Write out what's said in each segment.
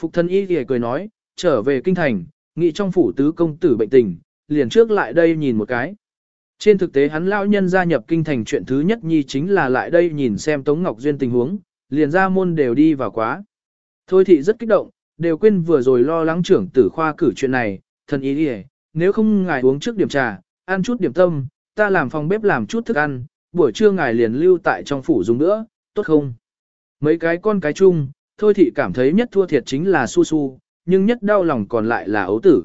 Phục thân y thì cười nói, trở về kinh thành, nghị trong phủ tứ công tử bệnh tình, liền trước lại đây nhìn một cái. Trên thực tế hắn lão nhân gia nhập kinh thành chuyện thứ nhất nhi chính là lại đây nhìn xem Tống Ngọc Duyên tình huống, liền ra môn đều đi vào quá. Thôi thị rất kích động, đều quên vừa rồi lo lắng trưởng tử khoa cử chuyện này, thần ý đi nếu không ngài uống trước điểm trà, ăn chút điểm tâm, ta làm phòng bếp làm chút thức ăn, buổi trưa ngài liền lưu tại trong phủ dùng nữa, tốt không? Mấy cái con cái chung, thôi thị cảm thấy nhất thua thiệt chính là su su, nhưng nhất đau lòng còn lại là ấu tử.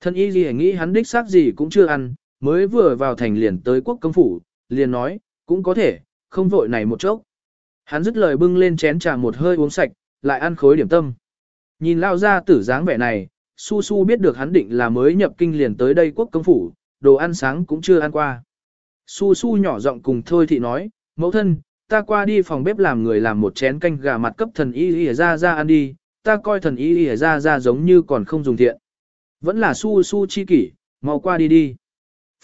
Thân y gì nghĩ hắn đích xác gì cũng chưa ăn, mới vừa vào thành liền tới quốc công phủ, liền nói, cũng có thể, không vội này một chốc. Hắn dứt lời bưng lên chén trà một hơi uống sạch, lại ăn khối điểm tâm. Nhìn lao ra tử dáng vẻ này, su su biết được hắn định là mới nhập kinh liền tới đây quốc công phủ, đồ ăn sáng cũng chưa ăn qua. Su su nhỏ giọng cùng thôi thị nói, mẫu thân, ta qua đi phòng bếp làm người làm một chén canh gà mặt cấp thần y y ra ra ăn đi, ta coi thần y y ra ra giống như còn không dùng thiện. Vẫn là su su chi kỷ, mau qua đi đi.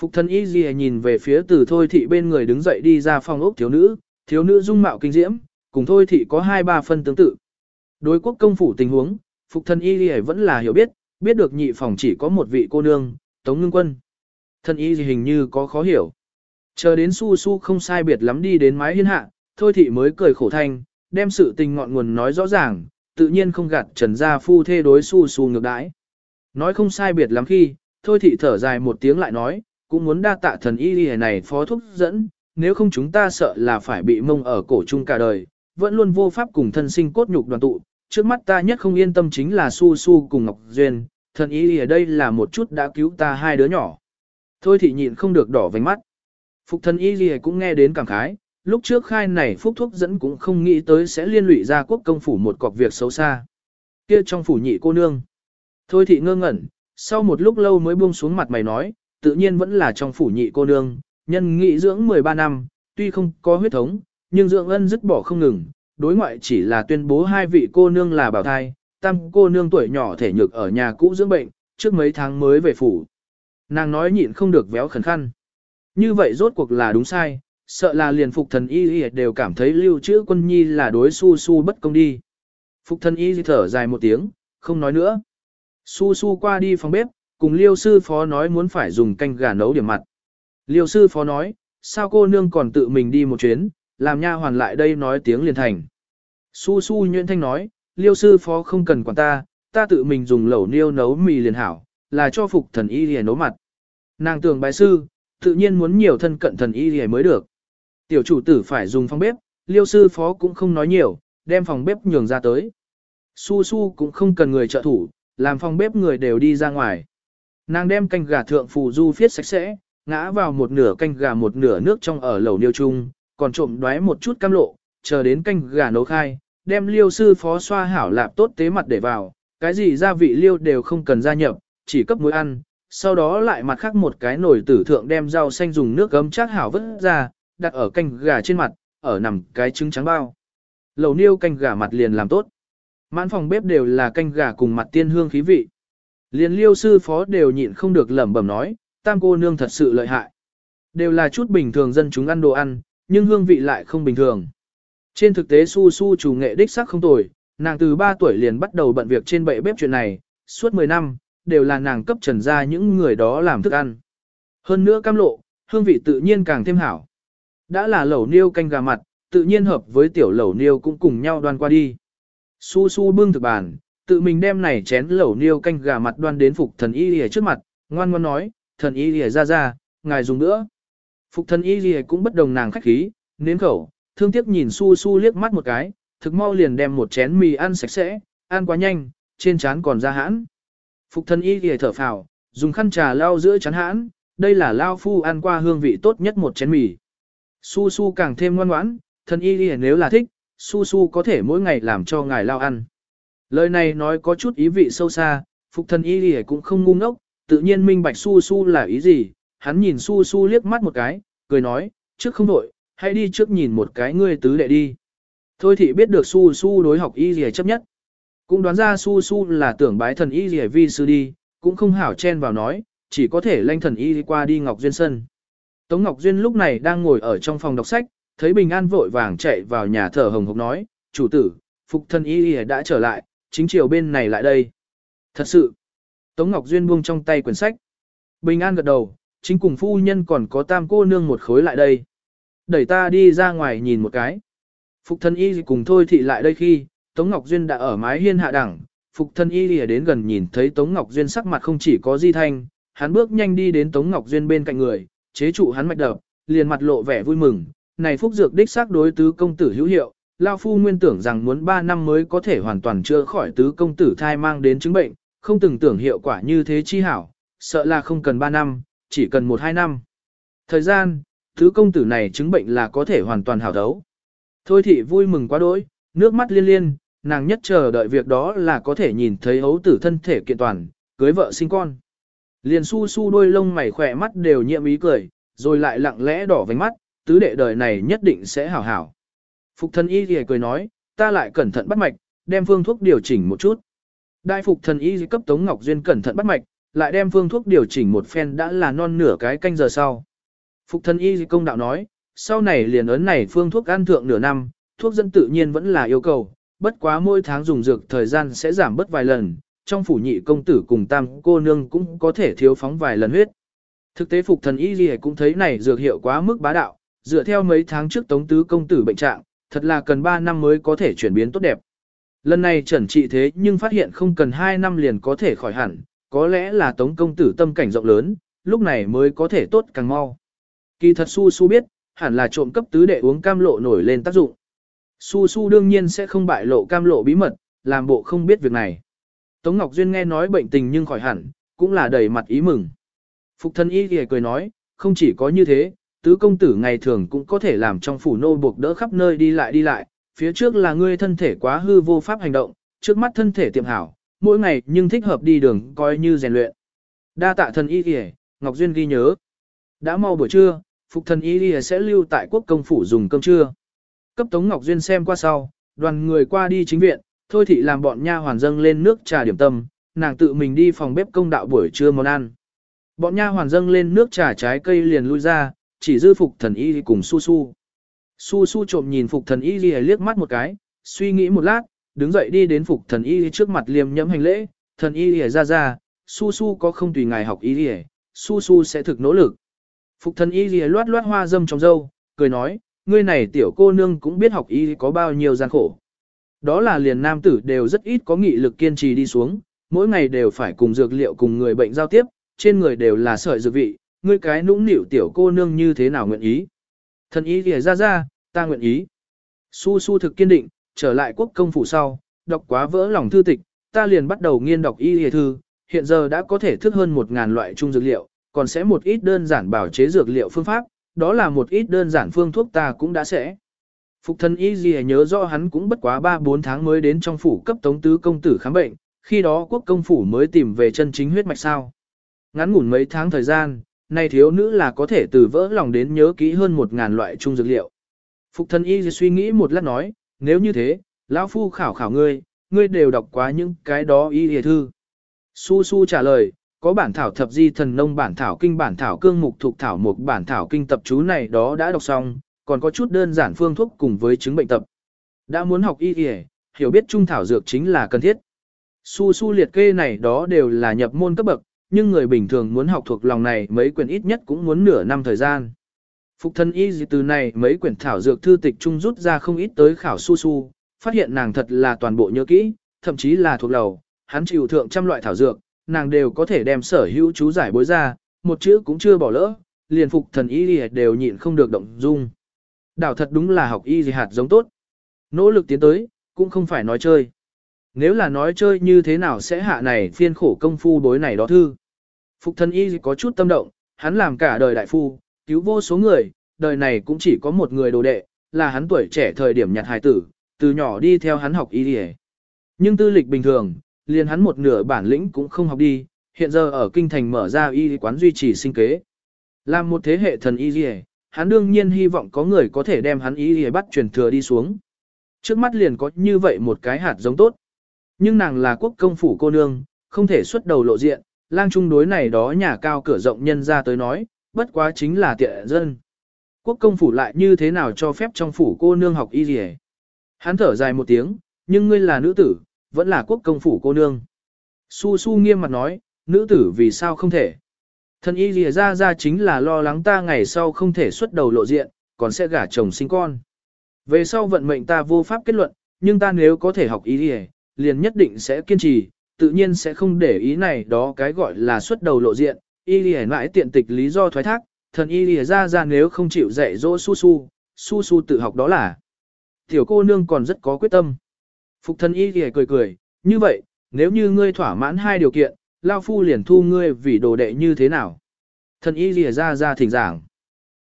Phục thần y y nhìn về phía từ thôi thị bên người đứng dậy đi ra phòng ốc thiếu nữ, thiếu nữ dung mạo kinh diễm, cùng thôi thị có hai ba phân tương tự. Đối quốc công phủ tình huống, phục thần y y vẫn là hiểu biết, biết được nhị phòng chỉ có một vị cô nương, tống ngưng quân. Thần y hình như có khó hiểu. Chờ đến su su không sai biệt lắm đi đến mái hiên hạ, thôi thị mới cười khổ thanh, đem sự tình ngọn nguồn nói rõ ràng, tự nhiên không gạt trần gia phu thê đối su su ngược đãi. Nói không sai biệt lắm khi, thôi thị thở dài một tiếng lại nói, cũng muốn đa tạ thần y y này phó thúc dẫn, nếu không chúng ta sợ là phải bị mông ở cổ chung cả đời, vẫn luôn vô pháp cùng thân sinh cốt nhục đoàn tụ. Trước mắt ta nhất không yên tâm chính là Su Su cùng Ngọc Duyên, thần y ở đây là một chút đã cứu ta hai đứa nhỏ. Thôi thị nhịn không được đỏ vành mắt. Phục thần y gì cũng nghe đến cảm khái, lúc trước khai này phúc thuốc dẫn cũng không nghĩ tới sẽ liên lụy ra quốc công phủ một cọc việc xấu xa. Kia trong phủ nhị cô nương. Thôi thị ngơ ngẩn, sau một lúc lâu mới buông xuống mặt mày nói, tự nhiên vẫn là trong phủ nhị cô nương, nhân nghị dưỡng 13 năm, tuy không có huyết thống, nhưng dưỡng ân dứt bỏ không ngừng, đối ngoại chỉ là tuyên bố hai vị cô nương là bảo thai, tam cô nương tuổi nhỏ thể nhược ở nhà cũ dưỡng bệnh, trước mấy tháng mới về phủ. Nàng nói nhịn không được véo khẩn khăn. Như vậy rốt cuộc là đúng sai, sợ là liền phục thần y y đều cảm thấy lưu trữ quân nhi là đối su su bất công đi. Phục thần y thở dài một tiếng, không nói nữa. Su su qua đi phòng bếp, cùng liêu sư phó nói muốn phải dùng canh gà nấu điểm mặt. Liêu sư phó nói, sao cô nương còn tự mình đi một chuyến, làm nha hoàn lại đây nói tiếng liền thành. Su su nhuyễn thanh nói, liêu sư phó không cần quản ta, ta tự mình dùng lẩu niêu nấu mì liền hảo, là cho phục thần y liền nấu mặt. Nàng tưởng bài sư, tự nhiên muốn nhiều thân cận thần y liền mới được. Tiểu chủ tử phải dùng phòng bếp, liêu sư phó cũng không nói nhiều, đem phòng bếp nhường ra tới. Su su cũng không cần người trợ thủ, làm phòng bếp người đều đi ra ngoài. Nàng đem canh gà thượng phù du phiết sạch sẽ, ngã vào một nửa canh gà một nửa nước trong ở lẩu niêu chung, còn trộm đoái một chút cam lộ, chờ đến canh gà nấu khai, đem liêu sư phó xoa hảo lạp tốt tế mặt để vào, cái gì gia vị liêu đều không cần gia nhập, chỉ cấp muối ăn, sau đó lại mặt khác một cái nồi tử thượng đem rau xanh dùng nước gấm chát hảo vứt ra, đặt ở canh gà trên mặt, ở nằm cái trứng trắng bao. Lẩu niêu canh gà mặt liền làm tốt. Mãn phòng bếp đều là canh gà cùng mặt tiên hương khí vị. Liền liêu sư phó đều nhịn không được lẩm bẩm nói, tam cô nương thật sự lợi hại. Đều là chút bình thường dân chúng ăn đồ ăn, nhưng hương vị lại không bình thường. Trên thực tế su su chủ nghệ đích sắc không tồi, nàng từ 3 tuổi liền bắt đầu bận việc trên bệ bếp chuyện này, suốt 10 năm, đều là nàng cấp trần ra những người đó làm thức ăn. Hơn nữa cam lộ, hương vị tự nhiên càng thêm hảo. Đã là lẩu niêu canh gà mặt, tự nhiên hợp với tiểu lẩu niêu cũng cùng nhau đoan qua đi. Su su bưng thực bàn, tự mình đem này chén lẩu niêu canh gà mặt đoan đến phục thần y lìa trước mặt, ngoan ngoan nói, thần y lìa ra ra, ngài dùng nữa. Phục thần y lìa cũng bất đồng nàng khách khí, nếm khẩu, thương tiếc nhìn su su liếc mắt một cái, thực mau liền đem một chén mì ăn sạch sẽ, ăn quá nhanh, trên chán còn ra hãn. Phục thần y lìa thở phào, dùng khăn trà lau giữa chán hãn, đây là lao phu ăn qua hương vị tốt nhất một chén mì. Su su càng thêm ngoan ngoãn, thần y y nếu là thích, su su có thể mỗi ngày làm cho ngài lao ăn. Lời này nói có chút ý vị sâu xa, phục thần y y cũng không ngu ngốc, tự nhiên minh bạch su su là ý gì, hắn nhìn su su liếc mắt một cái, cười nói, trước không đổi, hãy đi trước nhìn một cái ngươi tứ đệ đi. Thôi thì biết được su su đối học y y chấp nhất. Cũng đoán ra su su là tưởng bái thần y y vi sư đi, cũng không hảo chen vào nói, chỉ có thể lanh thần y qua đi Ngọc Duyên Sân. Tống Ngọc Duyên lúc này đang ngồi ở trong phòng đọc sách, thấy Bình An vội vàng chạy vào nhà thở hồng hộc nói, chủ tử, phục thân y y đã trở lại, chính chiều bên này lại đây. Thật sự, Tống Ngọc Duyên buông trong tay quyển sách. Bình an gật đầu, chính cùng phu nhân còn có tam cô nương một khối lại đây. Đẩy ta đi ra ngoài nhìn một cái. Phục thân y cùng thôi thị lại đây khi, Tống Ngọc Duyên đã ở mái hiên hạ đẳng. Phục thân y lìa đến gần nhìn thấy Tống Ngọc Duyên sắc mặt không chỉ có di thanh, hắn bước nhanh đi đến Tống Ngọc Duyên bên cạnh người, chế trụ hắn mạch đập, liền mặt lộ vẻ vui mừng. Này phúc dược đích xác đối tứ công tử hữu hiệu, Lao Phu nguyên tưởng rằng muốn 3 năm mới có thể hoàn toàn chữa khỏi tứ công tử thai mang đến chứng bệnh, không từng tưởng hiệu quả như thế chi hảo, sợ là không cần 3 năm, chỉ cần 1-2 năm. Thời gian, tứ công tử này chứng bệnh là có thể hoàn toàn hảo đấu. Thôi thị vui mừng quá đỗi, nước mắt liên liên, nàng nhất chờ đợi việc đó là có thể nhìn thấy hấu tử thân thể kiện toàn, cưới vợ sinh con. Liền su su đôi lông mày khỏe mắt đều nhiệm ý cười, rồi lại lặng lẽ đỏ vành mắt, tứ đệ đời này nhất định sẽ hảo hảo. Phục thần y thì cười nói, ta lại cẩn thận bắt mạch, đem phương thuốc điều chỉnh một chút. Đại phục thần y cấp Tống Ngọc Duyên cẩn thận bắt mạch, lại đem phương thuốc điều chỉnh một phen đã là non nửa cái canh giờ sau. Phục thần y công đạo nói, sau này liền ấn này phương thuốc ăn thượng nửa năm, thuốc dân tự nhiên vẫn là yêu cầu, bất quá mỗi tháng dùng dược thời gian sẽ giảm bớt vài lần, trong phủ nhị công tử cùng tam cô nương cũng có thể thiếu phóng vài lần huyết. Thực tế phục thần y gì cũng thấy này dược hiệu quá mức bá đạo, dựa theo mấy tháng trước tống tứ công tử bệnh trạng, thật là cần 3 năm mới có thể chuyển biến tốt đẹp. Lần này trần trị thế nhưng phát hiện không cần 2 năm liền có thể khỏi hẳn, có lẽ là tống công tử tâm cảnh rộng lớn, lúc này mới có thể tốt càng mau. Kỳ thật su su biết, hẳn là trộm cấp tứ đệ uống cam lộ nổi lên tác dụng. Su su đương nhiên sẽ không bại lộ cam lộ bí mật, làm bộ không biết việc này. Tống Ngọc Duyên nghe nói bệnh tình nhưng khỏi hẳn, cũng là đầy mặt ý mừng. Phục thân y thì cười nói, không chỉ có như thế, tứ công tử ngày thường cũng có thể làm trong phủ nô buộc đỡ khắp nơi đi lại đi lại, phía trước là ngươi thân thể quá hư vô pháp hành động, trước mắt thân thể tiệm hảo, mỗi ngày nhưng thích hợp đi đường coi như rèn luyện. Đa tạ thần y kìa, Ngọc Duyên ghi nhớ. Đã mau buổi trưa, phục thần y kìa sẽ lưu tại quốc công phủ dùng cơm trưa. Cấp Tống Ngọc Duyên xem qua sau, đoàn người qua đi chính viện, thôi thị làm bọn nha hoàn dâng lên nước trà điểm tâm, nàng tự mình đi phòng bếp công đạo buổi trưa món ăn. Bọn nha hoàn dâng lên nước trà trái cây liền lui ra, chỉ dư phục thần y cùng su su. Su su trộm nhìn phục thần y liếc mắt một cái, suy nghĩ một lát, đứng dậy đi đến phục thần y trước mặt liêm nhẫm hành lễ, thần y ra ra, su su có không tùy ngài học y lìa, su su sẽ thực nỗ lực. Phục thần y lìa loát loát hoa dâm trong dâu, cười nói, ngươi này tiểu cô nương cũng biết học y có bao nhiêu gian khổ. Đó là liền nam tử đều rất ít có nghị lực kiên trì đi xuống, mỗi ngày đều phải cùng dược liệu cùng người bệnh giao tiếp, trên người đều là sợi dược vị, ngươi cái nũng nịu tiểu cô nương như thế nào nguyện ý. Thần ý thì ra ra, ta nguyện ý. Su su thực kiên định, trở lại quốc công phủ sau, đọc quá vỡ lòng thư tịch, ta liền bắt đầu nghiên đọc y hề thư, hiện giờ đã có thể thức hơn một ngàn loại trung dược liệu, còn sẽ một ít đơn giản bảo chế dược liệu phương pháp, đó là một ít đơn giản phương thuốc ta cũng đã sẽ. Phục thân y gì nhớ rõ hắn cũng bất quá 3-4 tháng mới đến trong phủ cấp tống tứ công tử khám bệnh, khi đó quốc công phủ mới tìm về chân chính huyết mạch sao. Ngắn ngủn mấy tháng thời gian, nay thiếu nữ là có thể từ vỡ lòng đến nhớ kỹ hơn một ngàn loại trung dược liệu. Phục thân y suy nghĩ một lát nói, nếu như thế, lão phu khảo khảo ngươi, ngươi đều đọc quá những cái đó y hề thư. Su su trả lời, có bản thảo thập di thần nông bản thảo kinh bản thảo cương mục thuộc thảo một bản thảo kinh tập chú này đó đã đọc xong, còn có chút đơn giản phương thuốc cùng với chứng bệnh tập. Đã muốn học y y, hiểu biết trung thảo dược chính là cần thiết. Su su liệt kê này đó đều là nhập môn cấp bậc, nhưng người bình thường muốn học thuộc lòng này mấy quyển ít nhất cũng muốn nửa năm thời gian. Phục thân y gì từ này mấy quyển thảo dược thư tịch trung rút ra không ít tới khảo su su, phát hiện nàng thật là toàn bộ nhớ kỹ, thậm chí là thuộc lầu, hắn chịu thượng trăm loại thảo dược, nàng đều có thể đem sở hữu chú giải bối ra, một chữ cũng chưa bỏ lỡ, liền phục thần y gì đều nhịn không được động dung. Đảo thật đúng là học y gì hạt giống tốt. Nỗ lực tiến tới, cũng không phải nói chơi. Nếu là nói chơi như thế nào sẽ hạ này phiên khổ công phu bối này đó thư. Phục thân y có chút tâm động, hắn làm cả đời đại phu, cứu vô số người, đời này cũng chỉ có một người đồ đệ, là hắn tuổi trẻ thời điểm nhặt hài tử, từ nhỏ đi theo hắn học y đi Nhưng tư lịch bình thường, liền hắn một nửa bản lĩnh cũng không học đi, hiện giờ ở kinh thành mở ra y quán duy trì sinh kế. Làm một thế hệ thần y đi hắn đương nhiên hy vọng có người có thể đem hắn y đi bắt truyền thừa đi xuống. Trước mắt liền có như vậy một cái hạt giống tốt. Nhưng nàng là quốc công phủ cô nương, không thể xuất đầu lộ diện, lang trung đối này đó nhà cao cửa rộng nhân ra tới nói, bất quá chính là tiện dân. Quốc công phủ lại như thế nào cho phép trong phủ cô nương học y gì Hắn thở dài một tiếng, nhưng ngươi là nữ tử, vẫn là quốc công phủ cô nương. Su Su nghiêm mặt nói, nữ tử vì sao không thể. Thần y lìa ra ra chính là lo lắng ta ngày sau không thể xuất đầu lộ diện, còn sẽ gả chồng sinh con. Về sau vận mệnh ta vô pháp kết luận, nhưng ta nếu có thể học y lìa, liền nhất định sẽ kiên trì, tự nhiên sẽ không để ý này đó cái gọi là xuất đầu lộ diện, y lìa mãi tiện tịch lý do thoái thác, thần y lìa ra ra nếu không chịu dạy dỗ su su, su su tự học đó là. Tiểu cô nương còn rất có quyết tâm. Phục thần y lìa cười cười, như vậy, nếu như ngươi thỏa mãn hai điều kiện, Lao Phu liền thu ngươi vì đồ đệ như thế nào. Thần y lìa ra ra thỉnh giảng.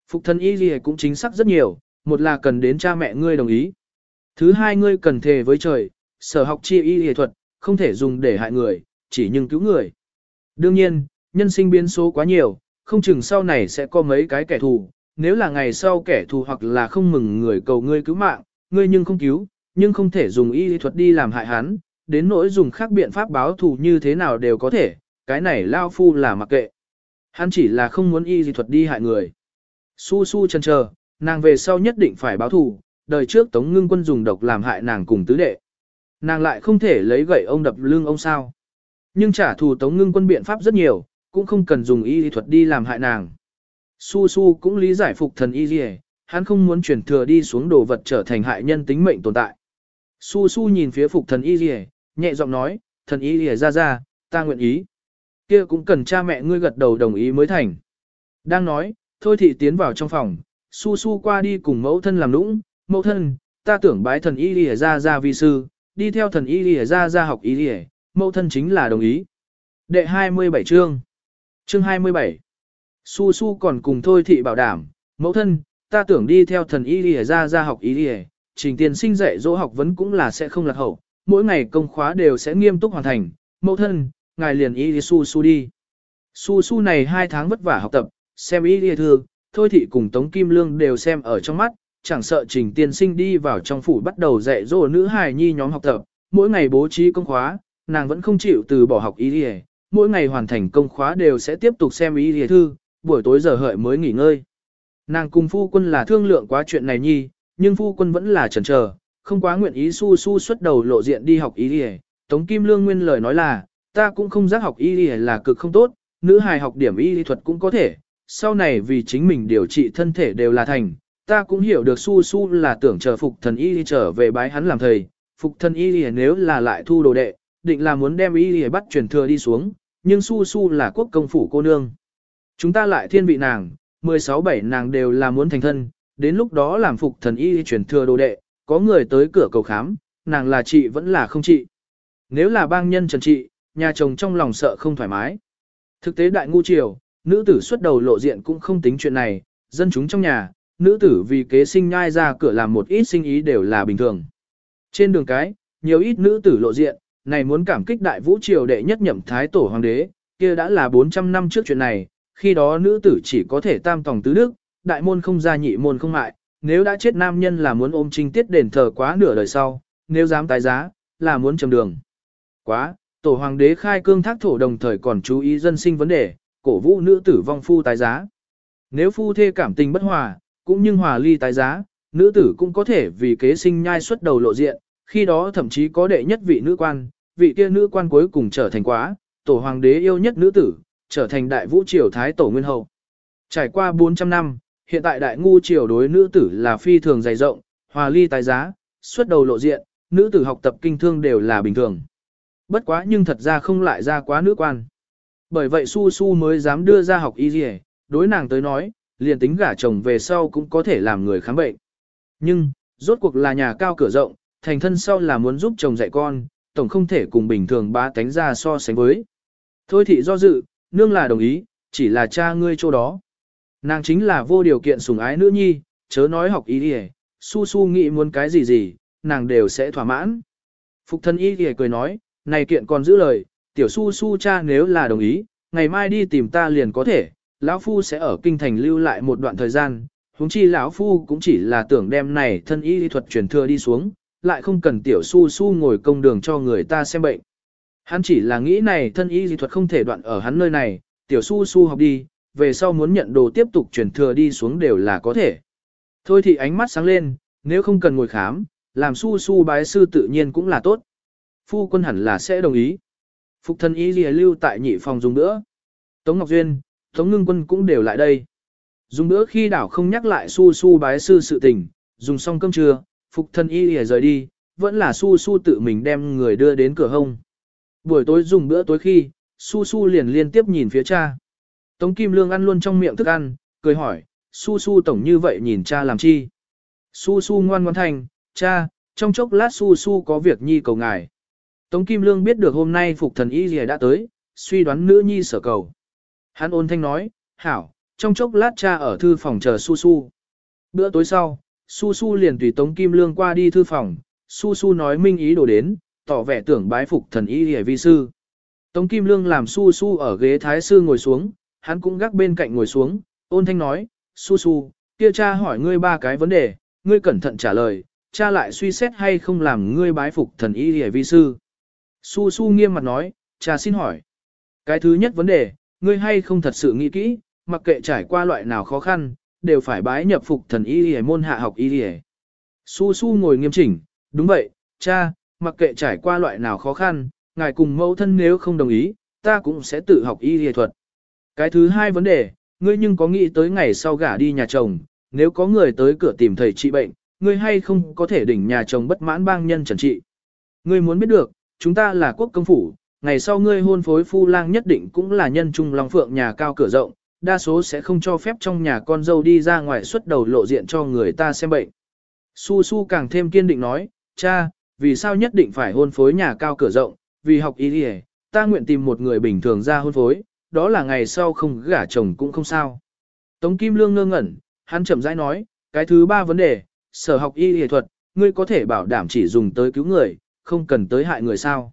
Phục thần y lìa cũng chính xác rất nhiều, một là cần đến cha mẹ ngươi đồng ý. Thứ hai ngươi cần thề với trời, sở học chi y lìa thuật, không thể dùng để hại người, chỉ nhưng cứu người. Đương nhiên, nhân sinh biến số quá nhiều, không chừng sau này sẽ có mấy cái kẻ thù, nếu là ngày sau kẻ thù hoặc là không mừng người cầu ngươi cứu mạng, ngươi nhưng không cứu, nhưng không thể dùng y lý thuật đi làm hại hắn, đến nỗi dùng khác biện pháp báo thù như thế nào đều có thể, cái này lao phu là mặc kệ. Hắn chỉ là không muốn y gì thuật đi hại người. Su su chân chờ, nàng về sau nhất định phải báo thù, đời trước Tống Ngưng Quân dùng độc làm hại nàng cùng tứ đệ. Nàng lại không thể lấy gậy ông đập lưng ông sao. Nhưng trả thù Tống Ngưng Quân biện pháp rất nhiều, cũng không cần dùng y lý thuật đi làm hại nàng. Su Su cũng lý giải phục thần y gì, hắn không muốn chuyển thừa đi xuống đồ vật trở thành hại nhân tính mệnh tồn tại. Su Su nhìn phía phục thần y gì, nhẹ giọng nói, thần y lìa ra ra, ta nguyện ý. kia cũng cần cha mẹ ngươi gật đầu đồng ý mới thành. Đang nói, thôi thị tiến vào trong phòng, Su Su qua đi cùng mẫu thân làm lũng. mẫu thân, ta tưởng bái thần y lìa ra ra vi sư, đi theo thần y lìa ra ra học y lìa, mẫu thân chính là đồng ý. Đệ 27 chương Chương 27 Su Su còn cùng thôi thị bảo đảm, mẫu thân, ta tưởng đi theo thần y lìa ra ra học y lìa, trình tiền sinh dạy dỗ học vấn cũng là sẽ không lạc hậu, mỗi ngày công khóa đều sẽ nghiêm túc hoàn thành, mẫu thân, ngài liền y lìa Su Su đi. Su Su này hai tháng vất vả học tập, xem y đi thư, thôi thị cùng Tống Kim Lương đều xem ở trong mắt, chẳng sợ trình tiên sinh đi vào trong phủ bắt đầu dạy dỗ nữ hài nhi nhóm học tập, mỗi ngày bố trí công khóa, nàng vẫn không chịu từ bỏ học y đi mỗi ngày hoàn thành công khóa đều sẽ tiếp tục xem y đi thư, buổi tối giờ hợi mới nghỉ ngơi. Nàng cùng phu quân là thương lượng quá chuyện này nhi, nhưng phu quân vẫn là chần chờ, không quá nguyện ý su su xuất đầu lộ diện đi học ý đi Tống Kim Lương nguyên lời nói là, ta cũng không giác học y lìa là cực không tốt, nữ hài học điểm y lý thuật cũng có thể, sau này vì chính mình điều trị thân thể đều là thành. Ta cũng hiểu được su su là tưởng chờ phục thần y trở về bái hắn làm thầy, phục thần y lìa nếu là lại thu đồ đệ, định là muốn đem y lìa bắt truyền thừa đi xuống, nhưng su su là quốc công phủ cô nương. Chúng ta lại thiên vị nàng, 16 bảy nàng đều là muốn thành thân, đến lúc đó làm phục thần y truyền thừa đồ đệ, có người tới cửa cầu khám, nàng là chị vẫn là không chị. Nếu là bang nhân trần trị, nhà chồng trong lòng sợ không thoải mái. Thực tế đại ngu triều, nữ tử xuất đầu lộ diện cũng không tính chuyện này, dân chúng trong nhà, nữ tử vì kế sinh nhai ra cửa làm một ít sinh ý đều là bình thường. Trên đường cái, nhiều ít nữ tử lộ diện, này muốn cảm kích đại vũ triều đệ nhất nhậm thái tổ hoàng đế, kia đã là 400 năm trước chuyện này, khi đó nữ tử chỉ có thể tam tòng tứ đức, đại môn không ra nhị môn không mại, nếu đã chết nam nhân là muốn ôm trinh tiết đền thờ quá nửa đời sau, nếu dám tái giá, là muốn trầm đường. Quá, tổ hoàng đế khai cương thác thổ đồng thời còn chú ý dân sinh vấn đề, cổ vũ nữ tử vong phu tái giá. Nếu phu thê cảm tình bất hòa, cũng nhưng hòa ly tái giá, nữ tử cũng có thể vì kế sinh nhai xuất đầu lộ diện, khi đó thậm chí có đệ nhất vị nữ quan, vị kia nữ quan cuối cùng trở thành quá, tổ hoàng đế yêu nhất nữ tử, trở thành đại vũ triều thái tổ nguyên hậu. Trải qua 400 năm, hiện tại đại ngu triều đối nữ tử là phi thường dày rộng, hòa ly tài giá, xuất đầu lộ diện, nữ tử học tập kinh thương đều là bình thường. Bất quá nhưng thật ra không lại ra quá nữ quan. Bởi vậy Su Su mới dám đưa ra học y dì đối nàng tới nói, liền tính gả chồng về sau cũng có thể làm người khám bệnh. Nhưng, rốt cuộc là nhà cao cửa rộng, thành thân sau là muốn giúp chồng dạy con, tổng không thể cùng bình thường ba tánh ra so sánh với. Thôi thị do dự, nương là đồng ý, chỉ là cha ngươi chỗ đó. Nàng chính là vô điều kiện sủng ái nữ nhi, chớ nói học ý đi su su nghĩ muốn cái gì gì, nàng đều sẽ thỏa mãn. Phục thân ý thì cười nói, này kiện còn giữ lời, tiểu su su cha nếu là đồng ý, ngày mai đi tìm ta liền có thể, lão phu sẽ ở kinh thành lưu lại một đoạn thời gian, huống chi lão phu cũng chỉ là tưởng đem này thân y lý thuật truyền thừa đi xuống, lại không cần tiểu su su ngồi công đường cho người ta xem bệnh. Hắn chỉ là nghĩ này thân y dị thuật không thể đoạn ở hắn nơi này, tiểu su su học đi, về sau muốn nhận đồ tiếp tục truyền thừa đi xuống đều là có thể. Thôi thì ánh mắt sáng lên, nếu không cần ngồi khám, làm su su bái sư tự nhiên cũng là tốt. Phu quân hẳn là sẽ đồng ý. Phục thân y gì lưu tại nhị phòng dùng nữa. Tống Ngọc Duyên, Tống Ngưng Quân cũng đều lại đây. Dùng bữa khi đảo không nhắc lại su su bái sư sự tình, dùng xong cơm trưa, phục thân y lìa rời đi, vẫn là su su tự mình đem người đưa đến cửa hông. Buổi tối dùng bữa tối khi, su su liền liên tiếp nhìn phía cha. Tống Kim Lương ăn luôn trong miệng thức ăn, cười hỏi, su su tổng như vậy nhìn cha làm chi. Su su ngoan ngoan thành, cha, trong chốc lát su su có việc nhi cầu ngài. Tống Kim Lương biết được hôm nay phục thần y gì đã tới, suy đoán nữ nhi sở cầu. Hắn ôn thanh nói, hảo, trong chốc lát cha ở thư phòng chờ su su. Bữa tối sau, su su liền tùy Tống Kim Lương qua đi thư phòng, su su nói minh ý đồ đến, tỏ vẻ tưởng bái phục thần y gì vi sư. Tống Kim Lương làm su su ở ghế thái sư ngồi xuống, hắn cũng gác bên cạnh ngồi xuống, ôn thanh nói, su su, kia cha hỏi ngươi ba cái vấn đề, ngươi cẩn thận trả lời, cha lại suy xét hay không làm ngươi bái phục thần y hề vi sư. Su su nghiêm mặt nói, cha xin hỏi. Cái thứ nhất vấn đề, ngươi hay không thật sự nghĩ kỹ, mặc kệ trải qua loại nào khó khăn, đều phải bái nhập phục thần y hề môn hạ học y hề. Su su ngồi nghiêm chỉnh, đúng vậy, cha, mặc kệ trải qua loại nào khó khăn, ngài cùng mẫu thân nếu không đồng ý, ta cũng sẽ tự học y hề thuật. Cái thứ hai vấn đề, ngươi nhưng có nghĩ tới ngày sau gả đi nhà chồng, nếu có người tới cửa tìm thầy trị bệnh, ngươi hay không có thể đỉnh nhà chồng bất mãn bang nhân trần trị. Ngươi muốn biết được, chúng ta là quốc công phủ, ngày sau ngươi hôn phối phu lang nhất định cũng là nhân trung long phượng nhà cao cửa rộng, đa số sẽ không cho phép trong nhà con dâu đi ra ngoài xuất đầu lộ diện cho người ta xem bệnh. Su Su càng thêm kiên định nói, cha, vì sao nhất định phải hôn phối nhà cao cửa rộng, vì học ý đi ta nguyện tìm một người bình thường ra hôn phối, đó là ngày sau không gả chồng cũng không sao. Tống Kim Lương ngơ ngẩn, hắn chậm rãi nói, cái thứ ba vấn đề, sở học y y thuật, ngươi có thể bảo đảm chỉ dùng tới cứu người, không cần tới hại người sao.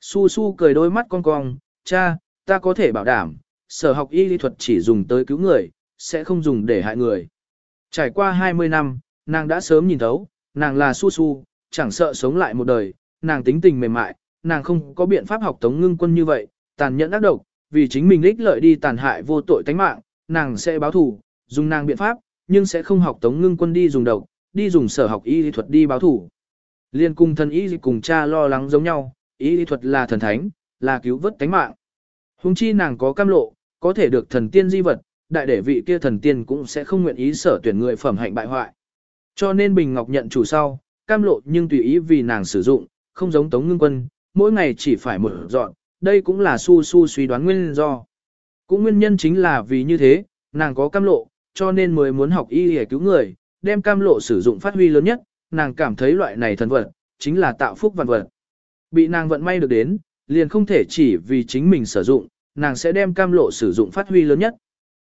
Su Su cười đôi mắt con cong, cha, ta có thể bảo đảm, sở học y lý thuật chỉ dùng tới cứu người, sẽ không dùng để hại người. Trải qua 20 năm, nàng đã sớm nhìn thấu, nàng là su su, chẳng sợ sống lại một đời, nàng tính tình mềm mại, nàng không có biện pháp học tống ngưng quân như vậy, tàn nhẫn ác độc, vì chính mình ích lợi đi tàn hại vô tội tánh mạng, nàng sẽ báo thù, dùng nàng biện pháp, nhưng sẽ không học tống ngưng quân đi dùng độc, đi dùng sở học y lý thuật đi báo thù. Liên cung thần y cùng cha lo lắng giống nhau, y lý thuật là thần thánh, là cứu vớt tánh mạng. Hùng chi nàng có cam lộ, có thể được thần tiên di vật, đại để vị kia thần tiên cũng sẽ không nguyện ý sở tuyển người phẩm hạnh bại hoại. Cho nên Bình Ngọc nhận chủ sau, cam lộ nhưng tùy ý vì nàng sử dụng, không giống Tống Ngưng Quân, mỗi ngày chỉ phải một dọn, đây cũng là su su suy đoán nguyên do. Cũng nguyên nhân chính là vì như thế, nàng có cam lộ, cho nên mới muốn học y để cứu người, đem cam lộ sử dụng phát huy lớn nhất, nàng cảm thấy loại này thần vật, chính là tạo phúc vạn vật. Bị nàng vận may được đến, liền không thể chỉ vì chính mình sử dụng, nàng sẽ đem cam lộ sử dụng phát huy lớn nhất.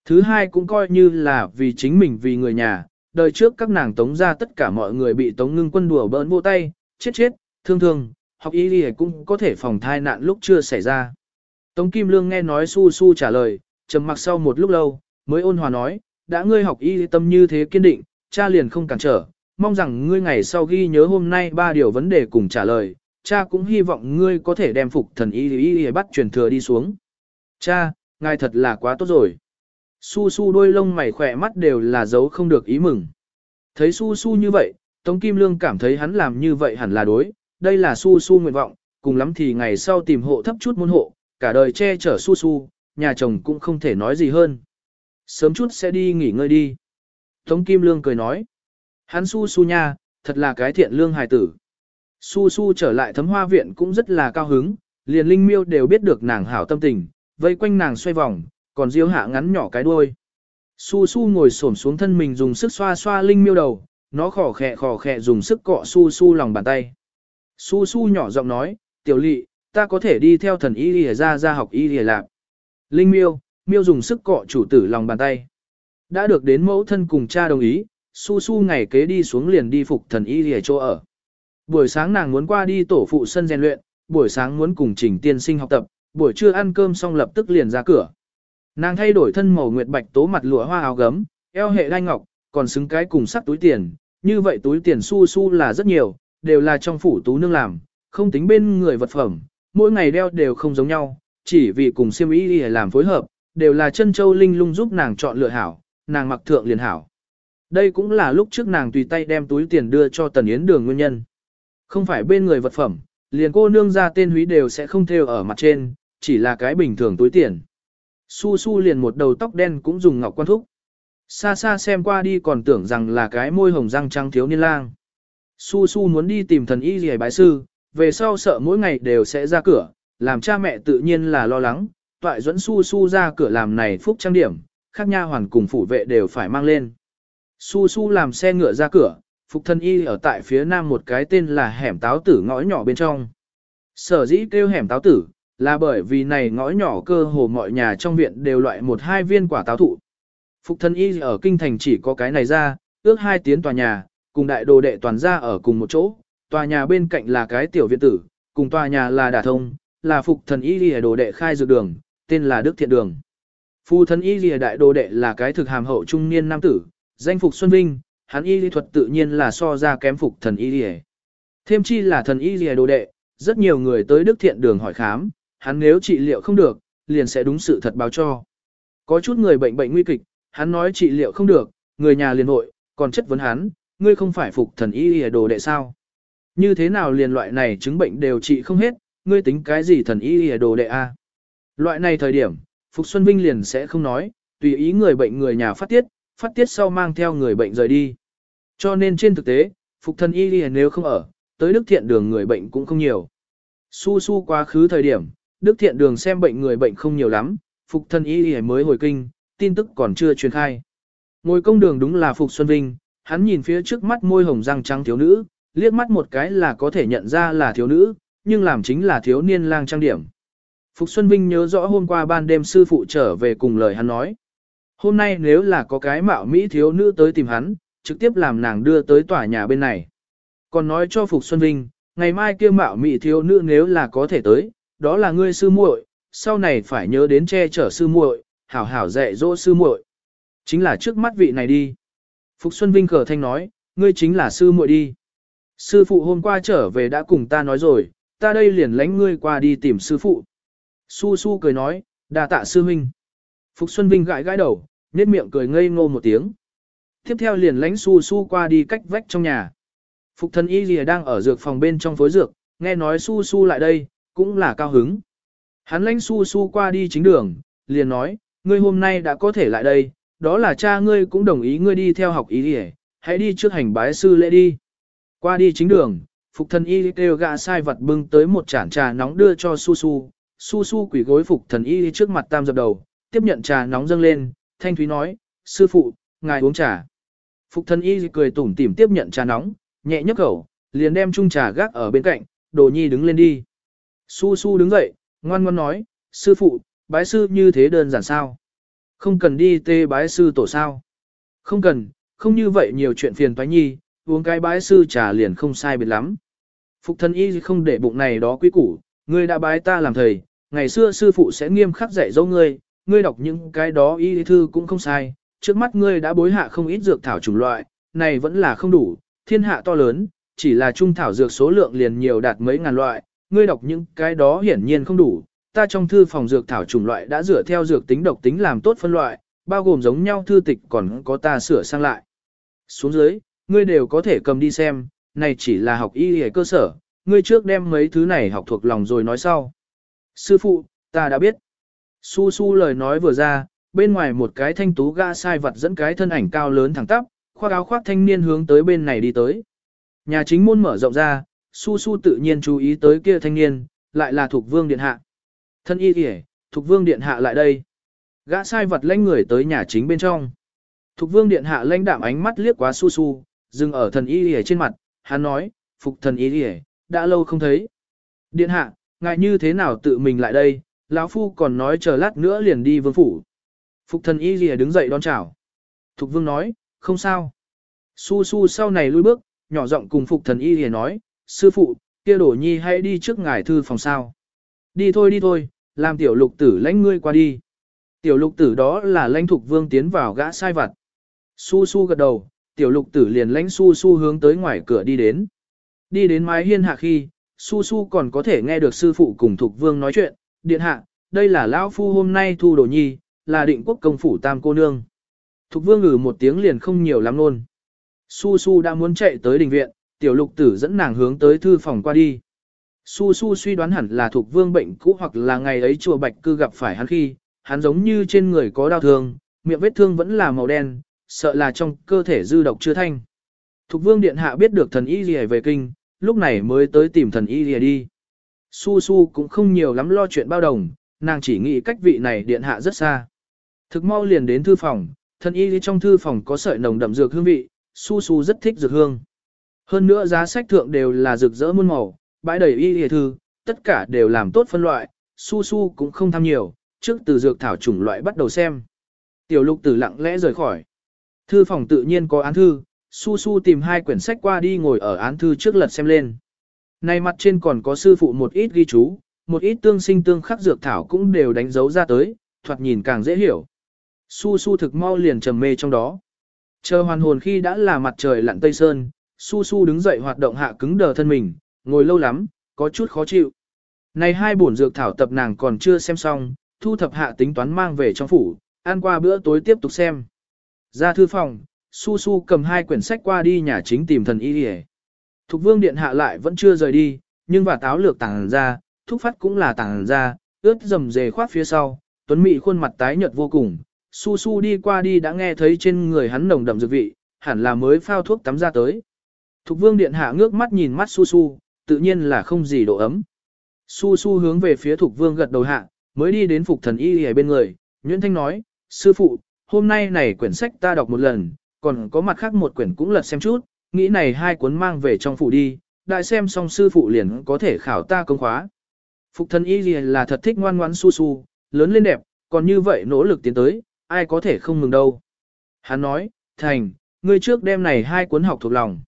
Thứ hai cũng coi như là vì chính mình vì người nhà, đời trước các nàng tống ra tất cả mọi người bị tống ngưng quân đùa bỡn vô tay, chết chết, thương thương, học y lìa cũng có thể phòng thai nạn lúc chưa xảy ra. Tống Kim Lương nghe nói su su trả lời, trầm mặc sau một lúc lâu, mới ôn hòa nói, đã ngươi học y tâm như thế kiên định, cha liền không cản trở, mong rằng ngươi ngày sau ghi nhớ hôm nay ba điều vấn đề cùng trả lời, cha cũng hy vọng ngươi có thể đem phục thần y y y bắt truyền thừa đi xuống. Cha, ngài thật là quá tốt rồi. Su su đôi lông mày khỏe mắt đều là dấu không được ý mừng. Thấy su su như vậy, Tống Kim Lương cảm thấy hắn làm như vậy hẳn là đối, đây là su su nguyện vọng, cùng lắm thì ngày sau tìm hộ thấp chút môn hộ, cả đời che chở su su, nhà chồng cũng không thể nói gì hơn. Sớm chút sẽ đi nghỉ ngơi đi. Tống Kim Lương cười nói. Hắn su su nha, thật là cái thiện lương hài tử. Su su trở lại thấm hoa viện cũng rất là cao hứng, liền linh miêu đều biết được nàng hảo tâm tình, vây quanh nàng xoay vòng, còn diêu hạ ngắn nhỏ cái đuôi. Su su ngồi xổm xuống thân mình dùng sức xoa xoa linh miêu đầu, nó khỏ khẹ khỏ khẹ dùng sức cọ su su lòng bàn tay. Su su nhỏ giọng nói, tiểu lị, ta có thể đi theo thần y lìa ra ra học y lìa lạc. Linh miêu, miêu dùng sức cọ chủ tử lòng bàn tay. Đã được đến mẫu thân cùng cha đồng ý, su su ngày kế đi xuống liền đi phục thần y lìa chỗ ở. Buổi sáng nàng muốn qua đi tổ phụ sân rèn luyện, buổi sáng muốn cùng trình tiên sinh học tập, buổi trưa ăn cơm xong lập tức liền ra cửa. Nàng thay đổi thân màu nguyệt bạch tố mặt lụa hoa áo gấm, eo hệ đai ngọc, còn xứng cái cùng sắc túi tiền, như vậy túi tiền su su là rất nhiều, đều là trong phủ tú nương làm, không tính bên người vật phẩm, mỗi ngày đeo đều không giống nhau, chỉ vì cùng siêm ý đi làm phối hợp, đều là chân châu linh lung giúp nàng chọn lựa hảo, nàng mặc thượng liền hảo. Đây cũng là lúc trước nàng tùy tay đem túi tiền đưa cho Tần Yến Đường nguyên nhân. Không phải bên người vật phẩm, liền cô nương ra tên húy đều sẽ không theo ở mặt trên, chỉ là cái bình thường túi tiền. Su su liền một đầu tóc đen cũng dùng ngọc quan thúc. Xa xa xem qua đi còn tưởng rằng là cái môi hồng răng trắng thiếu niên lang. Su su muốn đi tìm thần y gì bái sư, về sau sợ mỗi ngày đều sẽ ra cửa, làm cha mẹ tự nhiên là lo lắng, toại dẫn su su ra cửa làm này phúc trang điểm, khác nha hoàn cùng phủ vệ đều phải mang lên. Su su làm xe ngựa ra cửa, phục thân y ở tại phía nam một cái tên là hẻm táo tử ngõ nhỏ bên trong. Sở dĩ kêu hẻm táo tử, là bởi vì này ngõ nhỏ cơ hồ mọi nhà trong viện đều loại một hai viên quả táo thụ. Phục thân y ở kinh thành chỉ có cái này ra, ước hai tiến tòa nhà, cùng đại đồ đệ toàn ra ở cùng một chỗ, tòa nhà bên cạnh là cái tiểu viện tử, cùng tòa nhà là đà thông, là phục thần y lìa đồ đệ khai dược đường, tên là Đức Thiện Đường. Phu thần y lìa đại đồ đệ là cái thực hàm hậu trung niên nam tử, danh phục Xuân Vinh, hắn y lý thuật tự nhiên là so ra kém phục thần y lìa. Thêm chi là thần y lìa đồ đệ, rất nhiều người tới Đức Thiện Đường hỏi khám, hắn nếu trị liệu không được, liền sẽ đúng sự thật báo cho. Có chút người bệnh bệnh nguy kịch, hắn nói trị liệu không được, người nhà liền hội, còn chất vấn hắn, ngươi không phải phục thần y y đồ đệ sao? Như thế nào liền loại này chứng bệnh đều trị không hết, ngươi tính cái gì thần y y đồ đệ a? Loại này thời điểm, Phục Xuân Vinh liền sẽ không nói, tùy ý người bệnh người nhà phát tiết, phát tiết sau mang theo người bệnh rời đi. Cho nên trên thực tế, Phục thần y y nếu không ở, tới Đức Thiện Đường người bệnh cũng không nhiều. Su su quá khứ thời điểm, Đức Thiện Đường xem bệnh người bệnh không nhiều lắm, Phục thần y y mới hồi kinh, tin tức còn chưa truyền khai. Ngồi công đường đúng là Phục Xuân Vinh, hắn nhìn phía trước mắt môi hồng răng trắng thiếu nữ, liếc mắt một cái là có thể nhận ra là thiếu nữ, nhưng làm chính là thiếu niên lang trang điểm. Phục Xuân Vinh nhớ rõ hôm qua ban đêm sư phụ trở về cùng lời hắn nói. Hôm nay nếu là có cái mạo Mỹ thiếu nữ tới tìm hắn, trực tiếp làm nàng đưa tới tòa nhà bên này. Còn nói cho Phục Xuân Vinh, ngày mai kia mạo Mỹ thiếu nữ nếu là có thể tới, đó là ngươi sư muội, sau này phải nhớ đến che chở sư muội, hảo hảo dạy dỗ sư muội. Chính là trước mắt vị này đi. Phục Xuân Vinh khở thanh nói, ngươi chính là sư muội đi. Sư phụ hôm qua trở về đã cùng ta nói rồi, ta đây liền lánh ngươi qua đi tìm sư phụ. Su su cười nói, đà tạ sư huynh. Phục Xuân Vinh gãi gãi đầu, nét miệng cười ngây ngô một tiếng. Tiếp theo liền lánh su su qua đi cách vách trong nhà. Phục thân y lìa đang ở dược phòng bên trong phối dược, nghe nói su su lại đây, cũng là cao hứng. Hắn lánh su su qua đi chính đường, liền nói, ngươi hôm nay đã có thể lại đây, đó là cha ngươi cũng đồng ý ngươi đi theo học ý đi hãy đi trước hành bái sư lễ đi. Qua đi chính đường, phục thần y kêu gạ sai vật bưng tới một chản trà nóng đưa cho su su, su su quỷ gối phục thần y trước mặt tam dập đầu, tiếp nhận trà nóng dâng lên, thanh thúy nói, sư phụ, ngài uống trà. Phục thần y cười tủm tỉm tiếp nhận trà nóng, nhẹ nhấp khẩu, liền đem chung trà gác ở bên cạnh, đồ nhi đứng lên đi. Su su đứng dậy, ngoan ngoan nói, sư phụ, bái sư như thế đơn giản sao? Không cần đi tê bái sư tổ sao? Không cần, không như vậy nhiều chuyện phiền toái nhi, uống cái bái sư trà liền không sai biệt lắm. Phục thân y không để bụng này đó quý củ, ngươi đã bái ta làm thầy, ngày xưa sư phụ sẽ nghiêm khắc dạy dỗ ngươi, ngươi đọc những cái đó y thư cũng không sai, trước mắt ngươi đã bối hạ không ít dược thảo chủng loại, này vẫn là không đủ, thiên hạ to lớn, chỉ là trung thảo dược số lượng liền nhiều đạt mấy ngàn loại, ngươi đọc những cái đó hiển nhiên không đủ, ta trong thư phòng dược thảo chủng loại đã dựa theo dược tính độc tính làm tốt phân loại, bao gồm giống nhau thư tịch còn có ta sửa sang lại. Xuống dưới, ngươi đều có thể cầm đi xem, này chỉ là học y y cơ sở, ngươi trước đem mấy thứ này học thuộc lòng rồi nói sau. Sư phụ, ta đã biết. Su su lời nói vừa ra, bên ngoài một cái thanh tú ga sai vật dẫn cái thân ảnh cao lớn thẳng tắp, khoác áo khoác thanh niên hướng tới bên này đi tới. Nhà chính môn mở rộng ra, su su tự nhiên chú ý tới kia thanh niên, lại là thuộc vương điện hạ. Thân y kìa, thục vương điện hạ lại đây. Gã sai vật lãnh người tới nhà chính bên trong. Thục vương điện hạ lãnh đạm ánh mắt liếc quá su su, dừng ở thần y kìa trên mặt, hắn nói, phục thần y kìa, đã lâu không thấy. Điện hạ, ngài như thế nào tự mình lại đây, lão phu còn nói chờ lát nữa liền đi vương phủ. Phục thần y kìa đứng dậy đón chào. Thục vương nói, không sao. Su su sau này lui bước, nhỏ giọng cùng phục thần y kìa nói, sư phụ, kia đổ nhi hãy đi trước ngài thư phòng sao. Đi thôi đi thôi, làm tiểu lục tử lãnh ngươi qua đi. Tiểu lục tử đó là lãnh thục vương tiến vào gã sai vặt. Su su gật đầu, tiểu lục tử liền lãnh su su hướng tới ngoài cửa đi đến. Đi đến mái hiên hạ khi, su su còn có thể nghe được sư phụ cùng thục vương nói chuyện, điện hạ, đây là lão phu hôm nay thu đồ nhi, là định quốc công phủ tam cô nương. Thục vương ngử một tiếng liền không nhiều lắm luôn. Su su đã muốn chạy tới đình viện, tiểu lục tử dẫn nàng hướng tới thư phòng qua đi. Su Su suy đoán hẳn là thuộc vương bệnh cũ hoặc là ngày ấy chùa Bạch Cư gặp phải hắn khi, hắn giống như trên người có đau thương, miệng vết thương vẫn là màu đen, sợ là trong cơ thể dư độc chưa thanh. Thục vương điện hạ biết được thần y gì về kinh, lúc này mới tới tìm thần y gì đi. Su Su cũng không nhiều lắm lo chuyện bao đồng, nàng chỉ nghĩ cách vị này điện hạ rất xa. Thực mau liền đến thư phòng, thần y trong thư phòng có sợi nồng đậm dược hương vị, Su Su rất thích dược hương. Hơn nữa giá sách thượng đều là rực rỡ muôn màu, bãi đầy y y thư, tất cả đều làm tốt phân loại, Su Su cũng không tham nhiều, trước từ dược thảo chủng loại bắt đầu xem. Tiểu lục tử lặng lẽ rời khỏi. Thư phòng tự nhiên có án thư, Su Su tìm hai quyển sách qua đi ngồi ở án thư trước lật xem lên. Này mặt trên còn có sư phụ một ít ghi chú, một ít tương sinh tương khắc dược thảo cũng đều đánh dấu ra tới, thoạt nhìn càng dễ hiểu. Su Su thực mau liền trầm mê trong đó. Chờ hoàn hồn khi đã là mặt trời lặn tây sơn, Su Su đứng dậy hoạt động hạ cứng đờ thân mình, ngồi lâu lắm, có chút khó chịu. Này hai bổn dược thảo tập nàng còn chưa xem xong, thu thập hạ tính toán mang về trong phủ, ăn qua bữa tối tiếp tục xem. Ra thư phòng, Su Su cầm hai quyển sách qua đi nhà chính tìm thần y đi Thục vương điện hạ lại vẫn chưa rời đi, nhưng và táo lược tàng ra, thúc phát cũng là tàng ra, ướt dầm dề khoát phía sau, tuấn mị khuôn mặt tái nhợt vô cùng. Su Su đi qua đi đã nghe thấy trên người hắn nồng đậm dược vị, hẳn là mới phao thuốc tắm ra tới. Thục vương điện hạ ngước mắt nhìn mắt Su Su, tự nhiên là không gì độ ấm. Su Su hướng về phía thục vương gật đầu hạ, mới đi đến phục thần y ở bên người, Nguyễn Thanh nói, sư phụ, hôm nay này quyển sách ta đọc một lần, còn có mặt khác một quyển cũng lật xem chút, nghĩ này hai cuốn mang về trong phủ đi, đại xem xong sư phụ liền có thể khảo ta công khóa. Phục thần y là thật thích ngoan ngoãn su su, lớn lên đẹp, còn như vậy nỗ lực tiến tới, ai có thể không mừng đâu. Hắn nói, thành, ngươi trước đem này hai cuốn học thuộc lòng.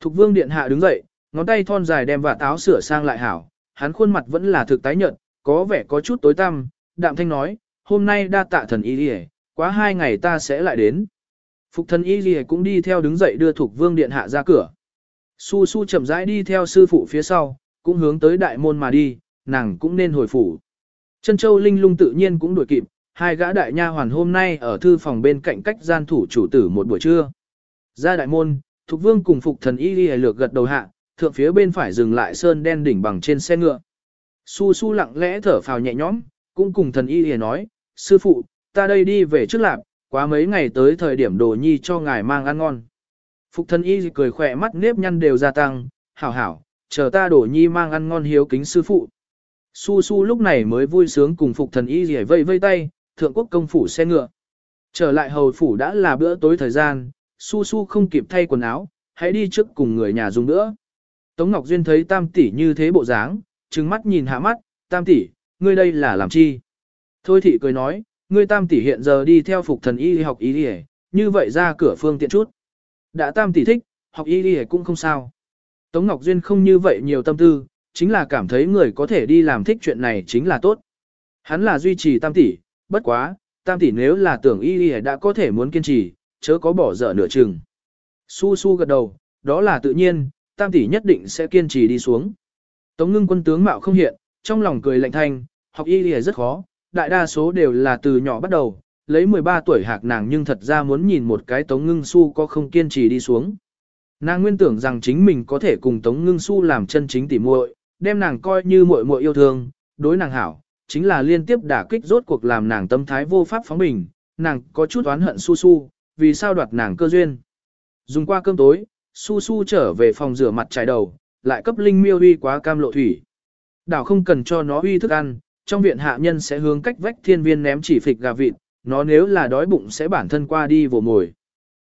Thục vương điện hạ đứng dậy, ngón tay thon dài đem và táo sửa sang lại hảo, hắn khuôn mặt vẫn là thực tái nhợt, có vẻ có chút tối tăm, đạm thanh nói, hôm nay đa tạ thần y đi quá hai ngày ta sẽ lại đến. Phục thần y gì cũng đi theo đứng dậy đưa thuộc vương điện hạ ra cửa. Su su chậm rãi đi theo sư phụ phía sau, cũng hướng tới đại môn mà đi, nàng cũng nên hồi phủ. Chân châu linh lung tự nhiên cũng đuổi kịp, hai gã đại nha hoàn hôm nay ở thư phòng bên cạnh cách gian thủ chủ tử một buổi trưa. Ra đại môn, Thục Vương cùng Phục Thần Y lìa lược gật đầu hạ, thượng phía bên phải dừng lại sơn đen đỉnh bằng trên xe ngựa. Su Su lặng lẽ thở phào nhẹ nhõm, cũng cùng Thần Y hề nói, sư phụ, ta đây đi về trước lạp, quá mấy ngày tới thời điểm đồ nhi cho ngài mang ăn ngon. Phục Thần Y cười khỏe mắt nếp nhăn đều gia tăng, hảo hảo, chờ ta đồ nhi mang ăn ngon hiếu kính sư phụ. Su Su lúc này mới vui sướng cùng Phục Thần Y rỉa vây vây tay, thượng quốc công phủ xe ngựa. Trở lại hầu phủ đã là bữa tối thời gian, Su Su không kịp thay quần áo, hãy đi trước cùng người nhà dùng nữa. Tống Ngọc Duyên thấy tam tỷ như thế bộ dáng, trừng mắt nhìn hạ mắt, tam tỷ, ngươi đây là làm chi? Thôi thị cười nói, ngươi tam tỷ hiện giờ đi theo phục thần y học y đi như vậy ra cửa phương tiện chút. Đã tam tỷ thích, học y đi cũng không sao. Tống Ngọc Duyên không như vậy nhiều tâm tư, chính là cảm thấy người có thể đi làm thích chuyện này chính là tốt. Hắn là duy trì tam tỷ, bất quá, tam tỷ nếu là tưởng y y đã có thể muốn kiên trì, chớ có bỏ dở nửa chừng. Su su gật đầu, đó là tự nhiên, tam tỷ nhất định sẽ kiên trì đi xuống. Tống ngưng quân tướng mạo không hiện, trong lòng cười lạnh thanh, học y y rất khó, đại đa số đều là từ nhỏ bắt đầu, lấy 13 tuổi hạc nàng nhưng thật ra muốn nhìn một cái tống ngưng su có không kiên trì đi xuống. Nàng nguyên tưởng rằng chính mình có thể cùng tống ngưng su làm chân chính tỉ muội, đem nàng coi như muội muội yêu thương, đối nàng hảo, chính là liên tiếp đả kích rốt cuộc làm nàng tâm thái vô pháp phóng bình, nàng có chút oán hận su su, vì sao đoạt nàng cơ duyên. Dùng qua cơm tối, su su trở về phòng rửa mặt trải đầu, lại cấp linh miêu uy quá cam lộ thủy. Đảo không cần cho nó uy thức ăn, trong viện hạ nhân sẽ hướng cách vách thiên viên ném chỉ phịch gà vịt, nó nếu là đói bụng sẽ bản thân qua đi vồ mồi.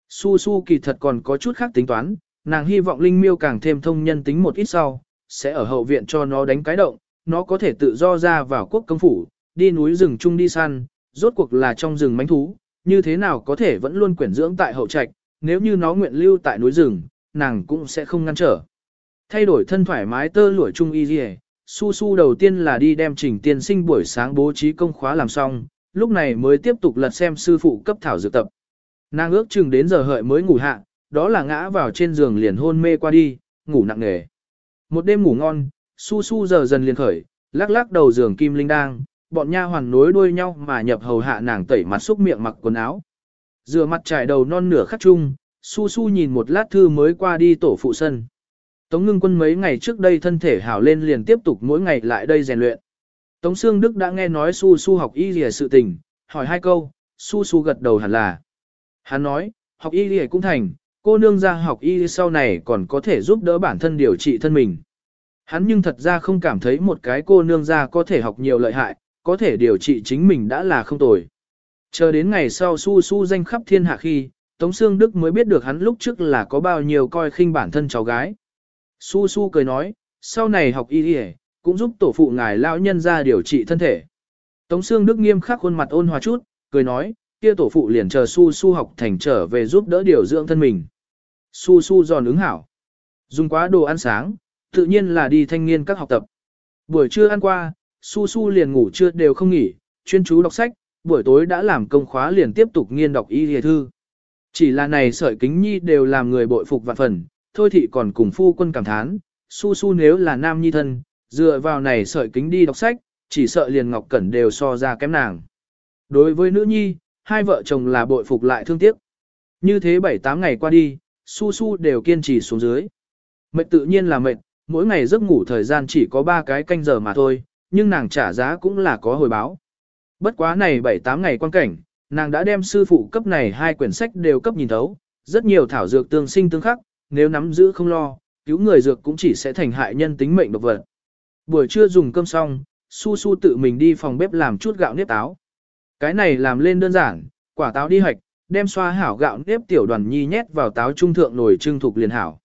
Su su kỳ thật còn có chút khác tính toán, nàng hy vọng linh miêu càng thêm thông nhân tính một ít sau, sẽ ở hậu viện cho nó đánh cái động, nó có thể tự do ra vào quốc công phủ, đi núi rừng chung đi săn, rốt cuộc là trong rừng mánh thú, như thế nào có thể vẫn luôn quyển dưỡng tại hậu trạch, nếu như nó nguyện lưu tại núi rừng, nàng cũng sẽ không ngăn trở. Thay đổi thân thoải mái tơ lụa chung y dì Su Su đầu tiên là đi đem trình tiên sinh buổi sáng bố trí công khóa làm xong, lúc này mới tiếp tục lật xem sư phụ cấp thảo dược tập. Nàng ước chừng đến giờ hợi mới ngủ hạ, đó là ngã vào trên giường liền hôn mê qua đi, ngủ nặng nề. Một đêm ngủ ngon, Su Su giờ dần liền khởi, lắc lắc đầu giường kim linh đang, bọn nha hoàn nối đuôi nhau mà nhập hầu hạ nàng tẩy mặt xúc miệng mặc quần áo. Rửa mặt trải đầu non nửa khắc chung, Su Su nhìn một lát thư mới qua đi tổ phụ sân. Tống ngưng quân mấy ngày trước đây thân thể hảo lên liền tiếp tục mỗi ngày lại đây rèn luyện. Tống Sương Đức đã nghe nói Su Su học y lìa sự tình, hỏi hai câu, Su Su gật đầu hẳn là. Hắn nói, học y lìa cũng thành, cô nương ra học y sau này còn có thể giúp đỡ bản thân điều trị thân mình. Hắn nhưng thật ra không cảm thấy một cái cô nương ra có thể học nhiều lợi hại, có thể điều trị chính mình đã là không tồi. Chờ đến ngày sau Su Su danh khắp thiên hạ khi, Tống Sương Đức mới biết được hắn lúc trước là có bao nhiêu coi khinh bản thân cháu gái. Su Su cười nói, sau này học y y cũng giúp tổ phụ ngài lão nhân ra điều trị thân thể. Tống Sương Đức nghiêm khắc khuôn mặt ôn hòa chút, cười nói, kia tổ phụ liền chờ Su Su học thành trở về giúp đỡ điều dưỡng thân mình. Su Su giòn ứng hảo. Dùng quá đồ ăn sáng, tự nhiên là đi thanh niên các học tập. Buổi trưa ăn qua, Su Su liền ngủ trưa đều không nghỉ, chuyên chú đọc sách, buổi tối đã làm công khóa liền tiếp tục nghiên đọc y hề thư. Chỉ là này sợi kính nhi đều làm người bội phục vạn phần, thôi thị còn cùng phu quân cảm thán, Su Su nếu là nam nhi thân, dựa vào này sợi kính đi đọc sách, chỉ sợ liền Ngọc Cẩn đều so ra kém nàng. Đối với nữ nhi, hai vợ chồng là bội phục lại thương tiếc. Như thế 7-8 ngày qua đi, Su Su đều kiên trì xuống dưới. Mệt tự nhiên là mệt, mỗi ngày giấc ngủ thời gian chỉ có 3 cái canh giờ mà thôi, nhưng nàng trả giá cũng là có hồi báo. Bất quá này 7-8 ngày quan cảnh, nàng đã đem sư phụ cấp này hai quyển sách đều cấp nhìn thấu, rất nhiều thảo dược tương sinh tương khắc, nếu nắm giữ không lo, cứu người dược cũng chỉ sẽ thành hại nhân tính mệnh độc vật. Buổi trưa dùng cơm xong, Su Su tự mình đi phòng bếp làm chút gạo nếp táo. Cái này làm lên đơn giản, quả táo đi hạch, đem xoa hảo gạo nếp tiểu đoàn nhi nhét vào táo trung thượng nồi trưng thục liền hảo.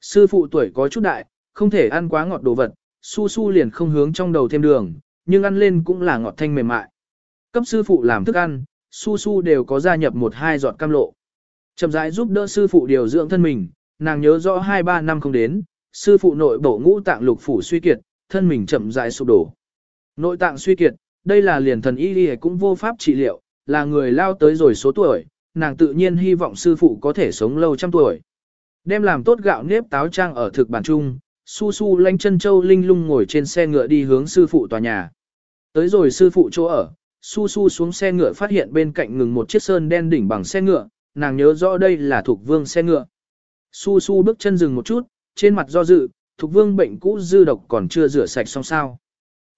Sư phụ tuổi có chút đại, không thể ăn quá ngọt đồ vật, Su Su liền không hướng trong đầu thêm đường, nhưng ăn lên cũng là ngọt thanh mềm mại. Cấp sư phụ làm thức ăn, Su Su đều có gia nhập một hai giọt cam lộ. Chậm rãi giúp đỡ sư phụ điều dưỡng thân mình, nàng nhớ rõ 2-3 năm không đến, sư phụ nội bộ ngũ tạng lục phủ suy kiệt, thân mình chậm rãi sụp đổ. Nội tạng suy kiệt, đây là liền thần y y cũng vô pháp trị liệu, là người lao tới rồi số tuổi, nàng tự nhiên hy vọng sư phụ có thể sống lâu trăm tuổi. Đem làm tốt gạo nếp táo trang ở thực bản trung, su su lanh chân châu linh lung ngồi trên xe ngựa đi hướng sư phụ tòa nhà. Tới rồi sư phụ chỗ ở, su su xuống xe ngựa phát hiện bên cạnh ngừng một chiếc sơn đen đỉnh bằng xe ngựa, nàng nhớ rõ đây là thuộc vương xe ngựa. Su su bước chân dừng một chút, trên mặt do dự, thuộc vương bệnh cũ dư độc còn chưa rửa sạch xong sao.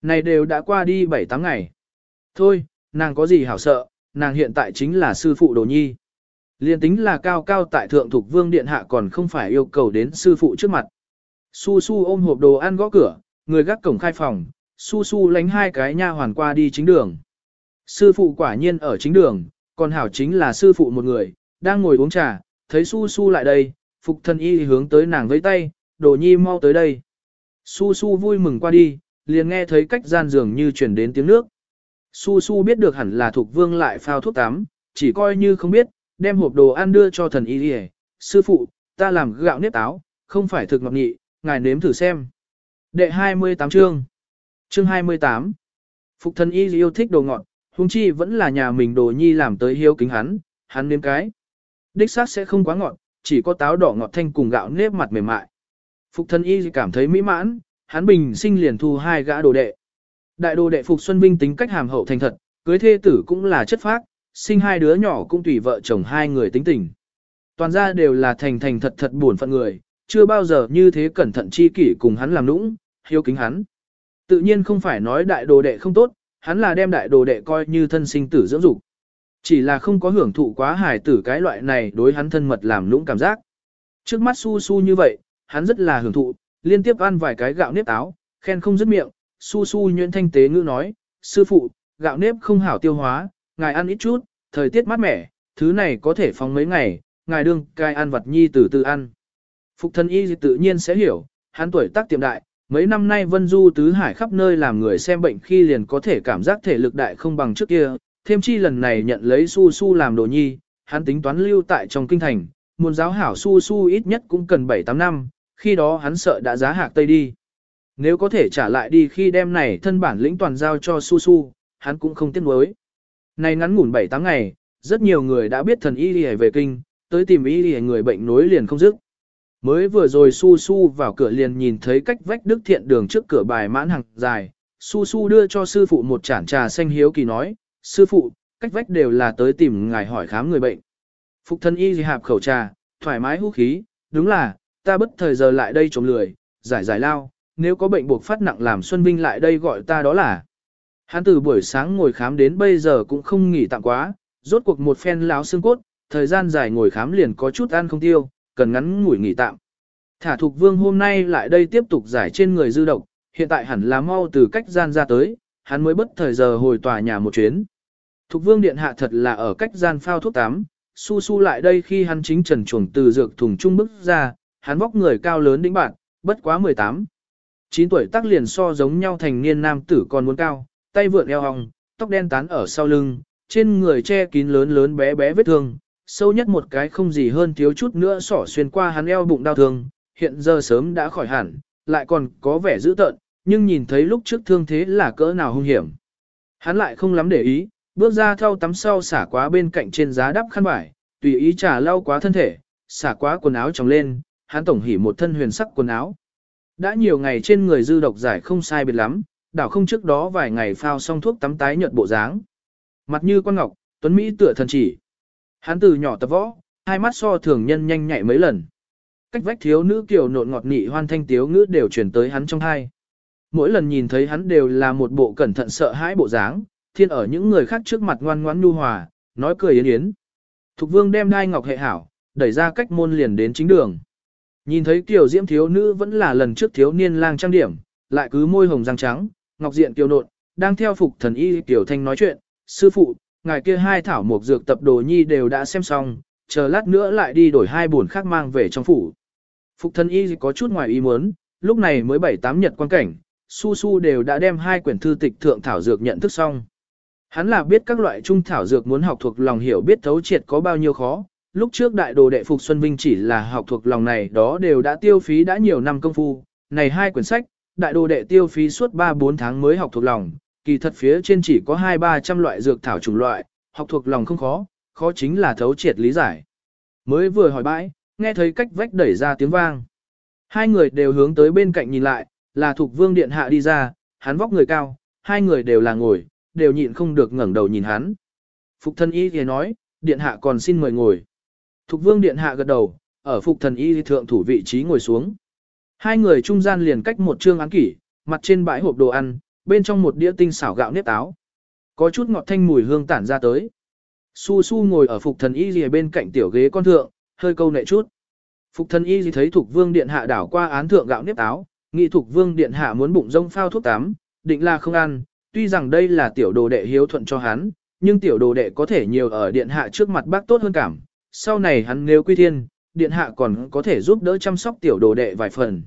Này đều đã qua đi 7-8 ngày. Thôi, nàng có gì hảo sợ, nàng hiện tại chính là sư phụ đồ nhi. Liên tính là cao cao tại thượng thuộc vương điện hạ còn không phải yêu cầu đến sư phụ trước mặt. Su su ôm hộp đồ ăn gõ cửa, người gác cổng khai phòng, su su lánh hai cái nha hoàn qua đi chính đường. Sư phụ quả nhiên ở chính đường, còn hảo chính là sư phụ một người, đang ngồi uống trà, thấy su su lại đây, phục thân y hướng tới nàng với tay, đồ nhi mau tới đây. Su su vui mừng qua đi, liền nghe thấy cách gian giường như truyền đến tiếng nước. Su su biết được hẳn là thuộc vương lại phao thuốc tắm, chỉ coi như không biết, đem hộp đồ ăn đưa cho thần y đi Sư phụ, ta làm gạo nếp táo, không phải thực ngọc nhị, ngài nếm thử xem. Đệ 28 chương Chương 28 Phục thần y yêu thích đồ ngọt, huống chi vẫn là nhà mình đồ nhi làm tới hiếu kính hắn, hắn nếm cái. Đích xác sẽ không quá ngọt, chỉ có táo đỏ ngọt thanh cùng gạo nếp mặt mềm mại. Phục thân y cảm thấy mỹ mãn, hắn bình sinh liền thu hai gã đồ đệ. Đại đồ đệ Phục Xuân Vinh tính cách hàm hậu thành thật, cưới thê tử cũng là chất phác, sinh hai đứa nhỏ cũng tùy vợ chồng hai người tính tình. Toàn ra đều là thành thành thật thật buồn phận người, chưa bao giờ như thế cẩn thận chi kỷ cùng hắn làm nũng, hiếu kính hắn. Tự nhiên không phải nói đại đồ đệ không tốt, hắn là đem đại đồ đệ coi như thân sinh tử dưỡng dục. Chỉ là không có hưởng thụ quá hài tử cái loại này đối hắn thân mật làm lũng cảm giác. Trước mắt su su như vậy, hắn rất là hưởng thụ, liên tiếp ăn vài cái gạo nếp áo, khen không dứt miệng, su su nhuyễn thanh tế ngữ nói, sư phụ, gạo nếp không hảo tiêu hóa, ngài ăn ít chút, thời tiết mát mẻ, thứ này có thể phóng mấy ngày, ngài đương cai ăn vật nhi từ từ ăn. Phục thân y tự nhiên sẽ hiểu, hắn tuổi tác tiệm đại, mấy năm nay vân du tứ hải khắp nơi làm người xem bệnh khi liền có thể cảm giác thể lực đại không bằng trước kia, thêm chi lần này nhận lấy su su làm đồ nhi, hắn tính toán lưu tại trong kinh thành, muốn giáo hảo su su ít nhất cũng cần 7-8 năm, khi đó hắn sợ đã giá hạc tây đi. Nếu có thể trả lại đi khi đem này thân bản lĩnh toàn giao cho su su, hắn cũng không tiếc nuối. Này ngắn ngủn 7-8 ngày, rất nhiều người đã biết thần y đi về kinh, tới tìm y đi người bệnh nối liền không dứt. Mới vừa rồi su su vào cửa liền nhìn thấy cách vách đức thiện đường trước cửa bài mãn hàng dài, su su đưa cho sư phụ một chản trà xanh hiếu kỳ nói, sư phụ, cách vách đều là tới tìm ngài hỏi khám người bệnh. Phục thân y gì hạp khẩu trà, thoải mái hút khí, đúng là, ta bất thời giờ lại đây chống lười, giải giải lao, nếu có bệnh buộc phát nặng làm Xuân Vinh lại đây gọi ta đó là. Hắn từ buổi sáng ngồi khám đến bây giờ cũng không nghỉ tạm quá, rốt cuộc một phen láo xương cốt, thời gian dài ngồi khám liền có chút ăn không tiêu, cần ngắn ngủi nghỉ tạm. Thả Thục Vương hôm nay lại đây tiếp tục giải trên người dư độc, hiện tại hẳn là mau từ cách gian ra tới, hắn mới bất thời giờ hồi tòa nhà một chuyến. Thục Vương điện hạ thật là ở cách gian phao thuốc tắm, su su lại đây khi hắn chính trần chuồng từ dược thùng trung bức ra, hắn vóc người cao lớn đĩnh bạn, bất quá 18. 9 tuổi tác liền so giống nhau thành niên nam tử còn muốn cao, tay vượn eo hồng, tóc đen tán ở sau lưng, trên người che kín lớn lớn bé bé vết thương, sâu nhất một cái không gì hơn thiếu chút nữa sỏ xuyên qua hắn eo bụng đau thương, hiện giờ sớm đã khỏi hẳn, lại còn có vẻ dữ tợn, nhưng nhìn thấy lúc trước thương thế là cỡ nào hung hiểm. Hắn lại không lắm để ý, bước ra thau tắm sau xả quá bên cạnh trên giá đắp khăn vải, tùy ý trà lau quá thân thể, xả quá quần áo trồng lên, hắn tổng hỉ một thân huyền sắc quần áo. Đã nhiều ngày trên người dư độc giải không sai biệt lắm, đảo không trước đó vài ngày phao xong thuốc tắm tái nhợt bộ dáng. Mặt như quan ngọc, tuấn Mỹ tựa thần chỉ. Hắn từ nhỏ tập võ, hai mắt so thường nhân nhanh nhạy mấy lần. Cách vách thiếu nữ kiểu nộn ngọt nị hoan thanh tiếu ngữ đều truyền tới hắn trong hai. Mỗi lần nhìn thấy hắn đều là một bộ cẩn thận sợ hãi bộ dáng, thiên ở những người khác trước mặt ngoan ngoãn nhu hòa, nói cười yến yến. Thục vương đem đai ngọc hệ hảo, đẩy ra cách môn liền đến chính đường. Nhìn thấy kiểu diễm thiếu nữ vẫn là lần trước thiếu niên lang trang điểm, lại cứ môi hồng răng trắng, ngọc diện kiều nộn, đang theo phục thần y kiều thanh nói chuyện, sư phụ, ngài kia hai thảo mộc dược tập đồ nhi đều đã xem xong, chờ lát nữa lại đi đổi hai buồn khác mang về trong phủ. Phục thân y có chút ngoài ý muốn, lúc này mới bảy tám nhật quan cảnh, su su đều đã đem hai quyển thư tịch thượng thảo dược nhận thức xong. Hắn là biết các loại trung thảo dược muốn học thuộc lòng hiểu biết thấu triệt có bao nhiêu khó, lúc trước đại đồ đệ Phục Xuân Vinh chỉ là học thuộc lòng này đó đều đã tiêu phí đã nhiều năm công phu, này hai quyển sách, đại đồ đệ tiêu phí suốt 3-4 tháng mới học thuộc lòng, kỳ thật phía trên chỉ có 2-300 loại dược thảo chủng loại, học thuộc lòng không khó, khó chính là thấu triệt lý giải. Mới vừa hỏi bãi, nghe thấy cách vách đẩy ra tiếng vang. Hai người đều hướng tới bên cạnh nhìn lại, là thuộc vương điện hạ đi ra, hắn vóc người cao, hai người đều là ngồi, đều nhịn không được ngẩng đầu nhìn hắn. Phục thân y thì nói, điện hạ còn xin mời ngồi. Thục vương điện hạ gật đầu, ở phục thần y thượng thủ vị trí ngồi xuống. Hai người trung gian liền cách một trương án kỷ, mặt trên bãi hộp đồ ăn, bên trong một đĩa tinh xảo gạo nếp táo. Có chút ngọt thanh mùi hương tản ra tới. Su su ngồi ở phục thần y gì bên cạnh tiểu ghế con thượng, hơi câu nệ chút. Phục thần y gì thấy thuộc vương điện hạ đảo qua án thượng gạo nếp táo, nghĩ thuộc vương điện hạ muốn bụng rông phao thuốc tắm, định là không ăn, tuy rằng đây là tiểu đồ đệ hiếu thuận cho hắn, nhưng tiểu đồ đệ có thể nhiều ở điện hạ trước mặt bác tốt hơn cảm, sau này hắn nếu quy thiên, điện hạ còn có thể giúp đỡ chăm sóc tiểu đồ đệ vài phần.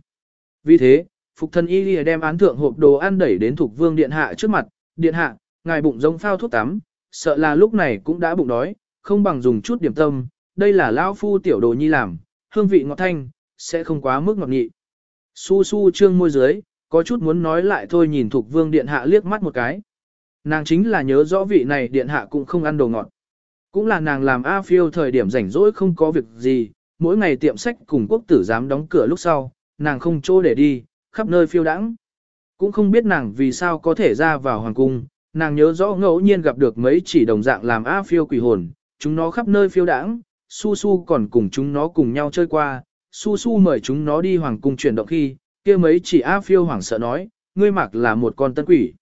Vì thế, Phục thần y lìa đem án thượng hộp đồ ăn đẩy đến thuộc vương điện hạ trước mặt, điện hạ, ngài bụng giống phao thuốc tắm, sợ là lúc này cũng đã bụng đói, không bằng dùng chút điểm tâm, đây là lão phu tiểu đồ nhi làm, hương vị ngọt thanh, sẽ không quá mức ngọt nhị. Su su trương môi dưới, có chút muốn nói lại thôi nhìn thuộc vương điện hạ liếc mắt một cái. Nàng chính là nhớ rõ vị này điện hạ cũng không ăn đồ ngọt. Cũng là nàng làm A phiêu thời điểm rảnh rỗi không có việc gì, mỗi ngày tiệm sách cùng quốc tử giám đóng cửa lúc sau, nàng không chỗ để đi, khắp nơi phiêu đãng. Cũng không biết nàng vì sao có thể ra vào hoàng cung, nàng nhớ rõ ngẫu nhiên gặp được mấy chỉ đồng dạng làm A phiêu quỷ hồn, chúng nó khắp nơi phiêu đãng, su su còn cùng chúng nó cùng nhau chơi qua, su su mời chúng nó đi hoàng cung chuyển động khi, kia mấy chỉ A phiêu hoảng sợ nói, ngươi mặc là một con tân quỷ.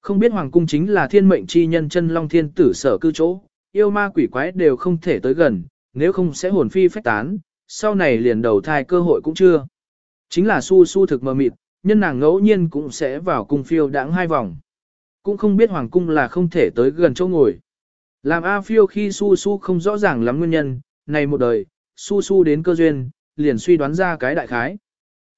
Không biết hoàng cung chính là thiên mệnh chi nhân chân long thiên tử sở cư chỗ, yêu ma quỷ quái đều không thể tới gần, nếu không sẽ hồn phi phách tán, sau này liền đầu thai cơ hội cũng chưa. Chính là su su thực mờ mịt, nhân nàng ngẫu nhiên cũng sẽ vào cung phiêu đãng hai vòng. Cũng không biết hoàng cung là không thể tới gần chỗ ngồi. Làm A phiêu khi su su không rõ ràng lắm nguyên nhân, này một đời, su su đến cơ duyên, liền suy đoán ra cái đại khái.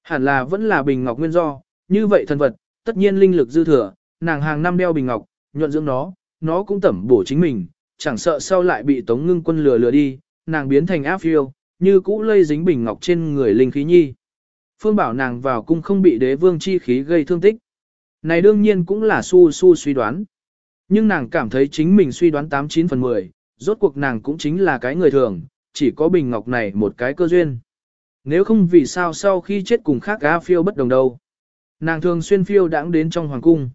Hẳn là vẫn là bình ngọc nguyên do, như vậy thần vật, tất nhiên linh lực dư thừa, nàng hàng năm đeo bình ngọc, nhuận dưỡng nó, nó cũng tẩm bổ chính mình, chẳng sợ sau lại bị tống ngưng quân lừa lừa đi, nàng biến thành áp phiêu, như cũ lây dính bình ngọc trên người linh khí nhi. Phương bảo nàng vào cung không bị đế vương chi khí gây thương tích. Này đương nhiên cũng là su su suy đoán. Nhưng nàng cảm thấy chính mình suy đoán 89 phần 10, rốt cuộc nàng cũng chính là cái người thường, chỉ có bình ngọc này một cái cơ duyên. Nếu không vì sao sau khi chết cùng khác A phiêu bất đồng đâu. Nàng thường xuyên phiêu đãng đến trong hoàng cung.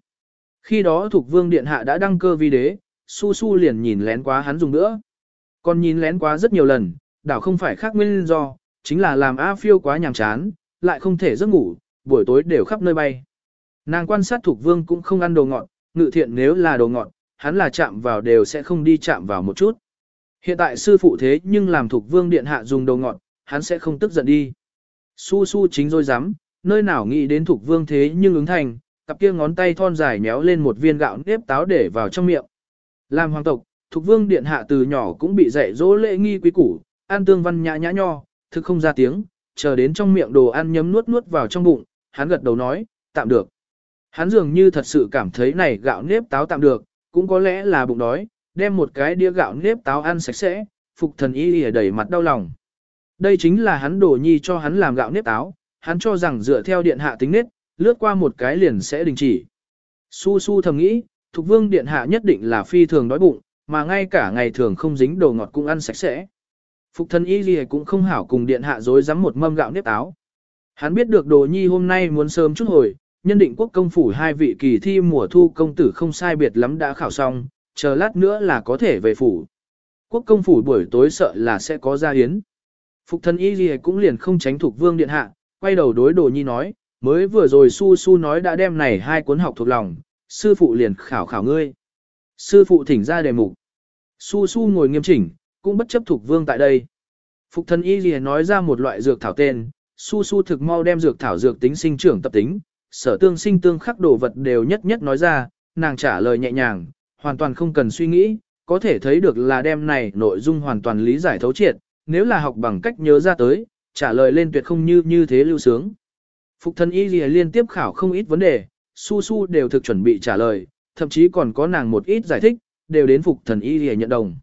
Khi đó thuộc vương điện hạ đã đăng cơ vi đế, su su liền nhìn lén quá hắn dùng nữa. Còn nhìn lén quá rất nhiều lần, đảo không phải khác nguyên do, chính là làm A phiêu quá nhàm chán, lại không thể giấc ngủ, buổi tối đều khắp nơi bay. Nàng quan sát thuộc Vương cũng không ăn đồ ngọt, ngự thiện nếu là đồ ngọt, hắn là chạm vào đều sẽ không đi chạm vào một chút. Hiện tại sư phụ thế nhưng làm thuộc Vương điện hạ dùng đồ ngọt, hắn sẽ không tức giận đi. Su su chính rồi dám, nơi nào nghĩ đến thuộc Vương thế nhưng ứng thành, cặp kia ngón tay thon dài méo lên một viên gạo nếp táo để vào trong miệng. Làm hoàng tộc, thuộc Vương điện hạ từ nhỏ cũng bị dạy dỗ lễ nghi quý củ, ăn tương văn nhã nhã nho, thực không ra tiếng, chờ đến trong miệng đồ ăn nhấm nuốt nuốt vào trong bụng, hắn gật đầu nói, tạm được. Hắn dường như thật sự cảm thấy này gạo nếp táo tạm được, cũng có lẽ là bụng đói, đem một cái đĩa gạo nếp táo ăn sạch sẽ, phục thần y lìa đầy mặt đau lòng. Đây chính là hắn đổ nhi cho hắn làm gạo nếp táo, hắn cho rằng dựa theo điện hạ tính nết, lướt qua một cái liền sẽ đình chỉ. Su su thầm nghĩ, Thục Vương điện hạ nhất định là phi thường đói bụng, mà ngay cả ngày thường không dính đồ ngọt cũng ăn sạch sẽ. Phục thần y gì cũng không hảo cùng điện hạ dối dám một mâm gạo nếp táo. Hắn biết được đồ nhi hôm nay muốn sớm chút hồi, nhân định quốc công phủ hai vị kỳ thi mùa thu công tử không sai biệt lắm đã khảo xong, chờ lát nữa là có thể về phủ. Quốc công phủ buổi tối sợ là sẽ có gia hiến. Phục thần y gì cũng liền không tránh thuộc vương điện hạ, quay đầu đối đồ nhi nói, mới vừa rồi su su nói đã đem này hai cuốn học thuộc lòng, sư phụ liền khảo khảo ngươi. Sư phụ thỉnh ra đề mục. Su su ngồi nghiêm chỉnh, cũng bất chấp thuộc vương tại đây. Phục thần y gì nói ra một loại dược thảo tên, su su thực mau đem dược thảo dược tính sinh trưởng tập tính, sở tương sinh tương khắc đồ vật đều nhất nhất nói ra, nàng trả lời nhẹ nhàng, hoàn toàn không cần suy nghĩ, có thể thấy được là đem này nội dung hoàn toàn lý giải thấu triệt, nếu là học bằng cách nhớ ra tới, trả lời lên tuyệt không như như thế lưu sướng. Phục thần y gì liên tiếp khảo không ít vấn đề, su su đều thực chuẩn bị trả lời, thậm chí còn có nàng một ít giải thích, đều đến phục thần y gì nhận đồng.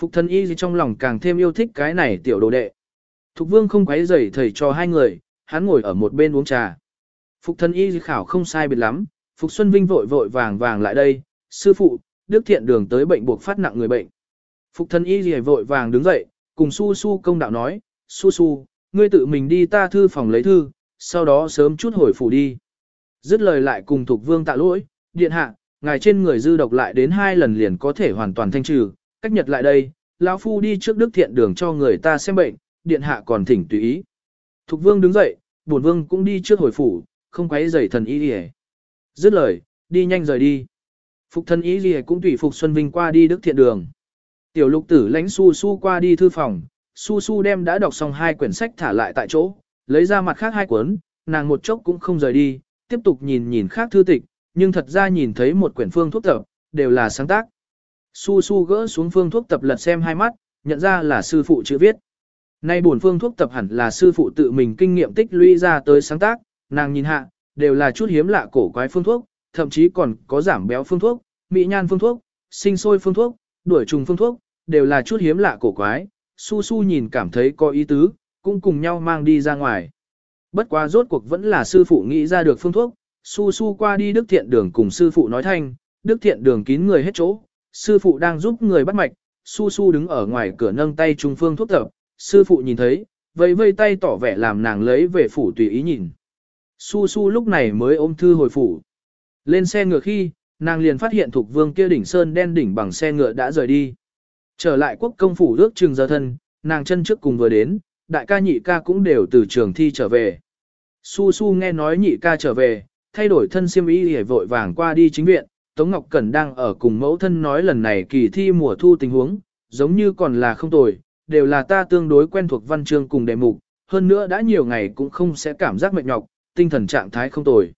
Phục thân y gì trong lòng càng thêm yêu thích cái này tiểu đồ đệ. Thục vương không quấy rầy thầy cho hai người, hắn ngồi ở một bên uống trà. Phục thân y khảo không sai biệt lắm, Phục Xuân Vinh vội vội vàng vàng lại đây, sư phụ, Đức Thiện đường tới bệnh buộc phát nặng người bệnh. Phục thân y gì vội vàng đứng dậy, cùng Su Su công đạo nói, Su Su, ngươi tự mình đi ta thư phòng lấy thư, sau đó sớm chút hồi phủ đi. Dứt lời lại cùng Thục Vương tạ lỗi, điện hạ, ngài trên người dư độc lại đến hai lần liền có thể hoàn toàn thanh trừ, cách nhật lại đây, lão phu đi trước Đức Thiện đường cho người ta xem bệnh, điện hạ còn thỉnh tùy ý. Thục Vương đứng dậy, bổn Vương cũng đi trước hồi phủ, không quấy rầy thần y đi Dứt lời, đi nhanh rời đi. Phục thần y gì cũng tùy Phục Xuân Vinh qua đi Đức Thiện đường. Tiểu lục tử lãnh su su qua đi thư phòng, su su đem đã đọc xong hai quyển sách thả lại tại chỗ, lấy ra mặt khác hai cuốn, nàng một chốc cũng không rời đi, tiếp tục nhìn nhìn khác thư tịch, nhưng thật ra nhìn thấy một quyển phương thuốc tập, đều là sáng tác. Su su gỡ xuống phương thuốc tập lật xem hai mắt, nhận ra là sư phụ chữ viết. Nay bổn phương thuốc tập hẳn là sư phụ tự mình kinh nghiệm tích lũy ra tới sáng tác, nàng nhìn hạ, đều là chút hiếm lạ cổ quái phương thuốc, thậm chí còn có giảm béo phương thuốc, mỹ nhan phương thuốc, sinh sôi phương thuốc, đuổi trùng phương thuốc, đều là chút hiếm lạ cổ quái. Su Su nhìn cảm thấy có ý tứ, cũng cùng nhau mang đi ra ngoài. Bất quá rốt cuộc vẫn là sư phụ nghĩ ra được phương thuốc, Su Su qua đi Đức Thiện Đường cùng sư phụ nói thanh, Đức Thiện Đường kín người hết chỗ, sư phụ đang giúp người bắt mạch, Su Su đứng ở ngoài cửa nâng tay trung phương thuốc tập, sư phụ nhìn thấy, vẫy vây tay tỏ vẻ làm nàng lấy về phủ tùy ý nhìn. Su Su lúc này mới ôm thư hồi phủ. Lên xe ngựa khi, nàng liền phát hiện thuộc vương kia đỉnh sơn đen đỉnh bằng xe ngựa đã rời đi. Trở lại quốc công phủ ước trường giờ thân, nàng chân trước cùng vừa đến, đại ca nhị ca cũng đều từ trường thi trở về. Su Su nghe nói nhị ca trở về, thay đổi thân siêm ý để vội vàng qua đi chính viện, Tống Ngọc Cẩn đang ở cùng mẫu thân nói lần này kỳ thi mùa thu tình huống, giống như còn là không tồi, đều là ta tương đối quen thuộc văn chương cùng đề mục, hơn nữa đã nhiều ngày cũng không sẽ cảm giác mệt nhọc, tinh thần trạng thái không tồi.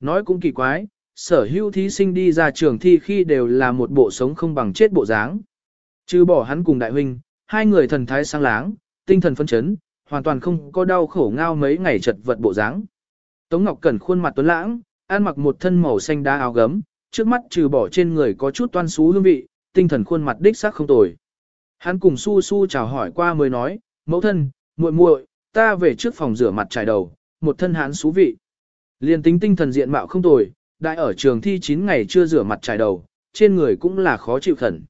Nói cũng kỳ quái, sở hữu thí sinh đi ra trường thi khi đều là một bộ sống không bằng chết bộ dáng. Chứ bỏ hắn cùng đại huynh, hai người thần thái sáng láng, tinh thần phấn chấn, hoàn toàn không có đau khổ ngao mấy ngày chật vật bộ dáng. Tống Ngọc Cẩn khuôn mặt tuấn lãng, ăn mặc một thân màu xanh đá áo gấm, trước mắt trừ bỏ trên người có chút toan xú hương vị, tinh thần khuôn mặt đích xác không tồi. Hắn cùng Su Su chào hỏi qua mới nói, mẫu thân, muội muội, ta về trước phòng rửa mặt trải đầu, một thân hán xú vị. Liên tính tinh thần diện mạo không tồi, đại ở trường thi 9 ngày chưa rửa mặt trải đầu, trên người cũng là khó chịu khẩn.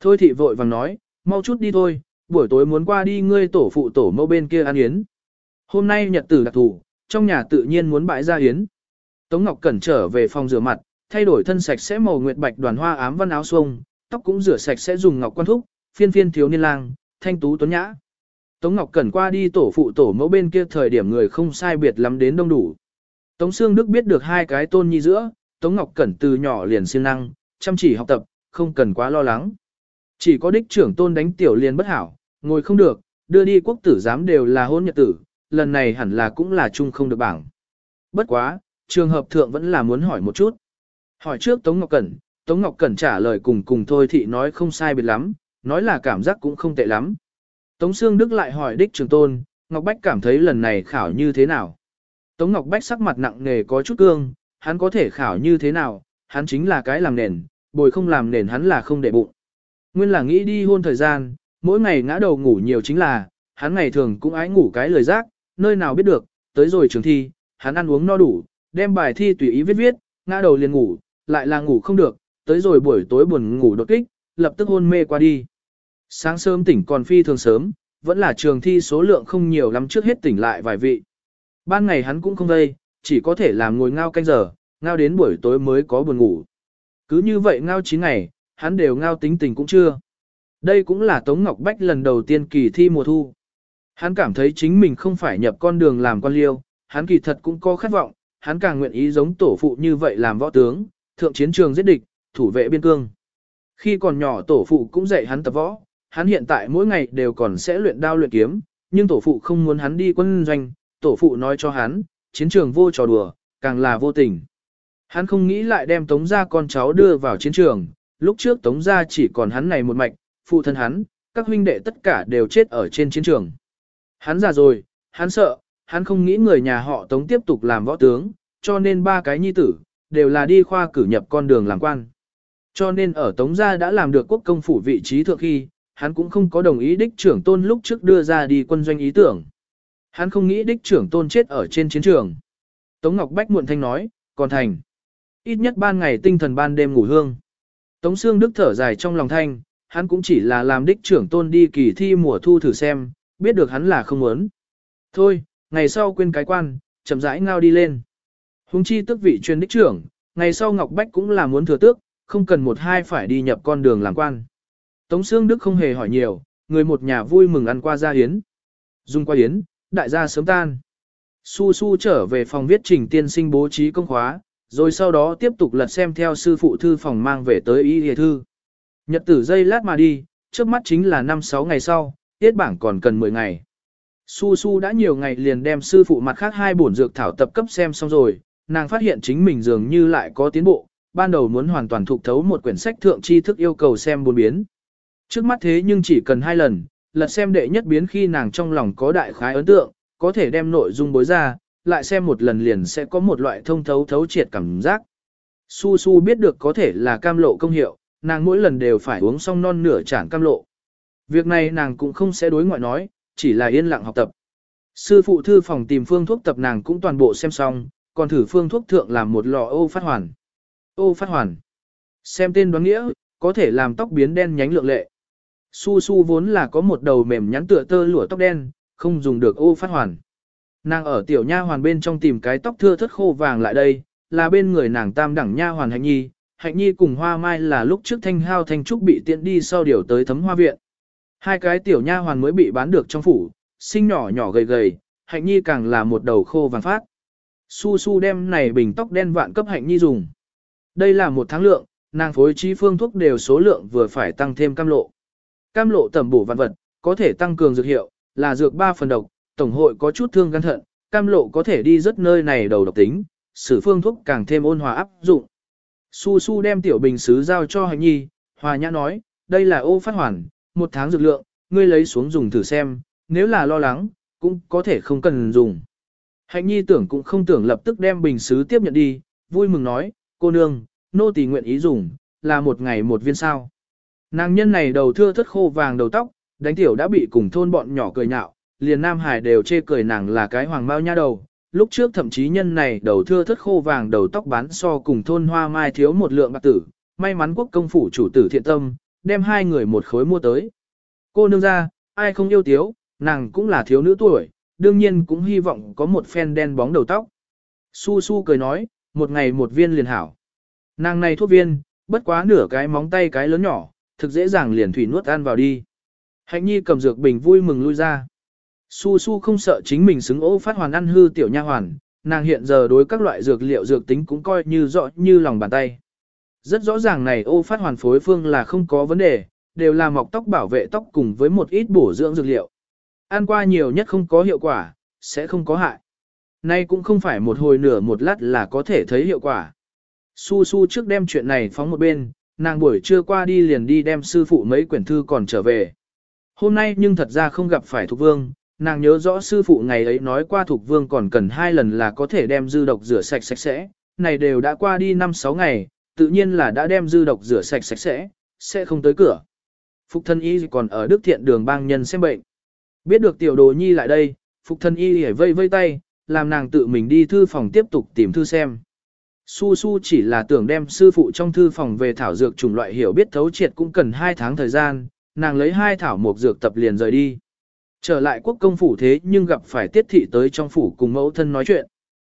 Thôi thị vội vàng nói, mau chút đi thôi, buổi tối muốn qua đi ngươi tổ phụ tổ mẫu bên kia ăn yến. Hôm nay nhật tử đặc thủ, trong nhà tự nhiên muốn bãi ra yến. Tống Ngọc Cẩn trở về phòng rửa mặt, thay đổi thân sạch sẽ màu nguyệt bạch đoàn hoa ám văn áo xuông, tóc cũng rửa sạch sẽ dùng ngọc quan thúc, phiên phiên thiếu niên lang, thanh tú tuấn nhã. Tống Ngọc Cẩn qua đi tổ phụ tổ mẫu bên kia thời điểm người không sai biệt lắm đến đông đủ. Tống Sương Đức biết được hai cái tôn nhi giữa, Tống Ngọc Cẩn từ nhỏ liền siêng năng, chăm chỉ học tập, không cần quá lo lắng. Chỉ có đích trưởng tôn đánh tiểu liền bất hảo, ngồi không được, đưa đi quốc tử giám đều là hôn nhật tử, lần này hẳn là cũng là chung không được bảng. Bất quá, trường hợp thượng vẫn là muốn hỏi một chút. Hỏi trước Tống Ngọc Cẩn, Tống Ngọc Cẩn trả lời cùng cùng thôi thị nói không sai biệt lắm, nói là cảm giác cũng không tệ lắm. Tống Sương Đức lại hỏi đích trường tôn, Ngọc Bách cảm thấy lần này khảo như thế nào. Tống Ngọc Bách sắc mặt nặng nề có chút cương, hắn có thể khảo như thế nào, hắn chính là cái làm nền, bồi không làm nền hắn là không để bụng. Nguyên là nghĩ đi hôn thời gian, mỗi ngày ngã đầu ngủ nhiều chính là, hắn ngày thường cũng ái ngủ cái lời giác, nơi nào biết được, tới rồi trường thi, hắn ăn uống no đủ, đem bài thi tùy ý viết viết, ngã đầu liền ngủ, lại là ngủ không được, tới rồi buổi tối buồn ngủ đột kích, lập tức hôn mê qua đi. Sáng sớm tỉnh còn phi thường sớm, vẫn là trường thi số lượng không nhiều lắm trước hết tỉnh lại vài vị. Ban ngày hắn cũng không đây, chỉ có thể làm ngồi ngao canh giờ, ngao đến buổi tối mới có buồn ngủ. Cứ như vậy ngao 9 ngày, hắn đều ngao tính tình cũng chưa. Đây cũng là Tống Ngọc Bách lần đầu tiên kỳ thi mùa thu. Hắn cảm thấy chính mình không phải nhập con đường làm quan liêu, hắn kỳ thật cũng có khát vọng, hắn càng nguyện ý giống tổ phụ như vậy làm võ tướng, thượng chiến trường giết địch, thủ vệ biên cương. Khi còn nhỏ tổ phụ cũng dạy hắn tập võ, hắn hiện tại mỗi ngày đều còn sẽ luyện đao luyện kiếm, nhưng tổ phụ không muốn hắn đi quân doanh, tổ phụ nói cho hắn, chiến trường vô trò đùa, càng là vô tình. Hắn không nghĩ lại đem tống gia con cháu đưa vào chiến trường, lúc trước tống gia chỉ còn hắn này một mạch, phụ thân hắn, các huynh đệ tất cả đều chết ở trên chiến trường. Hắn già rồi, hắn sợ, hắn không nghĩ người nhà họ tống tiếp tục làm võ tướng, cho nên ba cái nhi tử, đều là đi khoa cử nhập con đường làm quan. Cho nên ở tống gia đã làm được quốc công phủ vị trí thượng khi, hắn cũng không có đồng ý đích trưởng tôn lúc trước đưa ra đi quân doanh ý tưởng. Hắn không nghĩ đích trưởng tôn chết ở trên chiến trường. Tống Ngọc Bách muộn thanh nói, còn thành. Ít nhất ban ngày tinh thần ban đêm ngủ hương. Tống Sương Đức thở dài trong lòng thanh, hắn cũng chỉ là làm đích trưởng tôn đi kỳ thi mùa thu thử xem, biết được hắn là không muốn. Thôi, ngày sau quên cái quan, chậm rãi ngao đi lên. Hùng chi tức vị chuyên đích trưởng, ngày sau Ngọc Bách cũng là muốn thừa tước, không cần một hai phải đi nhập con đường làm quan. Tống Sương Đức không hề hỏi nhiều, người một nhà vui mừng ăn qua gia hiến Dùng qua hiến đại gia sớm tan. Su Su trở về phòng viết trình tiên sinh bố trí công khóa, rồi sau đó tiếp tục lật xem theo sư phụ thư phòng mang về tới y hề thư. Nhật tử dây lát mà đi, trước mắt chính là 5-6 ngày sau, tiết bảng còn cần 10 ngày. Su Su đã nhiều ngày liền đem sư phụ mặt khác hai bổn dược thảo tập cấp xem xong rồi, nàng phát hiện chính mình dường như lại có tiến bộ, ban đầu muốn hoàn toàn thuộc thấu một quyển sách thượng tri thức yêu cầu xem bốn biến. Trước mắt thế nhưng chỉ cần hai lần, lật xem đệ nhất biến khi nàng trong lòng có đại khái ấn tượng, có thể đem nội dung bối ra, lại xem một lần liền sẽ có một loại thông thấu thấu triệt cảm giác. Su Su biết được có thể là cam lộ công hiệu, nàng mỗi lần đều phải uống xong non nửa chản cam lộ. Việc này nàng cũng không sẽ đối ngoại nói, chỉ là yên lặng học tập. Sư phụ thư phòng tìm phương thuốc tập nàng cũng toàn bộ xem xong, còn thử phương thuốc thượng làm một lọ ô phát hoàn. Ô phát hoàn. Xem tên đoán nghĩa, có thể làm tóc biến đen nhánh lượng lệ. Su Su vốn là có một đầu mềm nhắn tựa tơ lụa tóc đen, không dùng được ô phát hoàn. Nàng ở tiểu nha hoàn bên trong tìm cái tóc thưa thất khô vàng lại đây, là bên người nàng tam đẳng nha hoàn hạnh nhi, hạnh nhi cùng hoa mai là lúc trước thanh hao thanh trúc bị tiện đi sau điều tới thấm hoa viện. Hai cái tiểu nha hoàn mới bị bán được trong phủ, sinh nhỏ nhỏ gầy gầy, hạnh nhi càng là một đầu khô vàng phát. Su su đem này bình tóc đen vạn cấp hạnh nhi dùng. Đây là một tháng lượng, nàng phối trí phương thuốc đều số lượng vừa phải tăng thêm cam lộ. Cam lộ tẩm bổ vạn vật, có thể tăng cường dược hiệu, là dược 3 phần độc, tổng hội có chút thương gan thận, cam lộ có thể đi rất nơi này đầu độc tính, sử phương thuốc càng thêm ôn hòa áp dụng. Su Su đem tiểu bình sứ giao cho Hạnh Nhi, Hòa Nhã nói, đây là ô phát hoàn, một tháng dược lượng, ngươi lấy xuống dùng thử xem, nếu là lo lắng, cũng có thể không cần dùng. Hạnh Nhi tưởng cũng không tưởng lập tức đem bình sứ tiếp nhận đi, vui mừng nói, cô nương, nô tỳ nguyện ý dùng, là một ngày một viên sao. Nàng nhân này đầu thưa thất khô vàng đầu tóc, đánh tiểu đã bị cùng thôn bọn nhỏ cười nhạo, liền Nam Hải đều chê cười nàng là cái hoàng mao nha đầu. Lúc trước thậm chí nhân này đầu thưa thất khô vàng đầu tóc bán so cùng thôn hoa mai thiếu một lượng bạc tử, may mắn quốc công phủ chủ tử thiện tâm, đem hai người một khối mua tới. Cô nương ra, ai không yêu tiếu, nàng cũng là thiếu nữ tuổi, đương nhiên cũng hy vọng có một phen đen bóng đầu tóc. Su su cười nói, một ngày một viên liền hảo. Nàng này thuốc viên, bất quá nửa cái móng tay cái lớn nhỏ, thực dễ dàng liền thủy nuốt ăn vào đi. Hạnh nhi cầm dược bình vui mừng lui ra. Su Su không sợ chính mình xứng ố phát hoàn ăn hư tiểu nha hoàn, nàng hiện giờ đối các loại dược liệu dược tính cũng coi như rõ như lòng bàn tay. Rất rõ ràng này ô phát hoàn phối phương là không có vấn đề, đều là mọc tóc bảo vệ tóc cùng với một ít bổ dưỡng dược liệu. Ăn qua nhiều nhất không có hiệu quả, sẽ không có hại. Nay cũng không phải một hồi nửa một lát là có thể thấy hiệu quả. Su Su trước đem chuyện này phóng một bên, nàng buổi trưa qua đi liền đi đem sư phụ mấy quyển thư còn trở về. Hôm nay nhưng thật ra không gặp phải Thục Vương, nàng nhớ rõ sư phụ ngày ấy nói qua Thục Vương còn cần hai lần là có thể đem dư độc rửa sạch sạch sẽ, này đều đã qua đi 5-6 ngày, tự nhiên là đã đem dư độc rửa sạch sạch sẽ, sẽ không tới cửa. Phục thân y còn ở Đức Thiện đường bang nhân xem bệnh. Biết được tiểu đồ nhi lại đây, Phục thân y hề vây vây tay, làm nàng tự mình đi thư phòng tiếp tục tìm thư xem. Su Su chỉ là tưởng đem sư phụ trong thư phòng về thảo dược chủng loại hiểu biết thấu triệt cũng cần 2 tháng thời gian, nàng lấy hai thảo mộc dược tập liền rời đi. Trở lại quốc công phủ thế nhưng gặp phải tiết thị tới trong phủ cùng mẫu thân nói chuyện.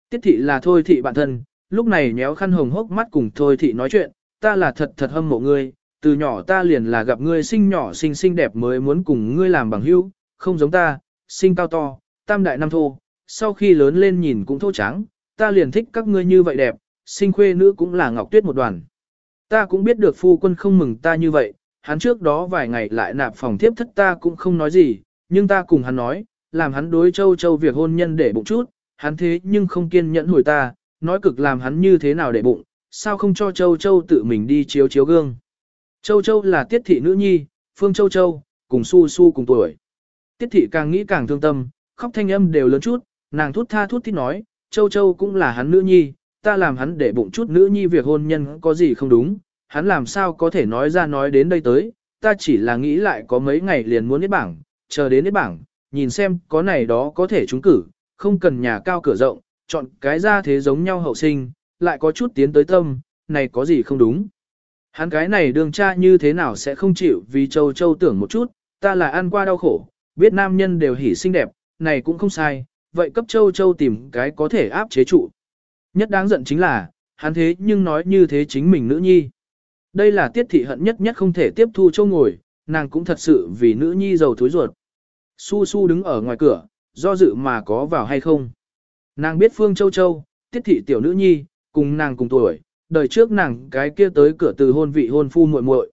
Tiết thị là thôi thị bạn thân, lúc này nhéo khăn hồng hốc mắt cùng thôi thị nói chuyện, ta là thật thật hâm mộ ngươi, từ nhỏ ta liền là gặp ngươi sinh nhỏ xinh xinh đẹp mới muốn cùng ngươi làm bằng hữu, không giống ta, sinh cao to, tam đại năm thô, sau khi lớn lên nhìn cũng thô trắng, ta liền thích các ngươi như vậy đẹp, sinh khuê nữ cũng là ngọc tuyết một đoàn. Ta cũng biết được phu quân không mừng ta như vậy, hắn trước đó vài ngày lại nạp phòng tiếp thất ta cũng không nói gì, nhưng ta cùng hắn nói, làm hắn đối châu châu việc hôn nhân để bụng chút, hắn thế nhưng không kiên nhẫn hồi ta, nói cực làm hắn như thế nào để bụng, sao không cho châu châu tự mình đi chiếu chiếu gương. Châu châu là tiết thị nữ nhi, phương châu châu, cùng su su cùng tuổi. Tiết thị càng nghĩ càng thương tâm, khóc thanh âm đều lớn chút, nàng thút tha thút thít nói, châu châu cũng là hắn nữ nhi, ta làm hắn để bụng chút nữ nhi việc hôn nhân có gì không đúng, hắn làm sao có thể nói ra nói đến đây tới, ta chỉ là nghĩ lại có mấy ngày liền muốn đến bảng, chờ đến đến bảng, nhìn xem có này đó có thể trúng cử, không cần nhà cao cửa rộng, chọn cái ra thế giống nhau hậu sinh, lại có chút tiến tới tâm, này có gì không đúng. Hắn cái này đường cha như thế nào sẽ không chịu vì châu châu tưởng một chút, ta là ăn qua đau khổ, biết nam nhân đều hỉ xinh đẹp, này cũng không sai, vậy cấp châu châu tìm cái có thể áp chế trụ. Nhất đáng giận chính là, hắn thế nhưng nói như thế chính mình nữ nhi. Đây là tiết thị hận nhất nhất không thể tiếp thu châu ngồi, nàng cũng thật sự vì nữ nhi giàu thối ruột. Su su đứng ở ngoài cửa, do dự mà có vào hay không. Nàng biết Phương Châu Châu, tiết thị tiểu nữ nhi, cùng nàng cùng tuổi, đời trước nàng cái kia tới cửa từ hôn vị hôn phu muội muội.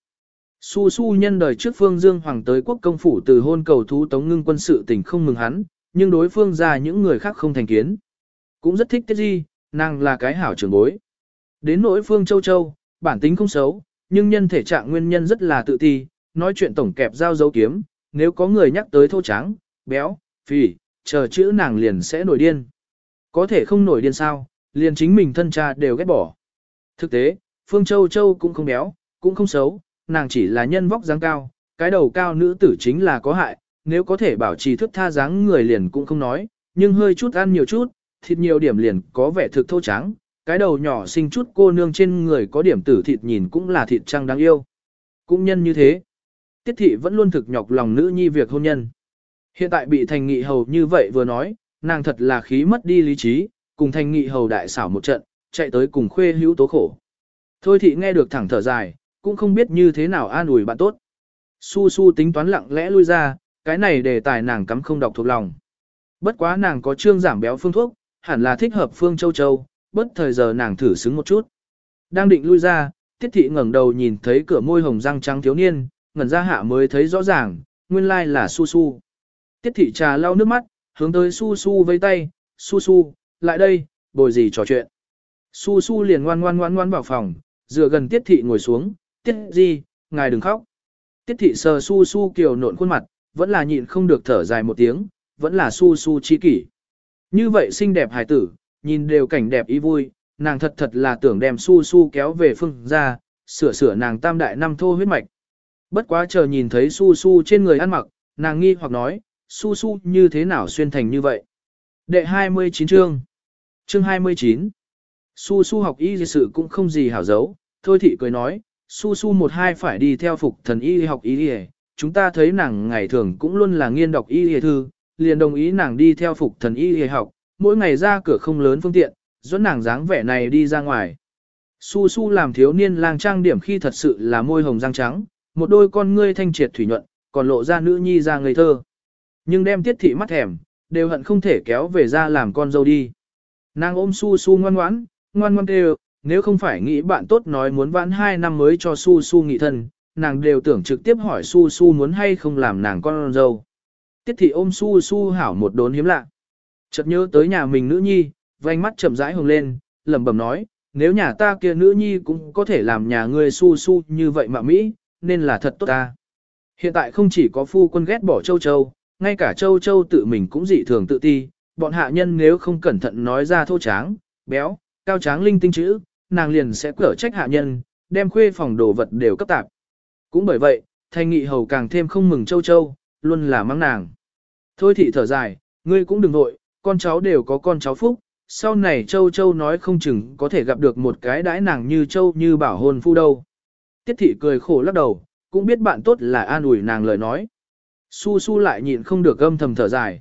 Su su nhân đời trước Phương Dương Hoàng tới quốc công phủ từ hôn cầu thú tống ngưng quân sự tình không mừng hắn, nhưng đối phương ra những người khác không thành kiến. Cũng rất thích tiết di, nàng là cái hảo trưởng bối. Đến nỗi Phương Châu Châu, bản tính không xấu, nhưng nhân thể trạng nguyên nhân rất là tự ti, nói chuyện tổng kẹp dao dấu kiếm, nếu có người nhắc tới thô trắng, béo, phì, chờ chữ nàng liền sẽ nổi điên. Có thể không nổi điên sao, liền chính mình thân cha đều ghét bỏ. Thực tế, Phương Châu Châu cũng không béo, cũng không xấu, nàng chỉ là nhân vóc dáng cao, cái đầu cao nữ tử chính là có hại, nếu có thể bảo trì thức tha dáng người liền cũng không nói, nhưng hơi chút ăn nhiều chút, thịt nhiều điểm liền có vẻ thực thô trắng, cái đầu nhỏ xinh chút cô nương trên người có điểm tử thịt nhìn cũng là thịt trăng đáng yêu. Cũng nhân như thế, tiết thị vẫn luôn thực nhọc lòng nữ nhi việc hôn nhân. Hiện tại bị thành nghị hầu như vậy vừa nói, nàng thật là khí mất đi lý trí, cùng thành nghị hầu đại xảo một trận, chạy tới cùng khuê hữu tố khổ. Thôi thị nghe được thẳng thở dài, cũng không biết như thế nào an ủi bạn tốt. Su su tính toán lặng lẽ lui ra, cái này đề tài nàng cắm không đọc thuộc lòng. Bất quá nàng có trương giảm béo phương thuốc, hẳn là thích hợp phương châu châu, bất thời giờ nàng thử xứng một chút. Đang định lui ra, tiết thị ngẩng đầu nhìn thấy cửa môi hồng răng trắng thiếu niên, ngẩn ra hạ mới thấy rõ ràng, nguyên lai là su su. Tiết thị trà lau nước mắt, hướng tới su su với tay, su su, lại đây, bồi gì trò chuyện. Su su liền ngoan ngoan ngoan ngoan vào phòng, dựa gần tiết thị ngồi xuống, tiết gì, ngài đừng khóc. Tiết thị sờ su su kiều nộn khuôn mặt, vẫn là nhịn không được thở dài một tiếng, vẫn là su su chi kỷ. Như vậy xinh đẹp hài tử, nhìn đều cảnh đẹp ý vui, nàng thật thật là tưởng đem su su kéo về phương ra, sửa sửa nàng tam đại năm thô huyết mạch. Bất quá chờ nhìn thấy su su trên người ăn mặc, nàng nghi hoặc nói, su su như thế nào xuyên thành như vậy. Đệ 29 chương Chương 29 Su su học y sự cũng không gì hảo giấu, thôi thị cười nói, su su một hai phải đi theo phục thần y học y chúng ta thấy nàng ngày thường cũng luôn là nghiên đọc y thư, liền đồng ý nàng đi theo phục thần y học, mỗi ngày ra cửa không lớn phương tiện, dẫn nàng dáng vẻ này đi ra ngoài. Su su làm thiếu niên lang trang điểm khi thật sự là môi hồng răng trắng, một đôi con ngươi thanh triệt thủy nhuận, còn lộ ra nữ nhi ra ngây thơ. Nhưng đem tiết thị mắt thèm, đều hận không thể kéo về ra làm con dâu đi. Nàng ôm su su ngoan ngoãn, ngoan ngoan kêu, nếu không phải nghĩ bạn tốt nói muốn vãn hai năm mới cho su su nghị thân, nàng đều tưởng trực tiếp hỏi su su muốn hay không làm nàng con dâu. Tiết thị ôm su su hảo một đốn hiếm lạ. Chợt nhớ tới nhà mình nữ nhi, vành mắt chậm rãi hồng lên, lẩm bẩm nói, nếu nhà ta kia nữ nhi cũng có thể làm nhà ngươi su su như vậy mà Mỹ, nên là thật tốt ta. Hiện tại không chỉ có phu quân ghét bỏ châu châu, ngay cả châu châu tự mình cũng dị thường tự ti, bọn hạ nhân nếu không cẩn thận nói ra thô tráng, béo, cao tráng linh tinh chữ, nàng liền sẽ cở trách hạ nhân, đem khuê phòng đồ vật đều cấp tạp. Cũng bởi vậy, thanh nghị hầu càng thêm không mừng châu châu, luôn là mang nàng. Thôi thị thở dài, ngươi cũng đừng vội, con cháu đều có con cháu phúc, sau này châu châu nói không chừng có thể gặp được một cái đãi nàng như châu như bảo hôn phu đâu. Tiết thị cười khổ lắc đầu, cũng biết bạn tốt là an ủi nàng lời nói. Su su lại nhịn không được âm thầm thở dài.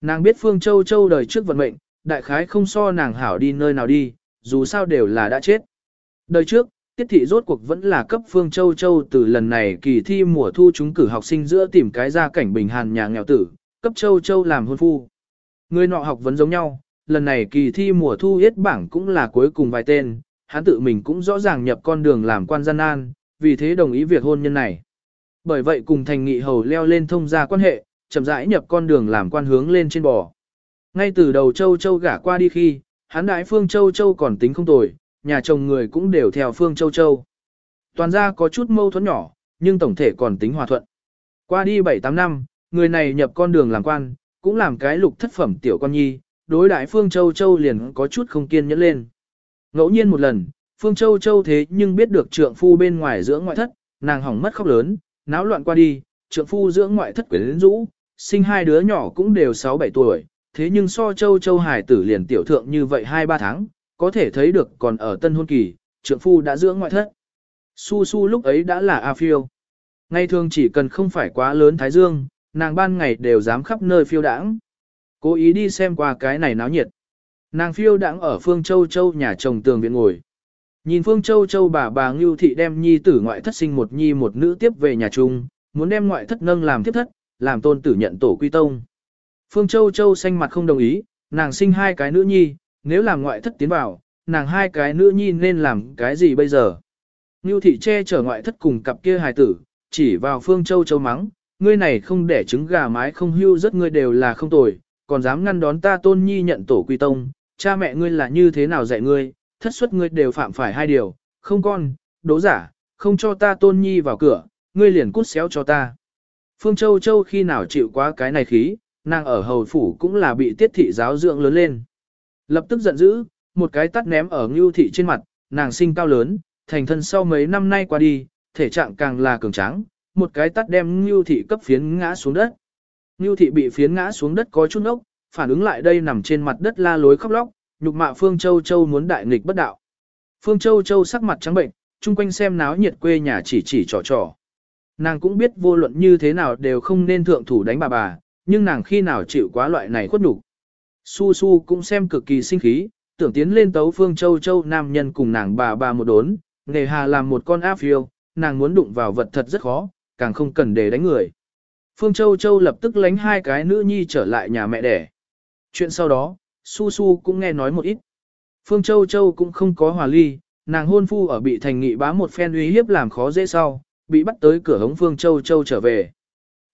Nàng biết Phương Châu Châu đời trước vận mệnh, đại khái không so nàng hảo đi nơi nào đi, dù sao đều là đã chết. Đời trước, tiết thị rốt cuộc vẫn là cấp Phương Châu Châu từ lần này kỳ thi mùa thu chúng cử học sinh giữa tìm cái gia cảnh bình hàn nhà nghèo tử, cấp Châu Châu làm hôn phu. Người nọ học vẫn giống nhau, lần này kỳ thi mùa thu yết bảng cũng là cuối cùng vài tên, hắn tự mình cũng rõ ràng nhập con đường làm quan gian nan, vì thế đồng ý việc hôn nhân này. Bởi vậy cùng thành nghị hầu leo lên thông gia quan hệ, chậm rãi nhập con đường làm quan hướng lên trên bò. Ngay từ đầu châu châu gả qua đi khi, hắn đại phương châu châu còn tính không tồi, nhà chồng người cũng đều theo phương châu châu. Toàn ra có chút mâu thuẫn nhỏ, nhưng tổng thể còn tính hòa thuận. Qua đi 7-8 năm, người này nhập con đường làm quan, cũng làm cái lục thất phẩm tiểu con nhi, đối đại phương châu châu liền có chút không kiên nhẫn lên. Ngẫu nhiên một lần, phương châu châu thế nhưng biết được trượng phu bên ngoài dưỡng ngoại thất, nàng hỏng mất khóc lớn, náo loạn qua đi, trượng phu dưỡng ngoại thất quyến rũ, sinh hai đứa nhỏ cũng đều 6-7 tuổi, thế nhưng so châu châu hải tử liền tiểu thượng như vậy 2-3 tháng, có thể thấy được còn ở tân hôn kỳ, trượng phu đã dưỡng ngoại thất. Su su lúc ấy đã là A phiêu. Ngày thường chỉ cần không phải quá lớn thái dương, nàng ban ngày đều dám khắp nơi phiêu đãng. Cố ý đi xem qua cái này náo nhiệt. Nàng phiêu đãng ở phương châu châu nhà chồng tường viện ngồi. Nhìn phương châu châu bà bà Ngưu Thị đem nhi tử ngoại thất sinh một nhi một nữ tiếp về nhà chung, muốn đem ngoại thất nâng làm tiếp thất, làm tôn tử nhận tổ quy tông. Phương Châu Châu xanh mặt không đồng ý, nàng sinh hai cái nữ nhi, nếu làm ngoại thất tiến vào, nàng hai cái nữ nhi nên làm cái gì bây giờ? Ngưu thị che chở ngoại thất cùng cặp kia hài tử, chỉ vào Phương Châu Châu mắng, ngươi này không để trứng gà mái không hưu rất ngươi đều là không tồi, còn dám ngăn đón ta tôn nhi nhận tổ quy tông, cha mẹ ngươi là như thế nào dạy ngươi, thất suất ngươi đều phạm phải hai điều, không con, đố giả, không cho ta tôn nhi vào cửa, ngươi liền cút xéo cho ta. Phương Châu Châu khi nào chịu quá cái này khí, nàng ở hầu phủ cũng là bị tiết thị giáo dưỡng lớn lên. Lập tức giận dữ, một cái tắt ném ở ngưu thị trên mặt, nàng sinh cao lớn, thành thân sau mấy năm nay qua đi, thể trạng càng là cường tráng, một cái tắt đem ngưu thị cấp phiến ngã xuống đất. Ngưu thị bị phiến ngã xuống đất có chút ốc, phản ứng lại đây nằm trên mặt đất la lối khóc lóc, nhục mạ Phương Châu Châu muốn đại nghịch bất đạo. Phương Châu Châu sắc mặt trắng bệnh, chung quanh xem náo nhiệt quê nhà chỉ chỉ trò trò. Nàng cũng biết vô luận như thế nào đều không nên thượng thủ đánh bà bà, nhưng nàng khi nào chịu quá loại này khuất nhục. Su Su cũng xem cực kỳ sinh khí, tưởng tiến lên tấu Phương Châu Châu nam nhân cùng nàng bà bà một đốn, nghề hà làm một con áp phiêu, nàng muốn đụng vào vật thật rất khó, càng không cần để đánh người. Phương Châu Châu lập tức lánh hai cái nữ nhi trở lại nhà mẹ đẻ. Chuyện sau đó, Su Su cũng nghe nói một ít. Phương Châu Châu cũng không có hòa ly, nàng hôn phu ở bị thành nghị bá một phen uy hiếp làm khó dễ sau, bị bắt tới cửa hống Phương Châu Châu trở về.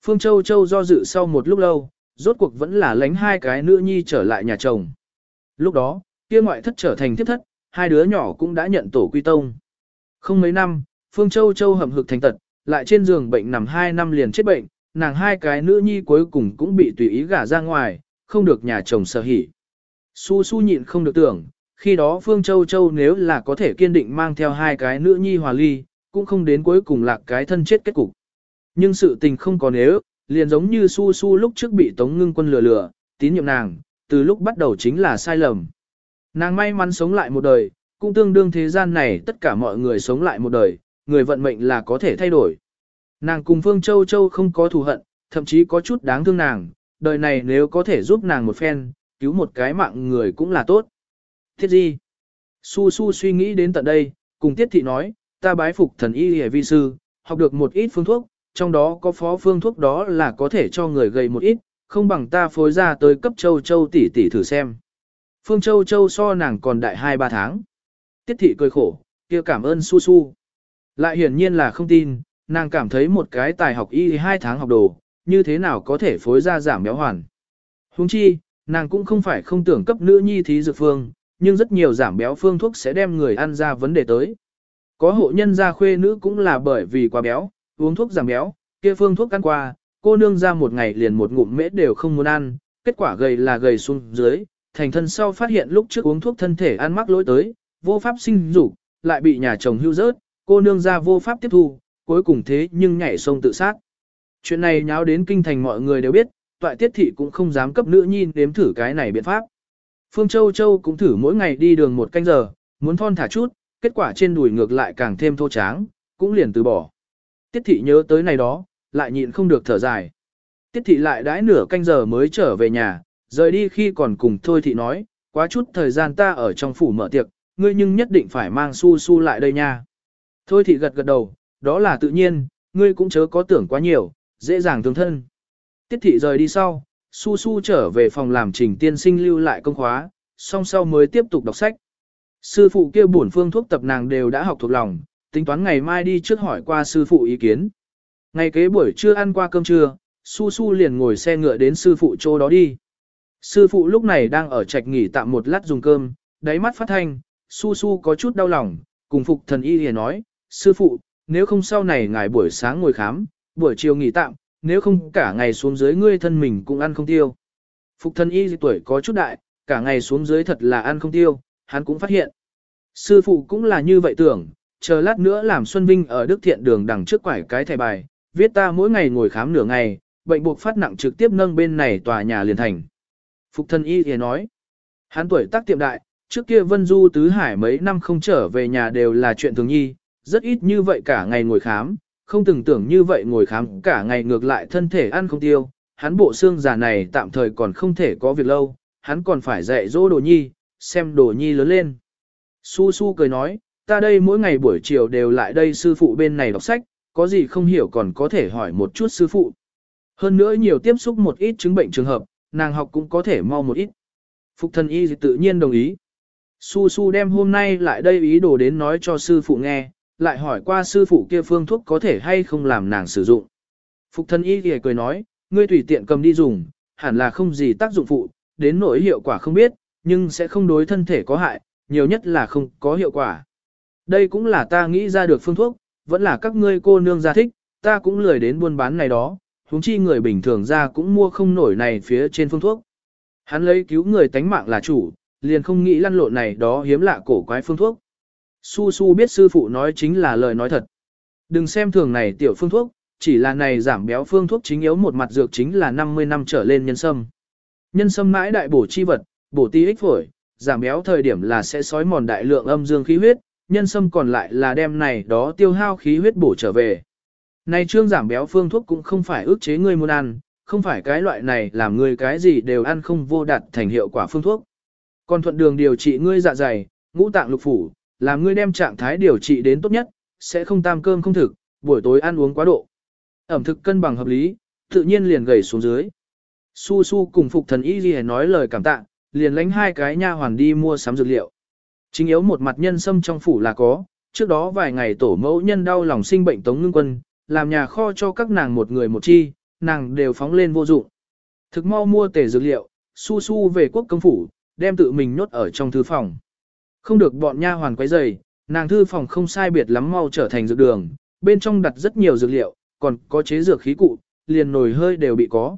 Phương Châu Châu do dự sau một lúc lâu, rốt cuộc vẫn là lánh hai cái nữ nhi trở lại nhà chồng. Lúc đó, kia ngoại thất trở thành thiết thất, hai đứa nhỏ cũng đã nhận tổ quy tông. Không mấy năm, Phương Châu Châu hầm hực thành tật, lại trên giường bệnh nằm hai năm liền chết bệnh, nàng hai cái nữ nhi cuối cùng cũng bị tùy ý gả ra ngoài, không được nhà chồng sở hỉ. Su su nhịn không được tưởng, khi đó Phương Châu Châu nếu là có thể kiên định mang theo hai cái nữ nhi hòa ly, cũng không đến cuối cùng lạc cái thân chết kết cục. Nhưng sự tình không có nếu, liền giống như su su lúc trước bị Tống Ngưng quân lừa lừa, tín nhiệm nàng, từ lúc bắt đầu chính là sai lầm. Nàng may mắn sống lại một đời, cũng tương đương thế gian này tất cả mọi người sống lại một đời, người vận mệnh là có thể thay đổi. Nàng cùng Phương Châu Châu không có thù hận, thậm chí có chút đáng thương nàng, đời này nếu có thể giúp nàng một phen, cứu một cái mạng người cũng là tốt. Thiết gì? Su Su suy nghĩ đến tận đây, cùng Tiết Thị nói, ta bái phục thần y hề vi sư, học được một ít phương thuốc, trong đó có phó phương thuốc đó là có thể cho người gầy một ít, không bằng ta phối ra tới cấp châu châu tỷ tỷ thử xem. Phương Châu Châu so nàng còn đại 2-3 tháng. Tiết thị cười khổ, kia cảm ơn su su. Lại hiển nhiên là không tin, nàng cảm thấy một cái tài học y 2 tháng học đồ, như thế nào có thể phối ra giảm béo hoàn. Huống chi, nàng cũng không phải không tưởng cấp nữ nhi thí dược phương, nhưng rất nhiều giảm béo phương thuốc sẽ đem người ăn ra vấn đề tới. Có hộ nhân gia khuê nữ cũng là bởi vì quá béo, uống thuốc giảm béo, kia phương thuốc ăn qua, cô nương ra một ngày liền một ngụm mễ đều không muốn ăn, kết quả gầy là gầy xuống dưới, thành thân sau phát hiện lúc trước uống thuốc thân thể ăn mắc lỗi tới, vô pháp sinh dục, lại bị nhà chồng hưu rớt, cô nương ra vô pháp tiếp thu, cuối cùng thế nhưng nhảy sông tự sát. Chuyện này nháo đến kinh thành mọi người đều biết, toại tiết thị cũng không dám cấp nữ nhi đếm thử cái này biện pháp. Phương Châu Châu cũng thử mỗi ngày đi đường một canh giờ, muốn thon thả chút, kết quả trên đùi ngược lại càng thêm thô tráng, cũng liền từ bỏ. Tiết thị nhớ tới này đó, lại nhịn không được thở dài. Tiết thị lại đãi nửa canh giờ mới trở về nhà, rời đi khi còn cùng thôi thị nói, quá chút thời gian ta ở trong phủ mở tiệc, ngươi nhưng nhất định phải mang su su lại đây nha. Thôi thị gật gật đầu, đó là tự nhiên, ngươi cũng chớ có tưởng quá nhiều, dễ dàng thương thân. Tiết thị rời đi sau, su su trở về phòng làm trình tiên sinh lưu lại công khóa, song sau mới tiếp tục đọc sách. Sư phụ kia bổn phương thuốc tập nàng đều đã học thuộc lòng, tính toán ngày mai đi trước hỏi qua sư phụ ý kiến. Ngày kế buổi trưa ăn qua cơm trưa, su su liền ngồi xe ngựa đến sư phụ chỗ đó đi. Sư phụ lúc này đang ở trạch nghỉ tạm một lát dùng cơm, đáy mắt phát thanh, su su có chút đau lòng, cùng phục thần y liền nói, sư phụ, nếu không sau này ngài buổi sáng ngồi khám, buổi chiều nghỉ tạm, nếu không cả ngày xuống dưới ngươi thân mình cũng ăn không tiêu. Phục thần y tuổi có chút đại, cả ngày xuống dưới thật là ăn không tiêu, hắn cũng phát hiện. Sư phụ cũng là như vậy tưởng, chờ lát nữa làm Xuân Vinh ở Đức Thiện đường đằng trước quải cái thẻ bài, viết ta mỗi ngày ngồi khám nửa ngày, bệnh buộc phát nặng trực tiếp nâng bên này tòa nhà liền thành. Phục thân y thì nói, hắn tuổi tác tiệm đại, trước kia Vân Du Tứ Hải mấy năm không trở về nhà đều là chuyện thường nhi, rất ít như vậy cả ngày ngồi khám, không từng tưởng như vậy ngồi khám cả ngày ngược lại thân thể ăn không tiêu, hắn bộ xương già này tạm thời còn không thể có việc lâu, hắn còn phải dạy dỗ đồ nhi, xem đồ nhi lớn lên. Su Su cười nói, ta đây mỗi ngày buổi chiều đều lại đây sư phụ bên này đọc sách, có gì không hiểu còn có thể hỏi một chút sư phụ. Hơn nữa nhiều tiếp xúc một ít chứng bệnh trường hợp, nàng học cũng có thể mau một ít. Phục thần y tự nhiên đồng ý. Su Su đem hôm nay lại đây ý đồ đến nói cho sư phụ nghe, lại hỏi qua sư phụ kia phương thuốc có thể hay không làm nàng sử dụng. Phục thân y thì cười nói, ngươi tùy tiện cầm đi dùng, hẳn là không gì tác dụng phụ, đến nỗi hiệu quả không biết, nhưng sẽ không đối thân thể có hại, nhiều nhất là không có hiệu quả. Đây cũng là ta nghĩ ra được phương thuốc, vẫn là các ngươi cô nương gia thích, ta cũng lười đến buôn bán này đó, huống chi người bình thường ra cũng mua không nổi này phía trên phương thuốc. Hắn lấy cứu người tánh mạng là chủ, liền không nghĩ lăn lộn này đó hiếm lạ cổ quái phương thuốc. Su Su biết sư phụ nói chính là lời nói thật. Đừng xem thường này tiểu phương thuốc, chỉ là này giảm béo phương thuốc chính yếu một mặt dược chính là 50 năm trở lên nhân sâm. Nhân sâm mãi đại bổ chi vật, bổ ti ích phổi, giảm béo thời điểm là sẽ sói mòn đại lượng âm dương khí huyết, nhân sâm còn lại là đem này đó tiêu hao khí huyết bổ trở về. Này trương giảm béo phương thuốc cũng không phải ức chế ngươi muốn ăn, không phải cái loại này làm ngươi cái gì đều ăn không vô đạt thành hiệu quả phương thuốc. Còn thuận đường điều trị ngươi dạ dày, ngũ tạng lục phủ, làm ngươi đem trạng thái điều trị đến tốt nhất, sẽ không tam cơm không thực, buổi tối ăn uống quá độ. Ẩm thực cân bằng hợp lý, tự nhiên liền gầy xuống dưới. Su Su cùng phục thần y gì nói lời cảm tạ, liền lánh hai cái nha hoàn đi mua sắm dược liệu. Chính yếu một mặt nhân sâm trong phủ là có, trước đó vài ngày tổ mẫu nhân đau lòng sinh bệnh tống ngưng quân, làm nhà kho cho các nàng một người một chi, nàng đều phóng lên vô dụng. Thực mau mua tể dược liệu, su su về quốc công phủ, đem tự mình nhốt ở trong thư phòng. Không được bọn nha hoàn quấy rầy, nàng thư phòng không sai biệt lắm mau trở thành dược đường, bên trong đặt rất nhiều dược liệu, còn có chế dược khí cụ, liền nồi hơi đều bị có.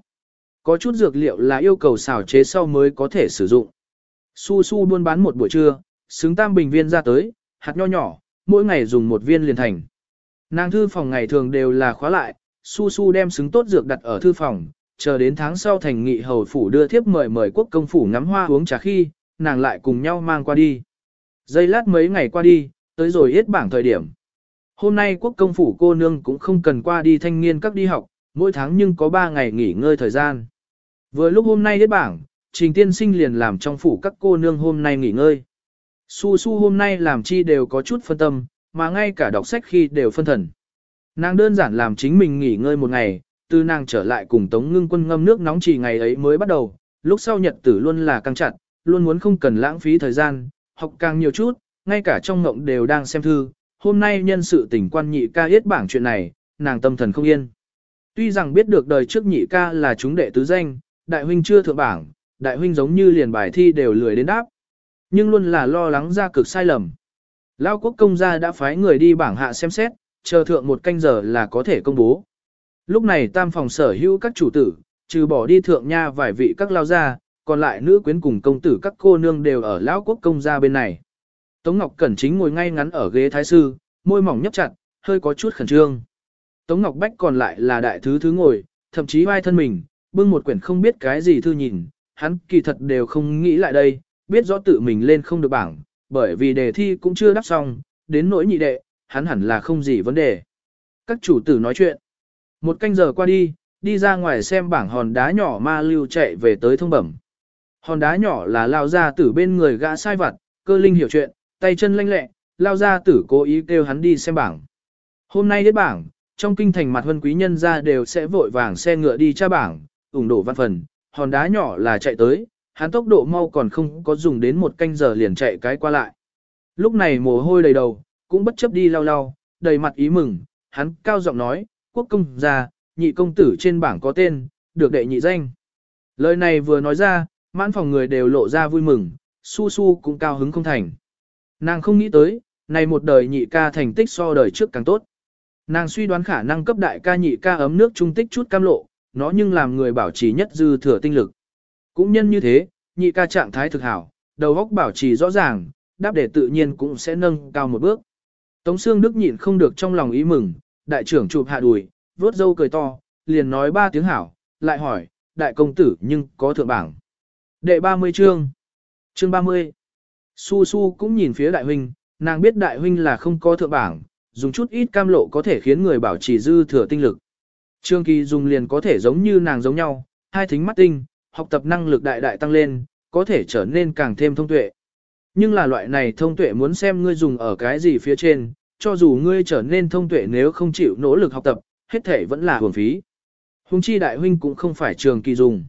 Có chút dược liệu là yêu cầu xào chế sau mới có thể sử dụng. Su su buôn bán một buổi trưa, xứng tam bình viên ra tới, hạt nho nhỏ, mỗi ngày dùng một viên liền thành. Nàng thư phòng ngày thường đều là khóa lại, su su đem xứng tốt dược đặt ở thư phòng, chờ đến tháng sau thành nghị hầu phủ đưa thiếp mời mời quốc công phủ ngắm hoa uống trà khi, nàng lại cùng nhau mang qua đi. Dây lát mấy ngày qua đi, tới rồi hết bảng thời điểm. Hôm nay quốc công phủ cô nương cũng không cần qua đi thanh niên các đi học, mỗi tháng nhưng có 3 ngày nghỉ ngơi thời gian. Vừa lúc hôm nay hết bảng, trình tiên sinh liền làm trong phủ các cô nương hôm nay nghỉ ngơi. Su su hôm nay làm chi đều có chút phân tâm, mà ngay cả đọc sách khi đều phân thần. Nàng đơn giản làm chính mình nghỉ ngơi một ngày, từ nàng trở lại cùng Tống Ngưng Quân ngâm nước nóng chỉ ngày ấy mới bắt đầu, lúc sau nhật tử luôn là căng chặt, luôn muốn không cần lãng phí thời gian, học càng nhiều chút, ngay cả trong ngộng đều đang xem thư, hôm nay nhân sự tỉnh quan nhị ca yết bảng chuyện này, nàng tâm thần không yên. Tuy rằng biết được đời trước nhị ca là chúng đệ tứ danh, đại huynh chưa thượng bảng, đại huynh giống như liền bài thi đều lười đến đáp, nhưng luôn là lo lắng ra cực sai lầm. Lao quốc công gia đã phái người đi bảng hạ xem xét, chờ thượng một canh giờ là có thể công bố. Lúc này tam phòng sở hữu các chủ tử, trừ bỏ đi thượng nha vài vị các lao gia, còn lại nữ quyến cùng công tử các cô nương đều ở lão quốc công gia bên này. Tống Ngọc Cẩn chính ngồi ngay ngắn ở ghế thái sư, môi mỏng nhấp chặt, hơi có chút khẩn trương. Tống Ngọc Bách còn lại là đại thứ thứ ngồi, thậm chí vai thân mình, bưng một quyển không biết cái gì thư nhìn, hắn kỳ thật đều không nghĩ lại đây, biết rõ tự mình lên không được bảng, bởi vì đề thi cũng chưa đáp xong, đến nỗi nhị đệ, hắn hẳn là không gì vấn đề. Các chủ tử nói chuyện. Một canh giờ qua đi, đi ra ngoài xem bảng hòn đá nhỏ ma lưu chạy về tới thông bẩm. Hòn đá nhỏ là lao ra tử bên người gã sai vặt, cơ linh hiểu chuyện, tay chân lanh lẹ, lao ra tử cố ý kêu hắn đi xem bảng. Hôm nay đến bảng, trong kinh thành mặt huân quý nhân ra đều sẽ vội vàng xe ngựa đi tra bảng, ủng đổ văn phần, hòn đá nhỏ là chạy tới, hắn tốc độ mau còn không có dùng đến một canh giờ liền chạy cái qua lại. Lúc này mồ hôi đầy đầu, cũng bất chấp đi lau lau, đầy mặt ý mừng, hắn cao giọng nói, quốc công gia, nhị công tử trên bảng có tên, được đệ nhị danh. Lời này vừa nói ra, mãn phòng người đều lộ ra vui mừng, su su cũng cao hứng không thành. Nàng không nghĩ tới, này một đời nhị ca thành tích so đời trước càng tốt. Nàng suy đoán khả năng cấp đại ca nhị ca ấm nước trung tích chút cam lộ, nó nhưng làm người bảo trì nhất dư thừa tinh lực. Cũng nhân như thế, nhị ca trạng thái thực hảo, đầu óc bảo trì rõ ràng, đáp để tự nhiên cũng sẽ nâng cao một bước. Tống Sương Đức nhịn không được trong lòng ý mừng, đại trưởng chụp hạ đùi, vớt dâu cười to, liền nói ba tiếng hảo, lại hỏi, đại công tử nhưng có thượng bảng. Đệ 30 chương. Chương 30. Su Su cũng nhìn phía đại huynh, nàng biết đại huynh là không có thượng bảng, dùng chút ít cam lộ có thể khiến người bảo trì dư thừa tinh lực. Trương Kỳ dùng liền có thể giống như nàng giống nhau, hai thính mắt tinh, học tập năng lực đại đại tăng lên, có thể trở nên càng thêm thông tuệ. Nhưng là loại này thông tuệ muốn xem ngươi dùng ở cái gì phía trên, cho dù ngươi trở nên thông tuệ nếu không chịu nỗ lực học tập, hết thể vẫn là hưởng phí. Hùng chi đại huynh cũng không phải trường kỳ dùng.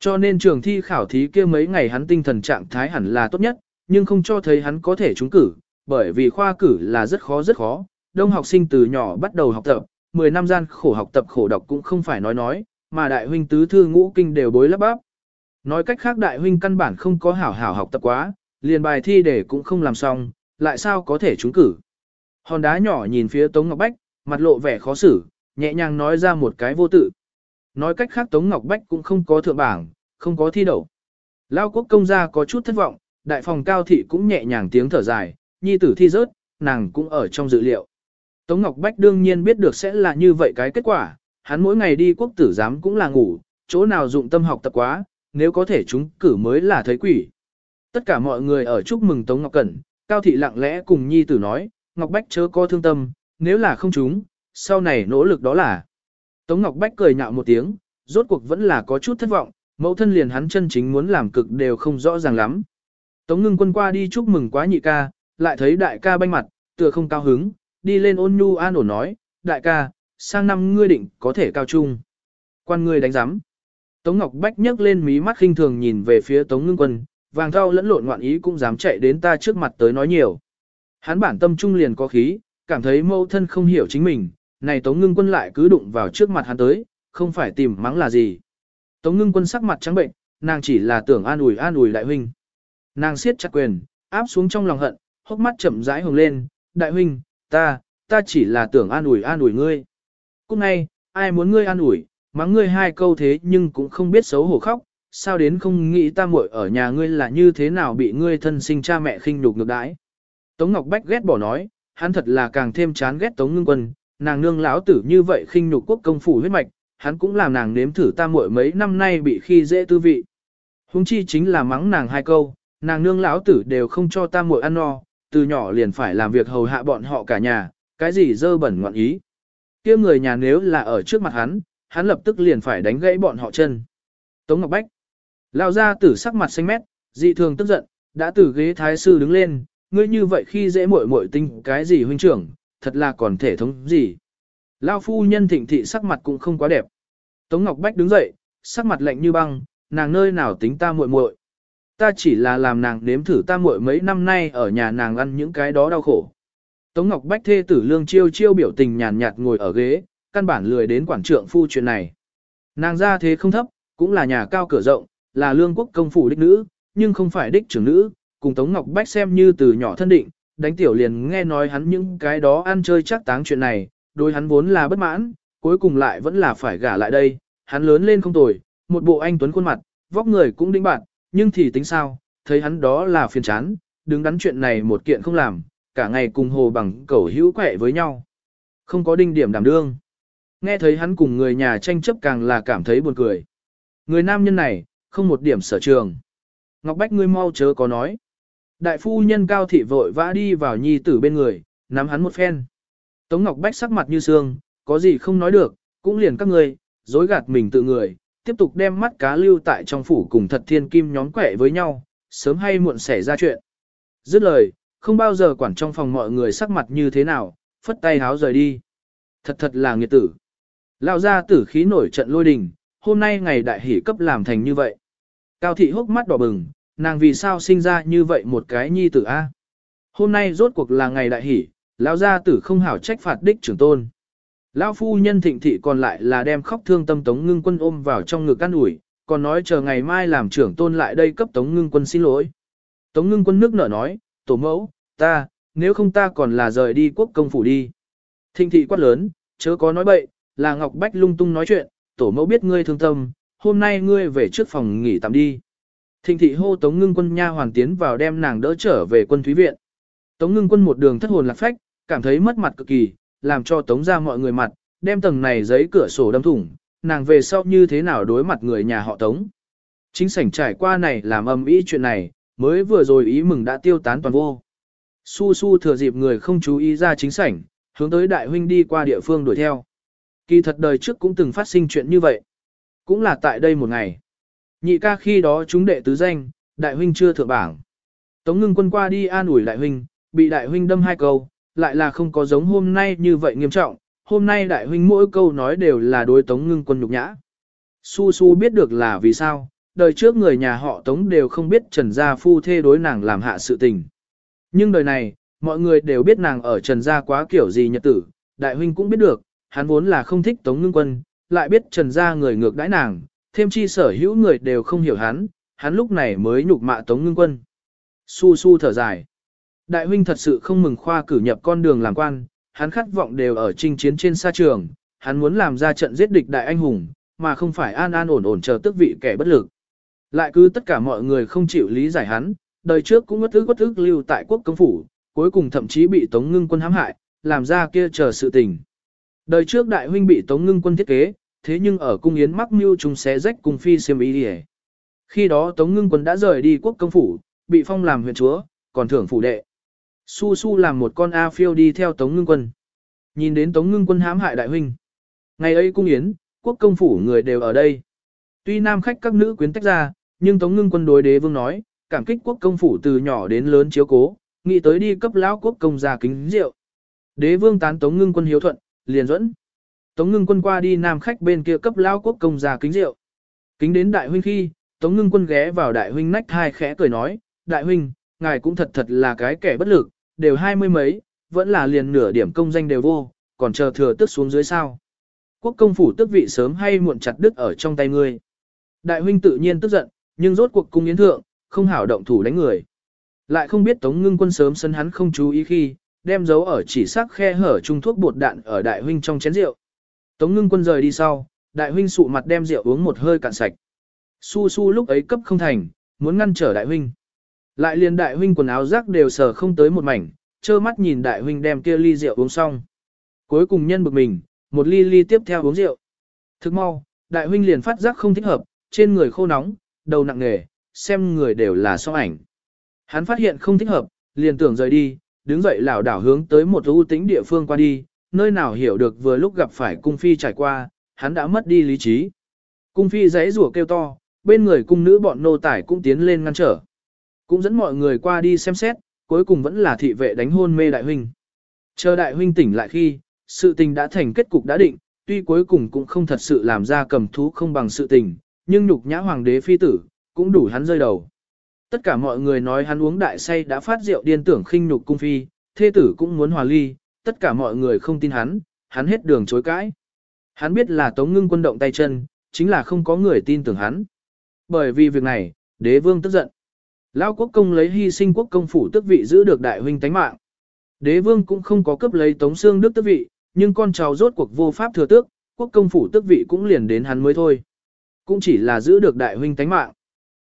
Cho nên trường thi khảo thí kia mấy ngày hắn tinh thần trạng thái hẳn là tốt nhất, nhưng không cho thấy hắn có thể trúng cử, bởi vì khoa cử là rất khó rất khó. Đông học sinh từ nhỏ bắt đầu học tập, 10 năm gian khổ học tập khổ đọc cũng không phải nói nói, mà đại huynh tứ thư ngũ kinh đều bối lắp bắp. Nói cách khác đại huynh căn bản không có hảo hảo học tập quá, liền bài thi để cũng không làm xong, lại sao có thể trúng cử. Hòn đá nhỏ nhìn phía Tống Ngọc Bách, mặt lộ vẻ khó xử, nhẹ nhàng nói ra một cái vô tự. Nói cách khác Tống Ngọc Bách cũng không có thượng bảng, không có thi đậu. Lao quốc công gia có chút thất vọng, đại phòng cao thị cũng nhẹ nhàng tiếng thở dài, nhi tử thi rớt, nàng cũng ở trong dự liệu. Tống Ngọc Bách đương nhiên biết được sẽ là như vậy cái kết quả, hắn mỗi ngày đi quốc tử giám cũng là ngủ, chỗ nào dụng tâm học tập quá, nếu có thể chúng cử mới là thấy quỷ. Tất cả mọi người ở chúc mừng Tống Ngọc Cẩn, Cao Thị lặng lẽ cùng Nhi Tử nói, Ngọc Bách chớ có thương tâm, nếu là không chúng, sau này nỗ lực đó là. Tống Ngọc Bách cười nhạo một tiếng, rốt cuộc vẫn là có chút thất vọng, mẫu thân liền hắn chân chính muốn làm cực đều không rõ ràng lắm. Tống ngưng quân qua đi chúc mừng quá nhị ca, lại thấy đại ca banh mặt, tựa không cao hứng, đi lên ôn nhu an ổn nói, đại ca, sang năm ngươi định có thể cao trung. Quan ngươi đánh giám. Tống Ngọc Bách nhấc lên mí mắt khinh thường nhìn về phía Tống Ngưng Quân, vàng thao lẫn lộn ngoạn ý cũng dám chạy đến ta trước mặt tới nói nhiều. Hắn bản tâm trung liền có khí, cảm thấy mâu thân không hiểu chính mình, này Tống Ngưng Quân lại cứ đụng vào trước mặt hắn tới, không phải tìm mắng là gì. Tống Ngưng Quân sắc mặt trắng bệnh, nàng chỉ là tưởng an ủi an ủi đại huynh. Nàng siết chặt quyền, áp xuống trong lòng hận, hốc mắt chậm rãi hồng lên, đại huynh, ta, ta chỉ là tưởng an ủi an ủi ngươi. Cũng ngay, ai muốn ngươi an ủi, mắng ngươi hai câu thế nhưng cũng không biết xấu hổ khóc, sao đến không nghĩ ta muội ở nhà ngươi là như thế nào bị ngươi thân sinh cha mẹ khinh nhục ngược đãi. Tống Ngọc Bách ghét bỏ nói, hắn thật là càng thêm chán ghét Tống Ngưng Quân, nàng nương lão tử như vậy khinh nhục quốc công phủ huyết mạch, hắn cũng làm nàng nếm thử ta muội mấy năm nay bị khi dễ tư vị. Hùng chi chính là mắng nàng hai câu, nàng nương lão tử đều không cho ta muội ăn no, từ nhỏ liền phải làm việc hầu hạ bọn họ cả nhà, cái gì dơ bẩn ngoạn ý kia người nhà nếu là ở trước mặt hắn, hắn lập tức liền phải đánh gãy bọn họ chân. Tống Ngọc Bách. Lao ra tử sắc mặt xanh mét, dị thường tức giận, đã từ ghế thái sư đứng lên, ngươi như vậy khi dễ muội muội tinh cái gì huynh trưởng, thật là còn thể thống gì. Lao phu nhân thịnh thị sắc mặt cũng không quá đẹp. Tống Ngọc Bách đứng dậy, sắc mặt lạnh như băng, nàng nơi nào tính ta muội muội. Ta chỉ là làm nàng nếm thử ta muội mấy năm nay ở nhà nàng ăn những cái đó đau khổ. Tống Ngọc Bách thê tử lương chiêu chiêu biểu tình nhàn nhạt ngồi ở ghế, căn bản lười đến quản trượng phu chuyện này. Nàng ra thế không thấp, cũng là nhà cao cửa rộng, là lương quốc công phủ đích nữ, nhưng không phải đích trưởng nữ, cùng Tống Ngọc Bách xem như từ nhỏ thân định, đánh tiểu liền nghe nói hắn những cái đó ăn chơi chắc táng chuyện này, đối hắn vốn là bất mãn, cuối cùng lại vẫn là phải gả lại đây, hắn lớn lên không tồi, một bộ anh tuấn khuôn mặt, vóc người cũng đĩnh bạn, nhưng thì tính sao, thấy hắn đó là phiền chán, đứng đắn chuyện này một kiện không làm, cả ngày cùng hồ bằng cẩu hữu quẹ với nhau. Không có đinh điểm đảm đương. Nghe thấy hắn cùng người nhà tranh chấp càng là cảm thấy buồn cười. Người nam nhân này, không một điểm sở trường. Ngọc Bách ngươi mau chớ có nói. Đại phu nhân cao thị vội vã đi vào nhi tử bên người, nắm hắn một phen. Tống Ngọc Bách sắc mặt như xương, có gì không nói được, cũng liền các ngươi dối gạt mình tự người, tiếp tục đem mắt cá lưu tại trong phủ cùng thật thiên kim nhóm quẻ với nhau, sớm hay muộn xảy ra chuyện. Dứt lời, không bao giờ quản trong phòng mọi người sắc mặt như thế nào, phất tay háo rời đi. Thật thật là nghiệt tử. Lão gia tử khí nổi trận lôi đình, hôm nay ngày đại hỷ cấp làm thành như vậy. Cao thị hốc mắt đỏ bừng, nàng vì sao sinh ra như vậy một cái nhi tử A. Hôm nay rốt cuộc là ngày đại hỷ, lão gia tử không hảo trách phạt đích trưởng tôn. Lão phu nhân thịnh thị còn lại là đem khóc thương tâm tống ngưng quân ôm vào trong ngực căn ủi, còn nói chờ ngày mai làm trưởng tôn lại đây cấp tống ngưng quân xin lỗi. Tống ngưng quân nước nở nói, tổ mẫu, ta, nếu không ta còn là rời đi quốc công phủ đi. Thinh thị quát lớn, chớ có nói bậy, là Ngọc Bách lung tung nói chuyện, tổ mẫu biết ngươi thương tâm, hôm nay ngươi về trước phòng nghỉ tạm đi. Thịnh thị hô Tống Ngưng Quân nha hoàn tiến vào đem nàng đỡ trở về quân thúy viện. Tống Ngưng Quân một đường thất hồn lạc phách, cảm thấy mất mặt cực kỳ, làm cho Tống ra mọi người mặt, đem tầng này giấy cửa sổ đâm thủng, nàng về sau như thế nào đối mặt người nhà họ Tống. Chính sảnh trải qua này làm âm ý chuyện này, mới vừa rồi ý mừng đã tiêu tán toàn vô. Su su thừa dịp người không chú ý ra chính sảnh, hướng tới đại huynh đi qua địa phương đuổi theo. Kỳ thật đời trước cũng từng phát sinh chuyện như vậy. Cũng là tại đây một ngày. Nhị ca khi đó chúng đệ tứ danh, đại huynh chưa thượng bảng. Tống ngưng quân qua đi an ủi đại huynh, bị đại huynh đâm hai câu, lại là không có giống hôm nay như vậy nghiêm trọng. Hôm nay đại huynh mỗi câu nói đều là đối tống ngưng quân nhục nhã. Su su biết được là vì sao, đời trước người nhà họ tống đều không biết trần gia phu thê đối nàng làm hạ sự tình. Nhưng đời này, mọi người đều biết nàng ở trần gia quá kiểu gì nhật tử, đại huynh cũng biết được, hắn vốn là không thích tống ngưng quân, lại biết trần gia người ngược đãi nàng, thêm chi sở hữu người đều không hiểu hắn, hắn lúc này mới nhục mạ tống ngưng quân. Su su thở dài. Đại huynh thật sự không mừng khoa cử nhập con đường làm quan, hắn khát vọng đều ở chinh chiến trên sa trường, hắn muốn làm ra trận giết địch đại anh hùng, mà không phải an an ổn ổn chờ tước vị kẻ bất lực. Lại cứ tất cả mọi người không chịu lý giải hắn, đời trước cũng mất ức bất ức lưu tại quốc công phủ, cuối cùng thậm chí bị tống ngưng quân hãm hại, làm ra kia chờ sự tình. Đời trước đại huynh bị tống ngưng quân thiết kế, thế nhưng ở cung yến mắc mưu chúng xé rách cùng phi xiêm ý đi Khi đó Tống Ngưng Quân đã rời đi quốc công phủ, bị phong làm huyện chúa, còn thưởng phủ đệ. Su Su làm một con A phiêu đi theo Tống Ngưng Quân. Nhìn đến Tống Ngưng Quân hãm hại đại huynh. Ngày ấy cung yến, quốc công phủ người đều ở đây. Tuy nam khách các nữ quyến tách ra, nhưng Tống Ngưng Quân đối đế vương nói, cảm kích quốc công phủ từ nhỏ đến lớn chiếu cố, nghĩ tới đi cấp lão quốc công gia kính rượu. Đế vương tán Tống Ngưng Quân hiếu thuận, liền dẫn. Tống ngưng quân qua đi nam khách bên kia cấp lão quốc công ra kính rượu. Kính đến đại huynh khi, Tống ngưng quân ghé vào đại huynh nách hai khẽ cười nói, đại huynh, ngài cũng thật thật là cái kẻ bất lực, đều hai mươi mấy, vẫn là liền nửa điểm công danh đều vô, còn chờ thừa tức xuống dưới sao. Quốc công phủ tức vị sớm hay muộn chặt đứt ở trong tay ngươi. Đại huynh tự nhiên tức giận, nhưng rốt cuộc cung yến thượng, không hảo động thủ đánh người. Lại không biết Tống ngưng quân sớm sân hắn không chú ý khi, đem dấu ở chỉ sắc khe hở trung thuốc bột đạn ở đại huynh trong chén rượu. Tống ngưng quân rời đi sau, đại huynh sụ mặt đem rượu uống một hơi cạn sạch. Su su lúc ấy cấp không thành, muốn ngăn trở đại huynh. Lại liền đại huynh quần áo rác đều sờ không tới một mảnh, trơ mắt nhìn đại huynh đem kia ly rượu uống xong. Cuối cùng nhân bực mình, một ly ly tiếp theo uống rượu. Thức mau, đại huynh liền phát giác không thích hợp, trên người khô nóng, đầu nặng nề, xem người đều là so ảnh. Hắn phát hiện không thích hợp, liền tưởng rời đi, đứng dậy lảo đảo hướng tới một ưu tính địa phương qua đi, nơi nào hiểu được vừa lúc gặp phải cung phi trải qua, hắn đã mất đi lý trí. Cung phi giấy rủa kêu to, bên người cung nữ bọn nô tải cũng tiến lên ngăn trở. Cũng dẫn mọi người qua đi xem xét, cuối cùng vẫn là thị vệ đánh hôn mê đại huynh. Chờ đại huynh tỉnh lại khi, sự tình đã thành kết cục đã định, tuy cuối cùng cũng không thật sự làm ra cầm thú không bằng sự tình, nhưng nhục nhã hoàng đế phi tử, cũng đủ hắn rơi đầu. Tất cả mọi người nói hắn uống đại say đã phát rượu điên tưởng khinh nhục cung phi, thê tử cũng muốn hòa ly, tất cả mọi người không tin hắn, hắn hết đường chối cãi. Hắn biết là Tống Ngưng quân động tay chân, chính là không có người tin tưởng hắn. Bởi vì việc này, đế vương tức giận. Lão quốc công lấy hy sinh quốc công phủ tước vị giữ được đại huynh tánh mạng. Đế vương cũng không có cấp lấy Tống Xương Đức tước vị, nhưng con cháu rốt cuộc vô pháp thừa tước, quốc công phủ tước vị cũng liền đến hắn mới thôi. Cũng chỉ là giữ được đại huynh tánh mạng.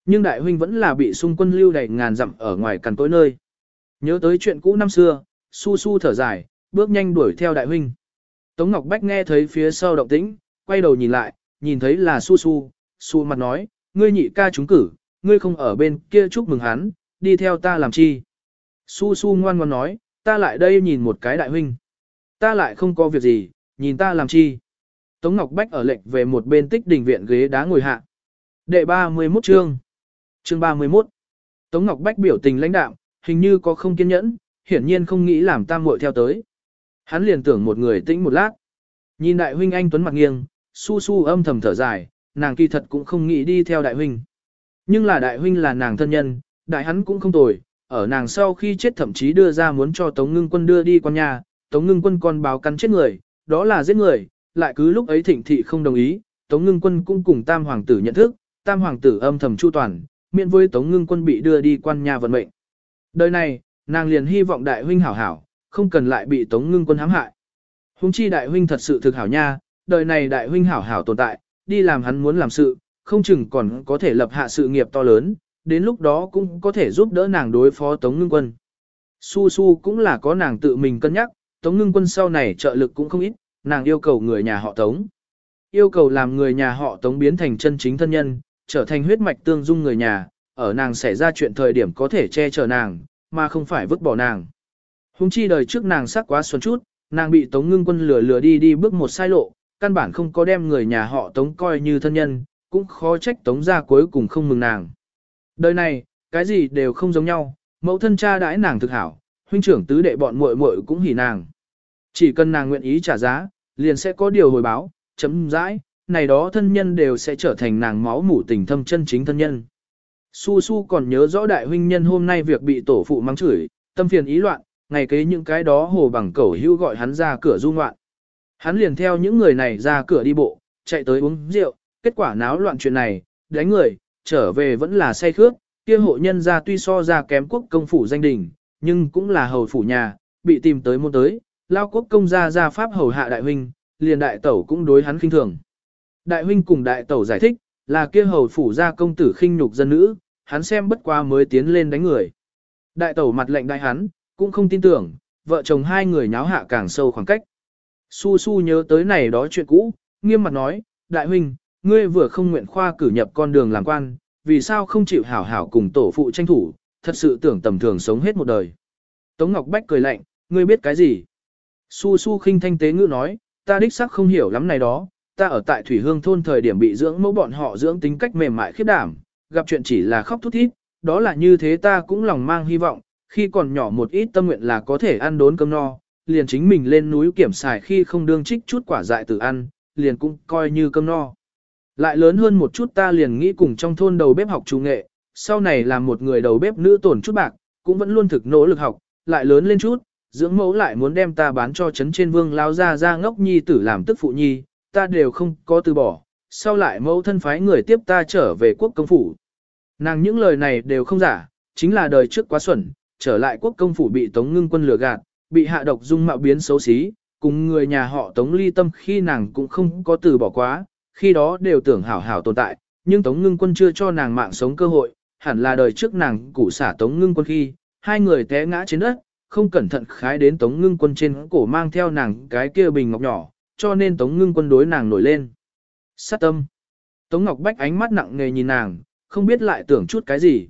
Nhưng đại huynh vẫn là bị xung quân lưu đầy ngàn dặm ở ngoài cằn tối nơi. Nhớ tới chuyện cũ năm xưa, su su thở dài, bước nhanh đuổi theo đại huynh. Tống Ngọc Bách nghe thấy phía sau động tĩnh, quay đầu nhìn lại, nhìn thấy là su su, su mặt nói, ngươi nhị ca trúng cử, ngươi không ở bên kia chúc mừng hắn, đi theo ta làm chi. Su su ngoan ngoan nói, ta lại đây nhìn một cái đại huynh. Ta lại không có việc gì, nhìn ta làm chi. Tống Ngọc Bách ở lệnh về một bên tích đình viện ghế đá ngồi hạ. Đệ 31 chương. Chương 31. Tống Ngọc Bách biểu tình lãnh đạm, hình như có không kiên nhẫn, hiển nhiên không nghĩ làm tam muội theo tới. Hắn liền tưởng một người tĩnh một lát. Nhìn đại huynh anh tuấn mặt nghiêng, su su âm thầm thở dài, nàng kỳ thật cũng không nghĩ đi theo đại huynh. Nhưng là đại huynh là nàng thân nhân, đại hắn cũng không tồi, ở nàng sau khi chết thậm chí đưa ra muốn cho Tống Ngưng Quân đưa đi quan nhà, Tống Ngưng Quân còn báo cắn chết người, đó là giết người, lại cứ lúc ấy thịnh thị không đồng ý, Tống Ngưng Quân cũng cùng Tam Hoàng tử nhận thức, Tam Hoàng tử âm thầm chu toàn, miễn với Tống Ngưng Quân bị đưa đi quan nhà vận mệnh. Đời này, nàng liền hy vọng đại huynh hảo hảo, không cần lại bị Tống Ngưng Quân hãm hại. Hùng chi đại huynh thật sự thực hảo nha, đời này đại huynh hảo hảo tồn tại, đi làm hắn muốn làm sự, không chừng còn có thể lập hạ sự nghiệp to lớn, đến lúc đó cũng có thể giúp đỡ nàng đối phó Tống Ngưng Quân. Su Su cũng là có nàng tự mình cân nhắc, Tống Ngưng Quân sau này trợ lực cũng không ít, nàng yêu cầu người nhà họ Tống. Yêu cầu làm người nhà họ Tống biến thành chân chính thân nhân, trở thành huyết mạch tương dung người nhà, ở nàng xảy ra chuyện thời điểm có thể che chở nàng, mà không phải vứt bỏ nàng. Hùng chi đời trước nàng sắc quá xuân chút, nàng bị Tống Ngưng Quân lừa lừa đi đi bước một sai lộ, căn bản không có đem người nhà họ Tống coi như thân nhân, cũng khó trách Tống gia cuối cùng không mừng nàng. Đời này, cái gì đều không giống nhau, mẫu thân cha đãi nàng thực hảo, huynh trưởng tứ đệ bọn muội muội cũng hỉ nàng. Chỉ cần nàng nguyện ý trả giá, liền sẽ có điều hồi báo, chấm dãi, này đó thân nhân đều sẽ trở thành nàng máu mủ tình thâm chân chính thân nhân. Su Su còn nhớ rõ đại huynh nhân hôm nay việc bị tổ phụ mắng chửi, tâm phiền ý loạn, ngày kế những cái đó hồ bằng cẩu hưu gọi hắn ra cửa du ngoạn. Hắn liền theo những người này ra cửa đi bộ, chạy tới uống rượu, kết quả náo loạn chuyện này, đánh người, trở về vẫn là say khước, kia hộ nhân ra tuy so ra kém quốc công phủ danh đình, nhưng cũng là hầu phủ nhà, bị tìm tới môn tới, lao quốc công gia ra pháp hầu hạ đại huynh, liền đại tẩu cũng đối hắn khinh thường. Đại huynh cùng đại tẩu giải thích, là kia hầu phủ gia công tử khinh nhục dân nữ, hắn xem bất qua mới tiến lên đánh người. Đại tẩu mặt lệnh đại hắn, cũng không tin tưởng, vợ chồng hai người nháo hạ càng sâu khoảng cách. Su Su nhớ tới này đó chuyện cũ, nghiêm mặt nói, đại huynh, ngươi vừa không nguyện khoa cử nhập con đường làm quan, vì sao không chịu hảo hảo cùng tổ phụ tranh thủ, thật sự tưởng tầm thường sống hết một đời. Tống Ngọc Bách cười lạnh, ngươi biết cái gì? Su Su khinh thanh tế ngữ nói, ta đích xác không hiểu lắm này đó, ta ở tại Thủy Hương thôn thời điểm bị dưỡng mẫu bọn họ dưỡng tính cách mềm mại khiếp đảm, gặp chuyện chỉ là khóc thút thít, đó là như thế ta cũng lòng mang hy vọng, khi còn nhỏ một ít tâm nguyện là có thể ăn đốn cơm no, liền chính mình lên núi kiểm xài khi không đương trích chút quả dại từ ăn, liền cũng coi như cơm no. Lại lớn hơn một chút ta liền nghĩ cùng trong thôn đầu bếp học chủ nghệ, sau này làm một người đầu bếp nữ tổn chút bạc, cũng vẫn luôn thực nỗ lực học, lại lớn lên chút, dưỡng mẫu lại muốn đem ta bán cho chấn trên vương lao ra ra ngốc nhi tử làm tức phụ nhi, ta đều không có từ bỏ, sau lại mẫu thân phái người tiếp ta trở về quốc công phủ. Nàng những lời này đều không giả, chính là đời trước quá xuẩn, trở lại quốc công phủ bị tống ngưng quân lừa gạt, bị hạ độc dung mạo biến xấu xí, cùng người nhà họ tống ly tâm khi nàng cũng không có từ bỏ quá, khi đó đều tưởng hảo hảo tồn tại, nhưng Tống Ngưng Quân chưa cho nàng mạng sống cơ hội, hẳn là đời trước nàng củ xả Tống Ngưng Quân khi, hai người té ngã trên đất, không cẩn thận khái đến Tống Ngưng Quân trên cổ mang theo nàng cái kia bình ngọc nhỏ, cho nên Tống Ngưng Quân đối nàng nổi lên. Sát tâm. Tống Ngọc Bách ánh mắt nặng nề nhìn nàng, không biết lại tưởng chút cái gì.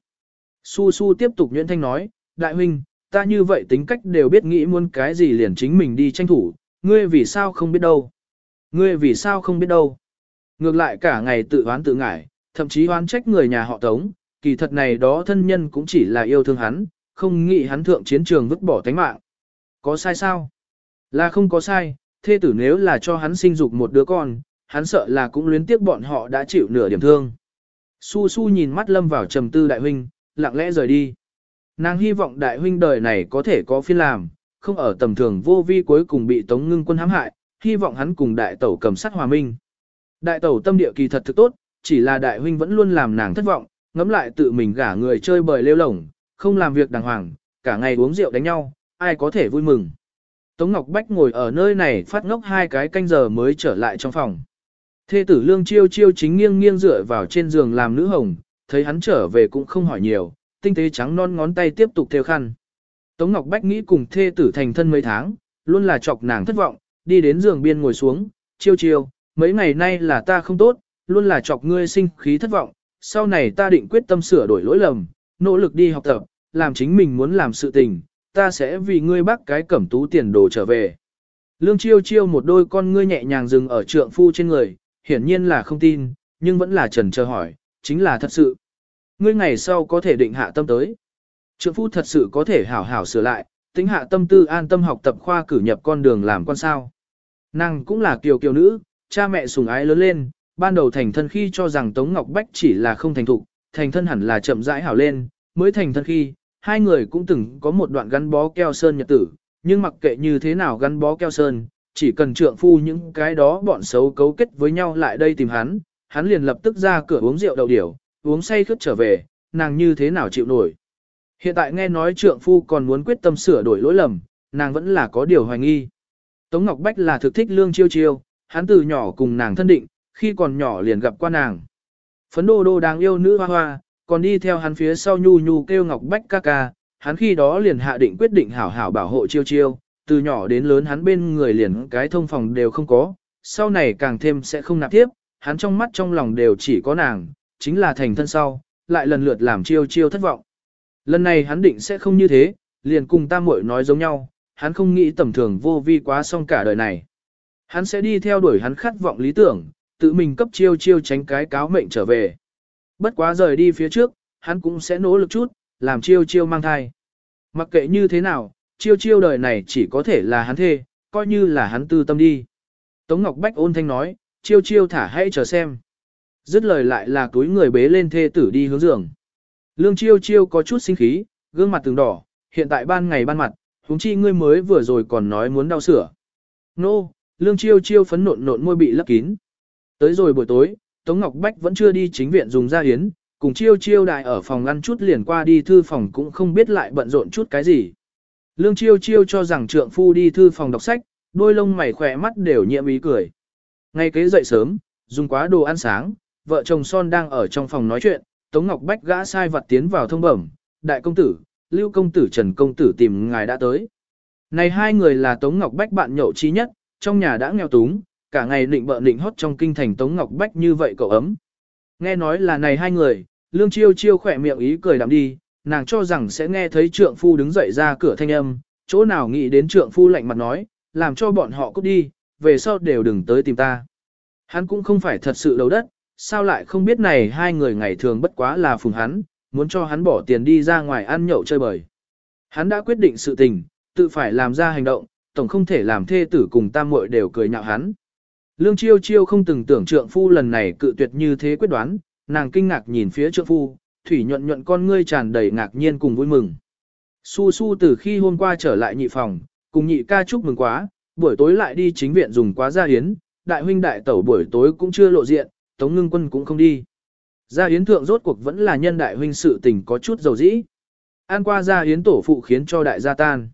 Su Su tiếp tục nhuyễn thanh nói, đại huynh, ta như vậy tính cách đều biết nghĩ muốn cái gì liền chính mình đi tranh thủ, ngươi vì sao không biết đâu. Ngươi vì sao không biết đâu. Ngược lại cả ngày tự oán tự ngải, thậm chí oán trách người nhà họ Tống, kỳ thật này đó thân nhân cũng chỉ là yêu thương hắn, không nghĩ hắn thượng chiến trường vứt bỏ tánh mạng. Có sai sao? Là không có sai, thê tử nếu là cho hắn sinh dục một đứa con, hắn sợ là cũng luyến tiếc bọn họ đã chịu nửa điểm thương. Su su nhìn mắt lâm vào trầm tư đại huynh, lặng lẽ rời đi. Nàng hy vọng đại huynh đời này có thể có phiên làm, không ở tầm thường vô vi cuối cùng bị tống ngưng quân hãm hại, hy vọng hắn cùng đại tẩu cầm sát hòa minh. Đại tẩu tâm địa kỳ thật thực tốt, chỉ là đại huynh vẫn luôn làm nàng thất vọng, ngẫm lại tự mình gả người chơi bời lêu lổng, không làm việc đàng hoàng, cả ngày uống rượu đánh nhau, ai có thể vui mừng. Tống Ngọc Bách ngồi ở nơi này phát ngốc hai cái canh giờ mới trở lại trong phòng. Thê tử lương chiêu chiêu chính nghiêng nghiêng dựa vào trên giường làm nữ hồng, thấy hắn trở về cũng không hỏi nhiều, tinh tế trắng non ngón tay tiếp tục theo khăn. Tống Ngọc Bách nghĩ cùng thê tử thành thân mấy tháng, luôn là chọc nàng thất vọng, đi đến giường biên ngồi xuống, chiêu chiêu, mấy ngày nay là ta không tốt, luôn là chọc ngươi sinh khí thất vọng, sau này ta định quyết tâm sửa đổi lỗi lầm, nỗ lực đi học tập, làm chính mình muốn làm sự tình, ta sẽ vì ngươi bắt cái cẩm tú tiền đồ trở về. Lương chiêu chiêu một đôi con ngươi nhẹ nhàng dừng ở trượng phu trên người, hiển nhiên là không tin, nhưng vẫn là trần chờ hỏi, chính là thật sự. Ngươi ngày sau có thể định hạ tâm tới. Trượng phu thật sự có thể hảo hảo sửa lại, tính hạ tâm tư an tâm học tập khoa cử nhập con đường làm con sao. Nàng cũng là kiều kiều nữ, cha mẹ sùng ái lớn lên, ban đầu thành thân khi cho rằng Tống Ngọc Bách chỉ là không thành thục, thành thân hẳn là chậm rãi hảo lên, mới thành thân khi, hai người cũng từng có một đoạn gắn bó keo sơn nhật tử, nhưng mặc kệ như thế nào gắn bó keo sơn, chỉ cần trượng phu những cái đó bọn xấu cấu kết với nhau lại đây tìm hắn, hắn liền lập tức ra cửa uống rượu đầu điểu, uống say khướt trở về, nàng như thế nào chịu nổi. Hiện tại nghe nói trượng phu còn muốn quyết tâm sửa đổi lỗi lầm, nàng vẫn là có điều hoài nghi. Tống Ngọc Bách là thực thích lương chiêu chiêu, hắn từ nhỏ cùng nàng thân định, khi còn nhỏ liền gặp qua nàng. Phấn đô đô đáng yêu nữ hoa hoa, còn đi theo hắn phía sau nhu nhu kêu Ngọc Bách ca ca, hắn khi đó liền hạ định quyết định hảo hảo bảo hộ chiêu chiêu, từ nhỏ đến lớn hắn bên người liền cái thông phòng đều không có, sau này càng thêm sẽ không nạp tiếp, hắn trong mắt trong lòng đều chỉ có nàng, chính là thành thân sau, lại lần lượt làm chiêu chiêu thất vọng. Lần này hắn định sẽ không như thế, liền cùng ta muội nói giống nhau, hắn không nghĩ tầm thường vô vi quá xong cả đời này. Hắn sẽ đi theo đuổi hắn khát vọng lý tưởng, tự mình cấp chiêu chiêu tránh cái cáo mệnh trở về. Bất quá rời đi phía trước, hắn cũng sẽ nỗ lực chút, làm chiêu chiêu mang thai. Mặc kệ như thế nào, chiêu chiêu đời này chỉ có thể là hắn thê, coi như là hắn tư tâm đi. Tống Ngọc Bách ôn thanh nói, chiêu chiêu thả hãy chờ xem. Dứt lời lại là túi người bế lên thê tử đi hướng giường. Lương chiêu chiêu có chút sinh khí, gương mặt từng đỏ, hiện tại ban ngày ban mặt, huống chi ngươi mới vừa rồi còn nói muốn đau sửa. Nô, no, lương chiêu chiêu phấn nộn nộn môi bị lấp kín. Tới rồi buổi tối, Tống Ngọc Bách vẫn chưa đi chính viện dùng ra yến, cùng chiêu chiêu đại ở phòng ăn chút liền qua đi thư phòng cũng không biết lại bận rộn chút cái gì. Lương chiêu chiêu cho rằng trượng phu đi thư phòng đọc sách, đôi lông mày khỏe mắt đều nhiễm ý cười. Ngay kế dậy sớm, dùng quá đồ ăn sáng, vợ chồng son đang ở trong phòng nói chuyện, Tống Ngọc Bách gã sai vật tiến vào thông bẩm, đại công tử, lưu công tử Trần công tử tìm ngài đã tới. Này hai người là Tống Ngọc Bách bạn nhậu trí nhất, trong nhà đã nghèo túng, cả ngày định bợ định hót trong kinh thành Tống Ngọc Bách như vậy cậu ấm. Nghe nói là này hai người, lương chiêu chiêu khỏe miệng ý cười đạm đi, nàng cho rằng sẽ nghe thấy trượng phu đứng dậy ra cửa thanh âm, chỗ nào nghĩ đến trượng phu lạnh mặt nói, làm cho bọn họ cút đi, về sau đều đừng tới tìm ta. Hắn cũng không phải thật sự đầu đất, sao lại không biết này hai người ngày thường bất quá là phùng hắn, muốn cho hắn bỏ tiền đi ra ngoài ăn nhậu chơi bời. Hắn đã quyết định sự tình, tự phải làm ra hành động, tổng không thể làm thê tử cùng tam muội đều cười nhạo hắn. Lương chiêu chiêu không từng tưởng trượng phu lần này cự tuyệt như thế quyết đoán, nàng kinh ngạc nhìn phía trượng phu, thủy nhuận nhuận con ngươi tràn đầy ngạc nhiên cùng vui mừng. Su su từ khi hôm qua trở lại nhị phòng, cùng nhị ca chúc mừng quá, buổi tối lại đi chính viện dùng quá gia yến. đại huynh đại tẩu buổi tối cũng chưa lộ diện, tống ngưng quân cũng không đi. Gia yến thượng rốt cuộc vẫn là nhân đại huynh sự tình có chút dầu dĩ. Ăn qua gia yến tổ phụ khiến cho đại gia tan.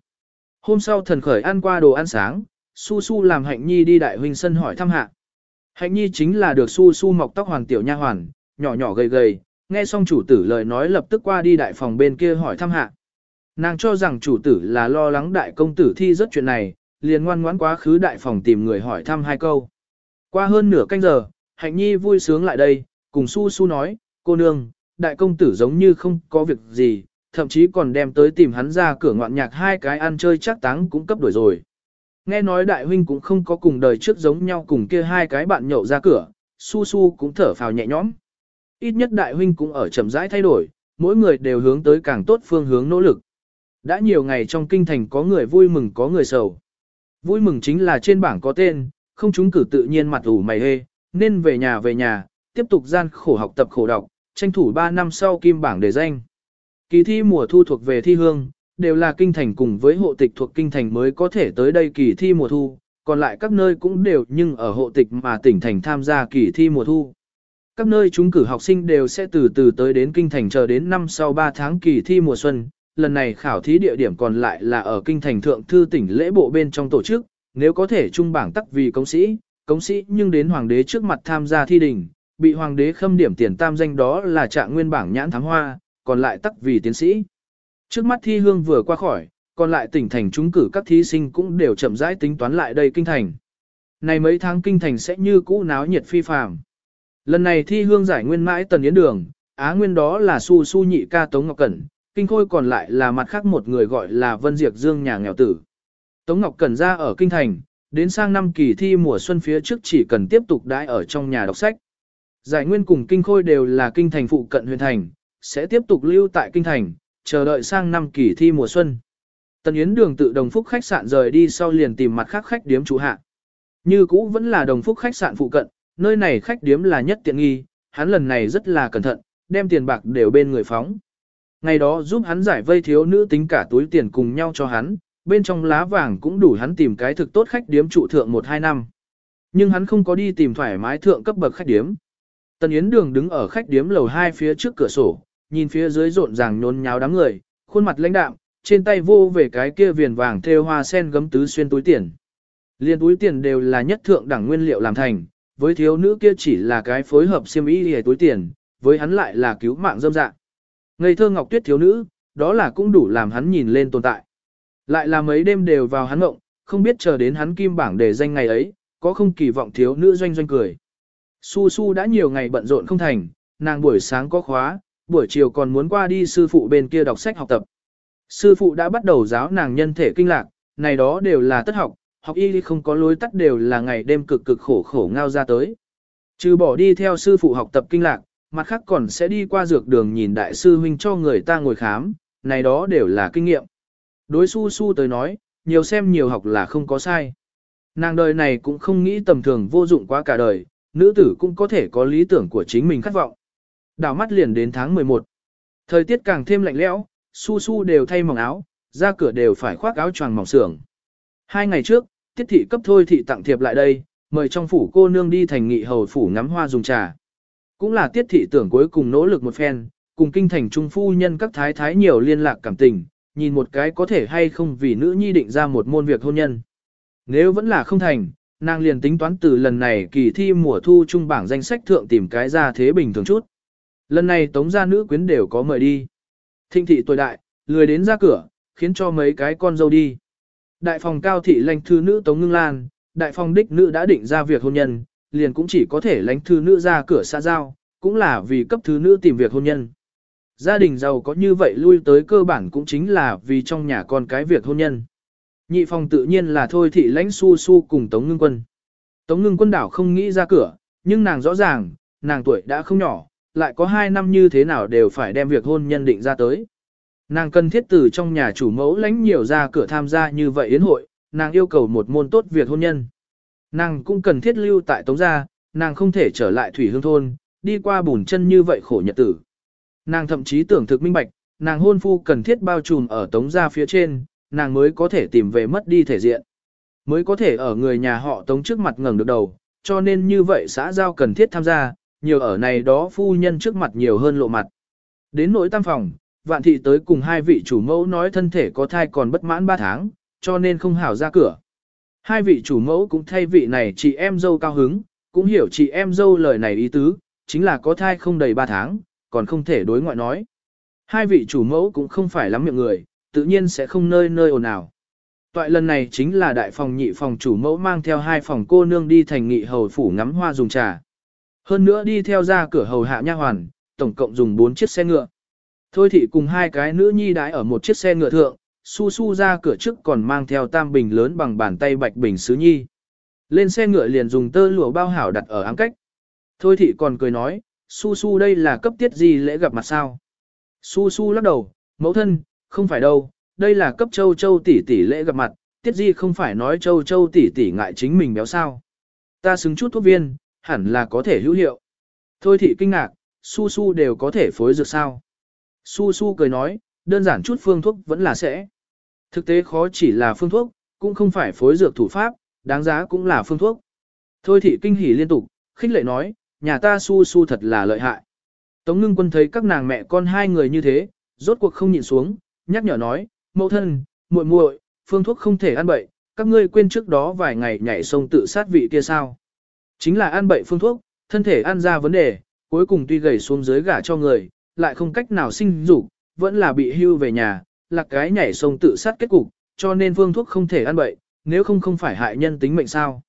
Hôm sau thần khởi ăn qua đồ ăn sáng, Su Su làm Hạnh Nhi đi đại huynh sân hỏi thăm hạ. Hạnh Nhi chính là được Su Su mọc tóc hoàng tiểu nha hoàn, nhỏ nhỏ gầy gầy, nghe xong chủ tử lời nói lập tức qua đi đại phòng bên kia hỏi thăm hạ. Nàng cho rằng chủ tử là lo lắng đại công tử thi rất chuyện này, liền ngoan ngoãn quá khứ đại phòng tìm người hỏi thăm hai câu. Qua hơn nửa canh giờ, Hạnh Nhi vui sướng lại đây, cùng Su Su nói, cô nương, đại công tử giống như không có việc gì, thậm chí còn đem tới tìm hắn ra cửa ngoạn nhạc hai cái ăn chơi chắc táng cũng cấp đổi rồi. Nghe nói đại huynh cũng không có cùng đời trước giống nhau cùng kia hai cái bạn nhậu ra cửa, su su cũng thở phào nhẹ nhõm. Ít nhất đại huynh cũng ở chậm rãi thay đổi, mỗi người đều hướng tới càng tốt phương hướng nỗ lực. Đã nhiều ngày trong kinh thành có người vui mừng có người sầu. Vui mừng chính là trên bảng có tên, không chúng cử tự nhiên mặt ủ mày hê, nên về nhà về nhà, tiếp tục gian khổ học tập khổ đọc, tranh thủ 3 năm sau kim bảng để danh. Kỳ thi mùa thu thuộc về thi hương, đều là kinh thành cùng với hộ tịch thuộc kinh thành mới có thể tới đây kỳ thi mùa thu, còn lại các nơi cũng đều nhưng ở hộ tịch mà tỉnh thành tham gia kỳ thi mùa thu. Các nơi chúng cử học sinh đều sẽ từ từ tới đến kinh thành chờ đến năm sau 3 tháng kỳ thi mùa xuân, lần này khảo thí địa điểm còn lại là ở kinh thành thượng thư tỉnh lễ bộ bên trong tổ chức, nếu có thể trung bảng tắc vì công sĩ, công sĩ nhưng đến hoàng đế trước mặt tham gia thi đình, bị hoàng đế khâm điểm tiền tam danh đó là trạng nguyên bảng nhãn thám hoa, còn lại tắc vì tiến sĩ. Trước mắt thi hương vừa qua khỏi, còn lại tỉnh thành trúng cử các thí sinh cũng đều chậm rãi tính toán lại đây kinh thành. Này mấy tháng kinh thành sẽ như cũ náo nhiệt phi phàm. Lần này thi hương giải nguyên mãi tần yến đường, á nguyên đó là su su nhị ca Tống Ngọc Cẩn, kinh khôi còn lại là mặt khác một người gọi là Vân Diệp Dương nhà nghèo tử. Tống Ngọc Cẩn ra ở kinh thành, đến sang năm kỳ thi mùa xuân phía trước chỉ cần tiếp tục đãi ở trong nhà đọc sách. Giải nguyên cùng kinh khôi đều là kinh thành phụ cận huyện thành, sẽ tiếp tục lưu tại kinh thành, chờ đợi sang năm kỳ thi mùa xuân. Tần Yến đường tự đồng phúc khách sạn rời đi sau liền tìm mặt khác khách điếm chủ hạ. Như cũ vẫn là đồng phúc khách sạn phụ cận, nơi này khách điếm là nhất tiện nghi, hắn lần này rất là cẩn thận, đem tiền bạc đều bên người phóng. Ngày đó giúp hắn giải vây thiếu nữ tính cả túi tiền cùng nhau cho hắn, bên trong lá vàng cũng đủ hắn tìm cái thực tốt khách điếm trụ thượng 1-2 năm. Nhưng hắn không có đi tìm thoải mái thượng cấp bậc khách điếm. Tần Yến Đường đứng ở khách điếm lầu 2 phía trước cửa sổ, nhìn phía dưới rộn ràng nhốn nháo đám người, khuôn mặt lãnh đạm, trên tay vô về cái kia viền vàng thêu hoa sen gấm tứ xuyên túi tiền. Liên túi tiền đều là nhất thượng đẳng nguyên liệu làm thành, với thiếu nữ kia chỉ là cái phối hợp xiêm y để túi tiền, với hắn lại là cứu mạng dâm dạng. Ngây thơ ngọc tuyết thiếu nữ, đó là cũng đủ làm hắn nhìn lên tồn tại. Lại là mấy đêm đều vào hắn ngộng, không biết chờ đến hắn kim bảng để danh ngày ấy, có không kỳ vọng thiếu nữ doanh doanh cười. Su Su đã nhiều ngày bận rộn không thành, nàng buổi sáng có khóa, buổi chiều còn muốn qua đi sư phụ bên kia đọc sách học tập. Sư phụ đã bắt đầu giáo nàng nhân thể kinh lạc, này đó đều là tất học, học y không có lối tắt đều là ngày đêm cực cực khổ khổ ngao ra tới. Trừ bỏ đi theo sư phụ học tập kinh lạc, mặt khác còn sẽ đi qua dược đường nhìn đại sư huynh cho người ta ngồi khám, này đó đều là kinh nghiệm. Đối su su tới nói, nhiều xem nhiều học là không có sai. Nàng đời này cũng không nghĩ tầm thường vô dụng quá cả đời, nữ tử cũng có thể có lý tưởng của chính mình khát vọng. Đảo mắt liền đến tháng 11. Thời tiết càng thêm lạnh lẽo, su su đều thay mỏng áo, ra cửa đều phải khoác áo choàng mỏng sưởng. Hai ngày trước, tiết thị cấp thôi thị tặng thiệp lại đây, mời trong phủ cô nương đi thành nghị hầu phủ ngắm hoa dùng trà. Cũng là tiết thị tưởng cuối cùng nỗ lực một phen, cùng kinh thành trung phu nhân các thái thái nhiều liên lạc cảm tình, nhìn một cái có thể hay không vì nữ nhi định ra một môn việc hôn nhân. Nếu vẫn là không thành, nàng liền tính toán từ lần này kỳ thi mùa thu trung bảng danh sách thượng tìm cái ra thế bình thường chút. Lần này tống gia nữ quyến đều có mời đi. Thinh thị tuổi đại, lười đến ra cửa, khiến cho mấy cái con dâu đi. Đại phòng cao thị lãnh thư nữ Tống Ngưng Lan, đại phòng đích nữ đã định ra việc hôn nhân, liền cũng chỉ có thể lãnh thư nữ ra cửa xã giao, cũng là vì cấp thứ nữ tìm việc hôn nhân. Gia đình giàu có như vậy lui tới cơ bản cũng chính là vì trong nhà con cái việc hôn nhân. Nhị phòng tự nhiên là thôi thị lãnh su su cùng Tống Ngưng Quân. Tống Ngưng Quân đảo không nghĩ ra cửa, nhưng nàng rõ ràng, nàng tuổi đã không nhỏ, lại có hai năm như thế nào đều phải đem việc hôn nhân định ra tới. Nàng cần thiết từ trong nhà chủ mẫu lãnh nhiều ra cửa tham gia như vậy yến hội, nàng yêu cầu một môn tốt việc hôn nhân. Nàng cũng cần thiết lưu tại tống gia, nàng không thể trở lại thủy hương thôn, đi qua bùn chân như vậy khổ nhật tử. Nàng thậm chí tưởng thực minh bạch, nàng hôn phu cần thiết bao trùm ở tống gia phía trên, nàng mới có thể tìm về mất đi thể diện. Mới có thể ở người nhà họ tống trước mặt ngẩng được đầu, cho nên như vậy xã giao cần thiết tham gia, nhiều ở này đó phu nhân trước mặt nhiều hơn lộ mặt. Đến nỗi tam phòng, vạn thị tới cùng hai vị chủ mẫu nói thân thể có thai còn bất mãn 3 tháng, cho nên không hảo ra cửa. Hai vị chủ mẫu cũng thay vị này chị em dâu cao hứng, cũng hiểu chị em dâu lời này ý tứ, chính là có thai không đầy 3 tháng, còn không thể đối ngoại nói. Hai vị chủ mẫu cũng không phải lắm miệng người, tự nhiên sẽ không nơi nơi ồn ào. Toại lần này chính là đại phòng nhị phòng chủ mẫu mang theo hai phòng cô nương đi thành nghị hầu phủ ngắm hoa dùng trà. Hơn nữa đi theo ra cửa hầu hạ nha hoàn, tổng cộng dùng 4 chiếc xe ngựa. Thôi thị cùng hai cái nữ nhi đãi ở một chiếc xe ngựa thượng, su su ra cửa trước còn mang theo tam bình lớn bằng bàn tay bạch bình sứ nhi. Lên xe ngựa liền dùng tơ lụa bao hảo đặt ở áng cách. Thôi thị còn cười nói, su su đây là cấp tiết gì lễ gặp mặt sao. Su su lắc đầu, mẫu thân, không phải đâu, đây là cấp châu châu tỷ tỷ lễ gặp mặt, tiết di không phải nói châu châu tỷ tỷ ngại chính mình béo sao. Ta xứng chút thuốc viên, hẳn là có thể hữu hiệu. Thôi thị kinh ngạc, su su đều có thể phối dược sao. Su su cười nói, đơn giản chút phương thuốc vẫn là sẽ. Thực tế khó chỉ là phương thuốc, cũng không phải phối dược thủ pháp, đáng giá cũng là phương thuốc. Thôi thị kinh hỉ liên tục, khích lệ nói, nhà ta su su thật là lợi hại. Tống ngưng quân thấy các nàng mẹ con hai người như thế, rốt cuộc không nhịn xuống, nhắc nhở nói, mẫu thân, muội muội, phương thuốc không thể ăn bậy, các ngươi quên trước đó vài ngày nhảy sông tự sát vị kia sao. Chính là ăn bậy phương thuốc, thân thể ăn ra vấn đề, cuối cùng tuy gầy xuống dưới gả cho người, lại không cách nào sinh dục, vẫn là bị hưu về nhà, lạc cái nhảy sông tự sát kết cục, cho nên phương thuốc không thể ăn bậy, nếu không không phải hại nhân tính mệnh sao.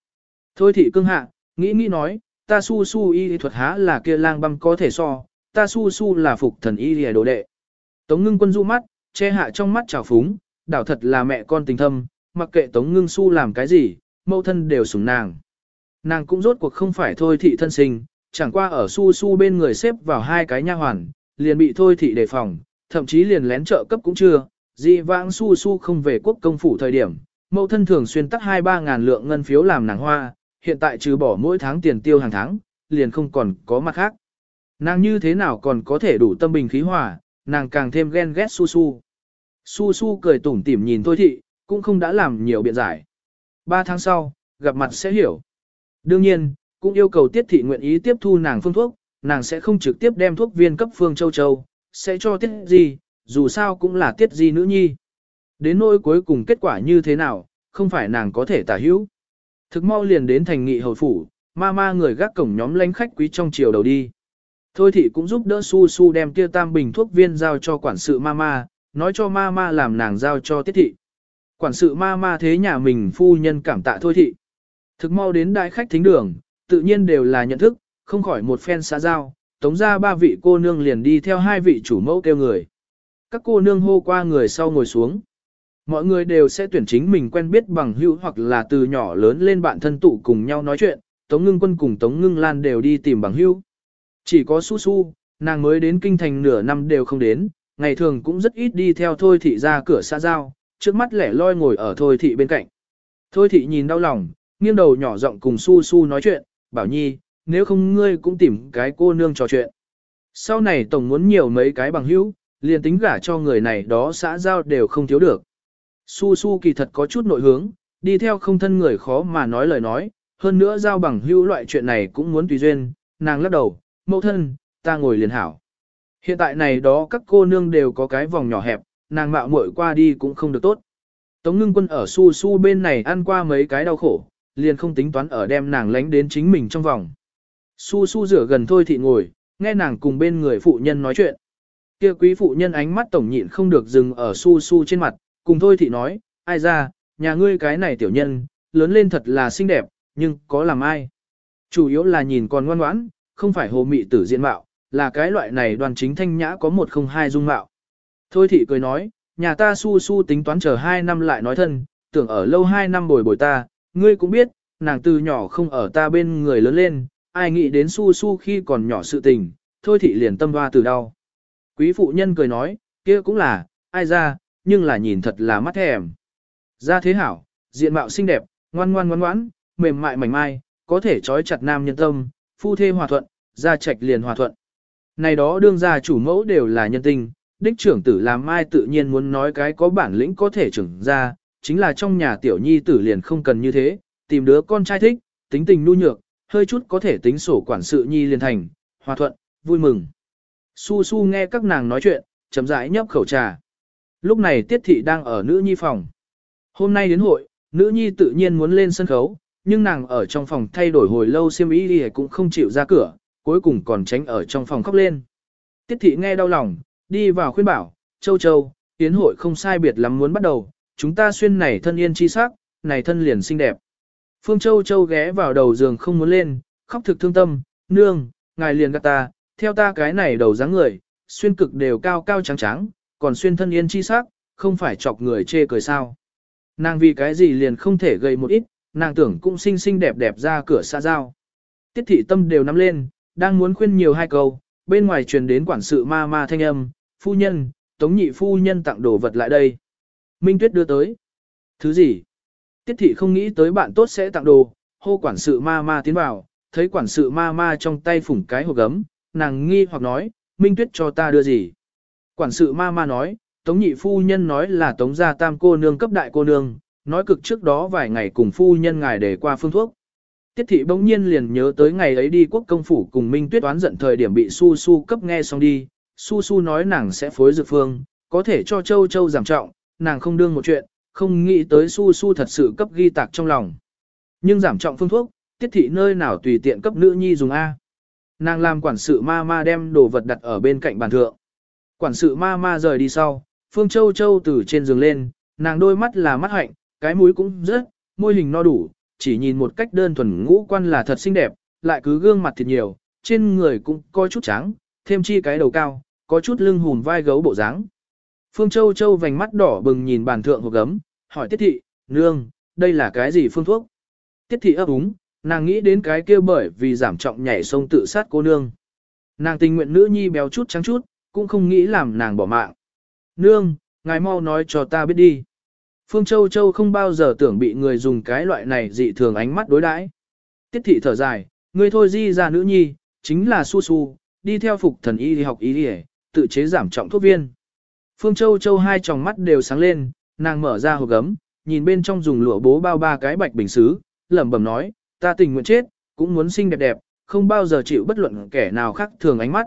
Thôi thị cương hạ, nghĩ nghĩ nói, ta su su y thuật há là kia lang băm có thể so, ta su su là phục thần y lìa đồ đệ. Tống ngưng quân du mắt, che hạ trong mắt trào phúng, đảo thật là mẹ con tình thâm, mặc kệ tống ngưng su làm cái gì, mẫu thân đều sủng nàng. Nàng cũng rốt cuộc không phải thôi thị thân sinh, chẳng qua ở su su bên người xếp vào hai cái nha hoàn, liền bị thôi thị đề phòng, thậm chí liền lén trợ cấp cũng chưa, dị vãng su su không về quốc công phủ thời điểm, mẫu thân thường xuyên tắt hai ba ngàn lượng ngân phiếu làm nàng hoa, hiện tại trừ bỏ mỗi tháng tiền tiêu hàng tháng, liền không còn có mặt khác. Nàng như thế nào còn có thể đủ tâm bình khí hòa, nàng càng thêm ghen ghét su su. Su su cười tủm tỉm nhìn thôi thị, cũng không đã làm nhiều biện giải. Ba tháng sau, gặp mặt sẽ hiểu. Đương nhiên, cũng yêu cầu tiết thị nguyện ý tiếp thu nàng phương thuốc, nàng sẽ không trực tiếp đem thuốc viên cấp phương châu châu, sẽ cho tiết gì, dù sao cũng là tiết gì nữ nhi. Đến nỗi cuối cùng kết quả như thế nào, không phải nàng có thể tả hữu. Thực mau liền đến thành nghị hầu phủ, ma ma người gác cổng nhóm lánh khách quý trong chiều đầu đi. Thôi thị cũng giúp đỡ su su đem kia tam bình thuốc viên giao cho quản sự ma ma, nói cho ma ma làm nàng giao cho tiết thị. Quản sự ma ma thế nhà mình phu nhân cảm tạ thôi thị. Thực mau đến đại khách thính đường, tự nhiên đều là nhận thức, không khỏi một phen xã giao, tống ra ba vị cô nương liền đi theo hai vị chủ mẫu kêu người. Các cô nương hô qua người sau ngồi xuống. Mọi người đều sẽ tuyển chính mình quen biết bằng hữu hoặc là từ nhỏ lớn lên bạn thân tụ cùng nhau nói chuyện, Tống Ngưng Quân cùng Tống Ngưng Lan đều đi tìm bằng hữu. Chỉ có Su Su, nàng mới đến kinh thành nửa năm đều không đến, ngày thường cũng rất ít đi theo Thôi Thị ra cửa xa giao, trước mắt lẻ loi ngồi ở Thôi Thị bên cạnh. Thôi Thị nhìn đau lòng, nghiêng đầu nhỏ giọng cùng Su Su nói chuyện, bảo nhi, nếu không ngươi cũng tìm cái cô nương trò chuyện. Sau này tổng muốn nhiều mấy cái bằng hữu, liền tính gả cho người này đó xã giao đều không thiếu được. Su Su kỳ thật có chút nội hướng, đi theo không thân người khó mà nói lời nói, hơn nữa giao bằng hữu loại chuyện này cũng muốn tùy duyên, nàng lắc đầu, mẫu thân, ta ngồi liền hảo. Hiện tại này đó các cô nương đều có cái vòng nhỏ hẹp, nàng mạo muội qua đi cũng không được tốt. Tống ngưng quân ở su su bên này ăn qua mấy cái đau khổ, liền không tính toán ở đem nàng lánh đến chính mình trong vòng. Su su rửa gần thôi thị ngồi, nghe nàng cùng bên người phụ nhân nói chuyện. Kia quý phụ nhân ánh mắt tổng nhịn không được dừng ở su su trên mặt, cùng thôi thị nói, ai ra, nhà ngươi cái này tiểu nhân, lớn lên thật là xinh đẹp, nhưng có làm ai. Chủ yếu là nhìn còn ngoan ngoãn, không phải hồ mị tử diện mạo, là cái loại này đoàn chính thanh nhã có một không hai dung mạo. Thôi thị cười nói, nhà ta su su tính toán chờ hai năm lại nói thân, tưởng ở lâu hai năm bồi bồi ta, ngươi cũng biết, nàng từ nhỏ không ở ta bên người lớn lên, ai nghĩ đến su su khi còn nhỏ sự tình, thôi thị liền tâm hoa từ đau. Quý phụ nhân cười nói, kia cũng là, ai ra, nhưng là nhìn thật là mắt thèm. Ra thế hảo, diện mạo xinh đẹp, ngoan ngoan ngoan ngoãn, mềm mại mảnh mai, có thể trói chặt nam nhân tâm, phu thê hòa thuận, gia trạch liền hòa thuận. Này đó đương gia chủ mẫu đều là nhân tình, đích trưởng tử làm mai tự nhiên muốn nói cái có bản lĩnh có thể trưởng ra, chính là trong nhà tiểu nhi tử liền không cần như thế, tìm đứa con trai thích, tính tình nu nhược, hơi chút có thể tính sổ quản sự nhi liền thành, hòa thuận, vui mừng. Su su nghe các nàng nói chuyện, chậm rãi nhấp khẩu trà. Lúc này tiết thị đang ở nữ nhi phòng. Hôm nay đến hội, nữ nhi tự nhiên muốn lên sân khấu, nhưng nàng ở trong phòng thay đổi hồi lâu xiêm y đi cũng không chịu ra cửa, cuối cùng còn tránh ở trong phòng khóc lên. Tiết thị nghe đau lòng, đi vào khuyên bảo, châu châu, tiến hội không sai biệt lắm muốn bắt đầu, chúng ta xuyên này thân yên chi sắc, này thân liền xinh đẹp. Phương Châu Châu ghé vào đầu giường không muốn lên, khóc thực thương tâm, nương, ngài liền gạt ta, theo ta cái này đầu dáng người, xuyên cực đều cao cao trắng trắng, còn xuyên thân yên chi sắc, không phải chọc người chê cười sao. Nàng vì cái gì liền không thể gầy một ít, nàng tưởng cũng xinh xinh đẹp đẹp ra cửa xa giao. Tiết thị tâm đều nắm lên, đang muốn khuyên nhiều hai câu, bên ngoài truyền đến quản sự ma ma thanh âm, phu nhân, tống nhị phu nhân tặng đồ vật lại đây. Minh Tuyết đưa tới. Thứ gì? Tiết thị không nghĩ tới bạn tốt sẽ tặng đồ, hô quản sự ma ma tiến vào, thấy quản sự ma ma trong tay phủng cái hộp gấm, nàng nghi hoặc nói, Minh Tuyết cho ta đưa gì. Quản sự ma ma nói, Tống nhị phu nhân nói là Tống gia tam cô nương cấp đại cô nương, nói cực trước đó vài ngày cùng phu nhân ngài để qua phương thuốc. Tiết thị bỗng nhiên liền nhớ tới ngày ấy đi quốc công phủ cùng Minh Tuyết đoán giận thời điểm bị Su Su cấp nghe xong đi, Su Su nói nàng sẽ phối dược phương, có thể cho Châu Châu giảm trọng, nàng không đương một chuyện, không nghĩ tới Su Su thật sự cấp ghi tạc trong lòng. Nhưng giảm trọng phương thuốc, tiết thị nơi nào tùy tiện cấp nữ nhi dùng A. Nàng làm quản sự ma ma đem đồ vật đặt ở bên cạnh bàn thượng. Quản sự ma ma rời đi sau, Phương Châu Châu từ trên giường lên, nàng đôi mắt là mắt hạnh, cái mũi cũng rất, môi hình no đủ, chỉ nhìn một cách đơn thuần ngũ quan là thật xinh đẹp, lại cứ gương mặt thịt nhiều, trên người cũng có chút trắng, thêm chi cái đầu cao, có chút lưng hùn vai gấu bộ dáng. Phương Châu Châu vành mắt đỏ bừng nhìn bàn thượng hộp gấm, hỏi Tiết Thị, nương, đây là cái gì phương thuốc? Tiết Thị ấp úng, nàng nghĩ đến cái kia bởi vì giảm trọng nhảy sông tự sát cô nương. Nàng tình nguyện nữ nhi béo chút trắng chút, cũng không nghĩ làm nàng bỏ mạng. Nương, ngài mau nói cho ta biết đi. Phương Châu Châu không bao giờ tưởng bị người dùng cái loại này dị thường ánh mắt đối đãi. Tiết thị thở dài, người thôi di ra nữ nhi, chính là su su, đi theo phục thần y đi học y đi tự chế giảm trọng thuốc viên. Phương Châu Châu hai tròng mắt đều sáng lên, nàng mở ra hộp gấm, nhìn bên trong dùng lụa bố bao ba cái bạch bình xứ, lẩm bẩm nói, ta tình nguyện chết, cũng muốn xinh đẹp đẹp, không bao giờ chịu bất luận kẻ nào khác thường ánh mắt.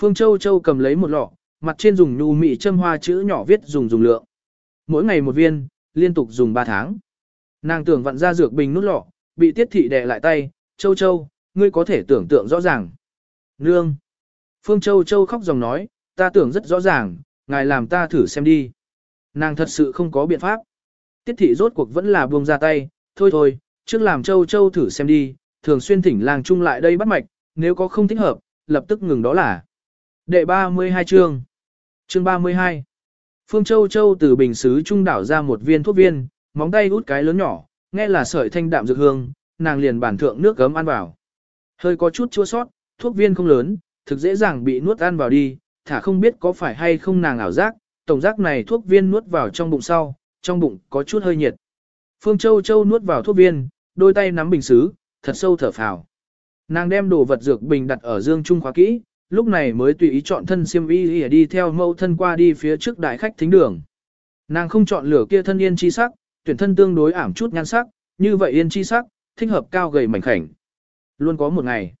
Phương Châu Châu cầm lấy một lọ, mặt trên dùng nhu mị châm hoa chữ nhỏ viết dùng dùng lượng. Mỗi ngày một viên, liên tục dùng 3 tháng. Nàng tưởng vặn ra dược bình nút lọ, bị tiết thị đè lại tay, Châu Châu, ngươi có thể tưởng tượng rõ ràng. Nương. Phương Châu Châu khóc dòng nói, ta tưởng rất rõ ràng, ngài làm ta thử xem đi. Nàng thật sự không có biện pháp. Tiết thị rốt cuộc vẫn là buông ra tay, thôi thôi, trước làm Châu Châu thử xem đi, thường xuyên thỉnh làng chung lại đây bắt mạch, nếu có không thích hợp, lập tức ngừng đó là. Đệ 32 chương. Chương 32. Phương Châu Châu từ bình xứ trung đảo ra một viên thuốc viên, móng tay út cái lớn nhỏ, nghe là sợi thanh đạm dược hương, nàng liền bản thượng nước gấm ăn vào. Hơi có chút chua sót, thuốc viên không lớn, thực dễ dàng bị nuốt ăn vào đi, thả không biết có phải hay không nàng ảo giác, tổng giác này thuốc viên nuốt vào trong bụng sau, trong bụng có chút hơi nhiệt. Phương Châu Châu nuốt vào thuốc viên, đôi tay nắm bình xứ, thật sâu thở phào. Nàng đem đồ vật dược bình đặt ở dương trung khóa kỹ, lúc này mới tùy ý chọn thân xiêm y đi theo mẫu thân qua đi phía trước đại khách thính đường. Nàng không chọn lửa kia thân yên chi sắc, tuyển thân tương đối ảm chút nhan sắc, như vậy yên chi sắc, thích hợp cao gầy mảnh khảnh. Luôn có một ngày,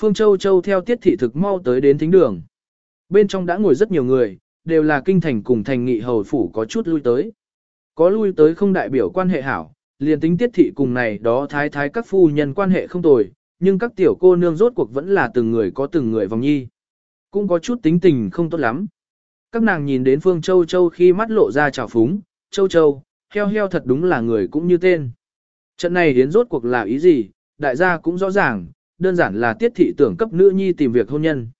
Phương Châu Châu theo tiết thị thực mau tới đến thính đường. Bên trong đã ngồi rất nhiều người, đều là kinh thành cùng thành nghị hầu phủ có chút lui tới. Có lui tới không đại biểu quan hệ hảo, liền tính tiết thị cùng này đó thái thái các phu nhân quan hệ không tồi, nhưng các tiểu cô nương rốt cuộc vẫn là từng người có từng người vòng nhi. Cũng có chút tính tình không tốt lắm. Các nàng nhìn đến Phương Châu Châu khi mắt lộ ra trào phúng, Châu Châu, heo heo thật đúng là người cũng như tên. Trận này đến rốt cuộc là ý gì, đại gia cũng rõ ràng, đơn giản là tiết thị tưởng cấp nữ nhi tìm việc hôn nhân.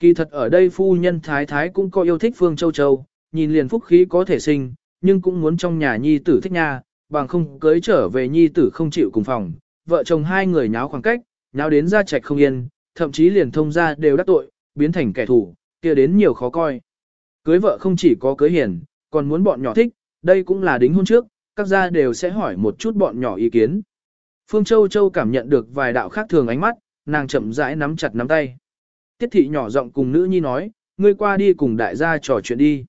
Kỳ thật ở đây phu nhân thái thái cũng có yêu thích Phương Châu Châu, nhìn liền phúc khí có thể sinh, nhưng cũng muốn trong nhà nhi tử thích nha, bằng không cưới trở về nhi tử không chịu cùng phòng, vợ chồng hai người nháo khoảng cách, nháo đến ra trạch không yên, thậm chí liền thông ra đều đắc tội, biến thành kẻ thù, kia đến nhiều khó coi. Cưới vợ không chỉ có cưới hiền, còn muốn bọn nhỏ thích, đây cũng là đính hôn trước, các gia đều sẽ hỏi một chút bọn nhỏ ý kiến. Phương Châu Châu cảm nhận được vài đạo khác thường ánh mắt, nàng chậm rãi nắm chặt nắm tay. Tiết thị nhỏ giọng cùng nữ nhi nói, ngươi qua đi cùng đại gia trò chuyện đi.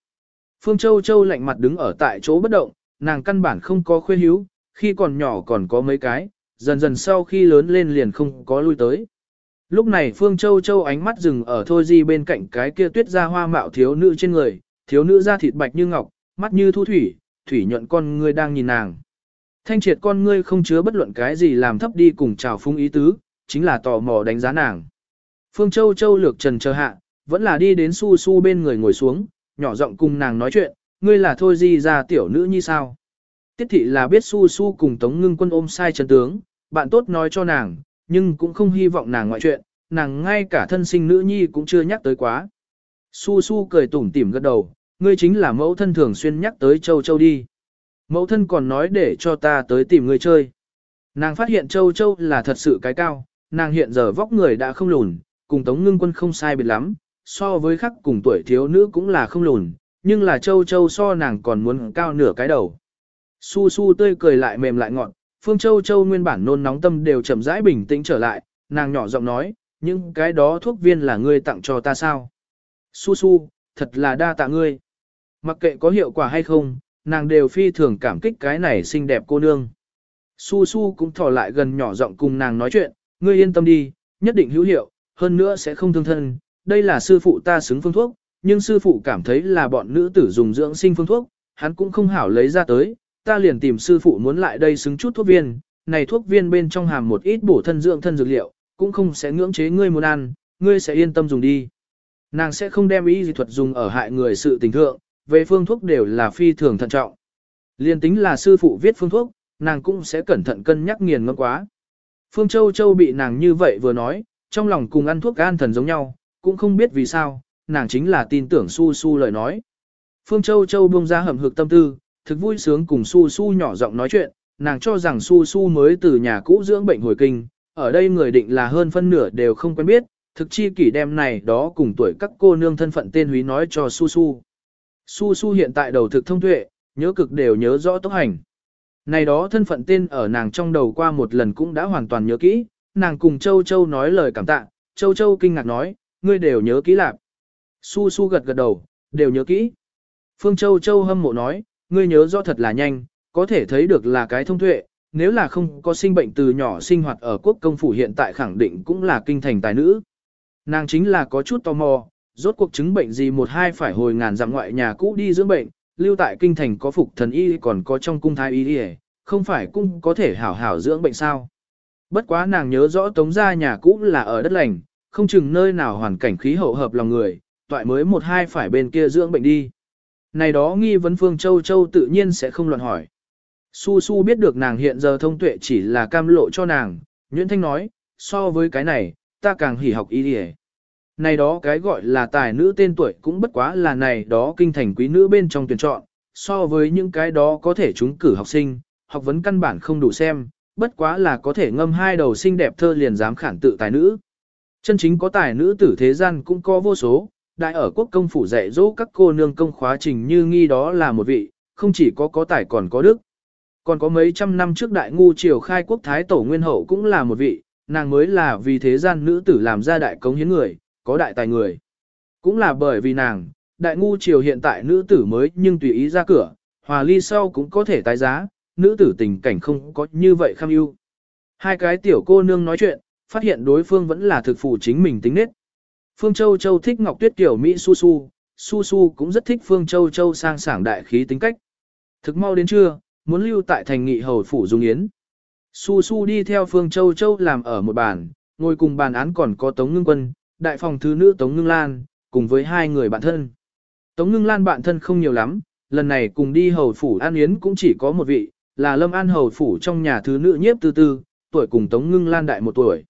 Phương Châu Châu lạnh mặt đứng ở tại chỗ bất động, nàng căn bản không có khuê hữu, khi còn nhỏ còn có mấy cái, dần dần sau khi lớn lên liền không có lui tới. Lúc này Phương Châu Châu ánh mắt dừng ở thôi di bên cạnh cái kia tuyết ra hoa mạo thiếu nữ trên người, thiếu nữ da thịt bạch như ngọc, mắt như thu thủy, thủy nhuận con ngươi đang nhìn nàng. Thanh triệt con ngươi không chứa bất luận cái gì làm thấp đi cùng chào phung ý tứ, chính là tò mò đánh giá nàng. Phương Châu Châu lược trần chờ hạ, vẫn là đi đến su su bên người ngồi xuống, nhỏ giọng cùng nàng nói chuyện, ngươi là thôi di ra tiểu nữ như sao. Tiết thị là biết su su cùng Tống Ngưng quân ôm sai chân tướng, bạn tốt nói cho nàng, nhưng cũng không hy vọng nàng ngoại chuyện, nàng ngay cả thân sinh nữ nhi cũng chưa nhắc tới quá. Su su cười tủm tỉm gật đầu, ngươi chính là mẫu thân thường xuyên nhắc tới châu châu đi. Mẫu thân còn nói để cho ta tới tìm ngươi chơi. Nàng phát hiện châu châu là thật sự cái cao, nàng hiện giờ vóc người đã không lùn, cùng Tống Ngưng quân không sai biệt lắm, so với khắc cùng tuổi thiếu nữ cũng là không lùn, nhưng là châu châu so nàng còn muốn cao nửa cái đầu. Su su tươi cười lại mềm lại ngọn Phương Châu Châu nguyên bản nôn nóng tâm đều chậm rãi bình tĩnh trở lại, nàng nhỏ giọng nói, những cái đó thuốc viên là ngươi tặng cho ta sao? Su su, thật là đa tạ ngươi. Mặc kệ có hiệu quả hay không, nàng đều phi thường cảm kích cái này xinh đẹp cô nương. Su su cũng thò lại gần nhỏ giọng cùng nàng nói chuyện, ngươi yên tâm đi, nhất định hữu hiệu, hơn nữa sẽ không thương thân. Đây là sư phụ ta xứng phương thuốc, nhưng sư phụ cảm thấy là bọn nữ tử dùng dưỡng sinh phương thuốc, hắn cũng không hảo lấy ra tới, ta liền tìm sư phụ muốn lại đây xứng chút thuốc viên, này thuốc viên bên trong hàm một ít bổ thân dưỡng thân dược liệu, cũng không sẽ ngưỡng chế ngươi muốn ăn, ngươi sẽ yên tâm dùng đi. Nàng sẽ không đem ý gì thuật dùng ở hại người sự tình thượng, về phương thuốc đều là phi thường thận trọng. Liên tính là sư phụ viết phương thuốc, nàng cũng sẽ cẩn thận cân nhắc nghiền ngẫm quá. Phương Châu Châu bị nàng như vậy vừa nói, trong lòng cùng ăn thuốc an thần giống nhau, cũng không biết vì sao, nàng chính là tin tưởng Su Su lời nói. Phương Châu Châu buông ra hầm hực tâm tư, thực vui sướng cùng Su Su nhỏ giọng nói chuyện, nàng cho rằng Su Su mới từ nhà cũ dưỡng bệnh hồi kinh, ở đây người định là hơn phân nửa đều không quen biết, thực chi kỷ đem này đó cùng tuổi các cô nương thân phận tên húy nói cho Su Su. Su Su hiện tại đầu thực thông tuệ, nhớ cực đều nhớ rõ tốc hành. Này đó thân phận tên ở nàng trong đầu qua một lần cũng đã hoàn toàn nhớ kỹ, nàng cùng Châu Châu nói lời cảm tạ, Châu Châu kinh ngạc nói, ngươi đều nhớ kỹ lạc. Su Su gật gật đầu, đều nhớ kỹ. Phương Châu Châu hâm mộ nói, ngươi nhớ rõ thật là nhanh, có thể thấy được là cái thông tuệ, nếu là không có sinh bệnh từ nhỏ sinh hoạt ở quốc công phủ hiện tại khẳng định cũng là kinh thành tài nữ. Nàng chính là có chút tò mò, rốt cuộc chứng bệnh gì một hai phải hồi ngàn dặm ngoại nhà cũ đi dưỡng bệnh, lưu tại kinh thành có phục thần y còn có trong cung thái y y, không phải cung có thể hảo hảo dưỡng bệnh sao. Bất quá nàng nhớ rõ tống gia nhà cũ là ở đất lành, không chừng nơi nào hoàn cảnh khí hậu hợp lòng người, toại mới một hai phải bên kia dưỡng bệnh đi. Này đó nghi vấn Phương Châu Châu tự nhiên sẽ không luận hỏi. Su Su biết được nàng hiện giờ thông tuệ chỉ là cam lộ cho nàng, Nguyễn Thanh nói, so với cái này, ta càng hỉ học ý đi Này đó cái gọi là tài nữ tên tuổi cũng bất quá là này đó kinh thành quý nữ bên trong tuyển chọn, so với những cái đó có thể chúng cử học sinh, học vấn căn bản không đủ xem, bất quá là có thể ngâm hai đầu xinh đẹp thơ liền dám khản tự tài nữ. Chân chính có tài nữ tử thế gian cũng có vô số, đại ở quốc công phủ dạy dỗ các cô nương công khóa trình như nghi đó là một vị, không chỉ có có tài còn có đức. Còn có mấy trăm năm trước đại ngu triều khai quốc thái tổ nguyên hậu cũng là một vị, nàng mới là vì thế gian nữ tử làm ra đại cống hiến người, có đại tài người. Cũng là bởi vì nàng, đại ngu triều hiện tại nữ tử mới nhưng tùy ý ra cửa, hòa ly sau cũng có thể tái giá, nữ tử tình cảnh không có như vậy kham ưu. Hai cái tiểu cô nương nói chuyện, phát hiện đối phương vẫn là thực phụ chính mình tính nết. Phương Châu Châu thích Ngọc Tuyết tiểu Mỹ Su Su, Su Su cũng rất thích Phương Châu Châu sang sảng đại khí tính cách. Thực mau đến trưa, muốn lưu tại thành nghị hầu phủ dung yến. Su Su đi theo Phương Châu Châu làm ở một bàn, ngồi cùng bàn án còn có Tống Ngưng Quân, đại phòng thứ nữ Tống Ngưng Lan, cùng với hai người bạn thân. Tống Ngưng Lan bạn thân không nhiều lắm, lần này cùng đi hầu phủ an yến cũng chỉ có một vị, là Lâm An hầu phủ trong nhà thứ nữ nhiếp tư tư, tuổi cùng Tống Ngưng Lan đại một tuổi.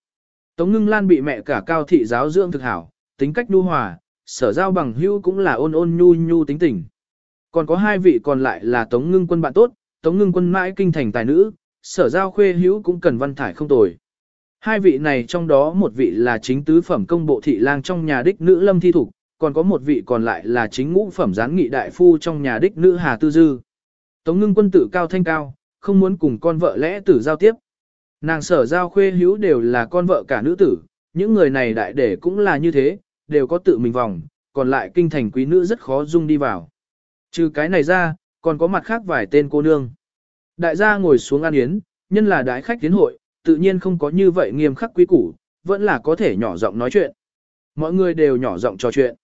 Tống Ngưng Lan bị mẹ cả cao thị giáo dưỡng thực hảo, tính cách nhu hòa, sở giao bằng hữu cũng là ôn ôn nhu nhu tính tình. Còn có hai vị còn lại là Tống Ngưng Quân bạn tốt, Tống Ngưng Quân mãi kinh thành tài nữ, sở giao khuê hữu cũng cần văn thải không tồi. Hai vị này trong đó một vị là chính tứ phẩm công bộ thị lang trong nhà đích nữ lâm thi thục, còn có một vị còn lại là chính ngũ phẩm gián nghị đại phu trong nhà đích nữ Hà Tư Dư. Tống ngưng quân tử cao thanh cao, không muốn cùng con vợ lẽ tử giao tiếp. Nàng sở giao khuê hữu đều là con vợ cả nữ tử, những người này đại để cũng là như thế, đều có tự mình vòng, còn lại kinh thành quý nữ rất khó dung đi vào. Trừ cái này ra, còn có mặt khác vài tên cô nương. Đại gia ngồi xuống ăn yến, nhân là đại khách tiến hội, tự nhiên không có như vậy nghiêm khắc quý củ, vẫn là có thể nhỏ giọng nói chuyện. Mọi người đều nhỏ giọng trò chuyện.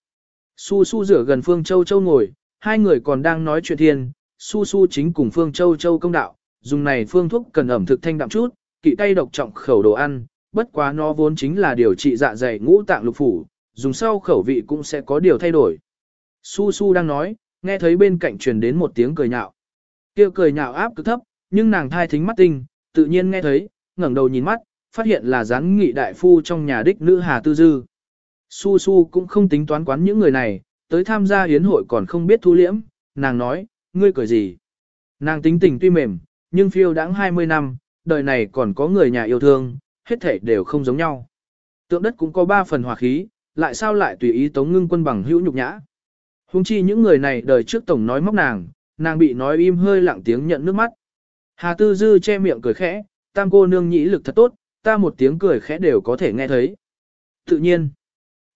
Su Su rửa gần Phương Châu Châu ngồi, hai người còn đang nói chuyện thiên, Su Su chính cùng Phương Châu Châu công đạo, dùng này phương thuốc cần ẩm thực thanh đạm chút, kỵ tay độc trọng khẩu đồ ăn, bất quá nó vốn chính là điều trị dạ dày ngũ tạng lục phủ, dùng sau khẩu vị cũng sẽ có điều thay đổi. Su Su đang nói, nghe thấy bên cạnh truyền đến một tiếng cười nhạo. kia cười nhạo áp cực thấp, nhưng nàng thai thính mắt tinh, tự nhiên nghe thấy, ngẩng đầu nhìn mắt, phát hiện là gián nghị đại phu trong nhà đích nữ Hà Tư Dư. Su Su cũng không tính toán quán những người này, tới tham gia hiến hội còn không biết thu liễm, nàng nói, ngươi cười gì. Nàng tính tình tuy mềm, nhưng phiêu đãng 20 năm, đời này còn có người nhà yêu thương, hết thể đều không giống nhau. Tượng đất cũng có ba phần hòa khí, lại sao lại tùy ý tống ngưng quân bằng hữu nhục nhã. Hùng chi những người này đời trước tổng nói móc nàng, nàng bị nói im hơi lặng tiếng nhận nước mắt. Hà Tư Dư che miệng cười khẽ, tam cô nương nhĩ lực thật tốt, ta một tiếng cười khẽ đều có thể nghe thấy. Tự nhiên,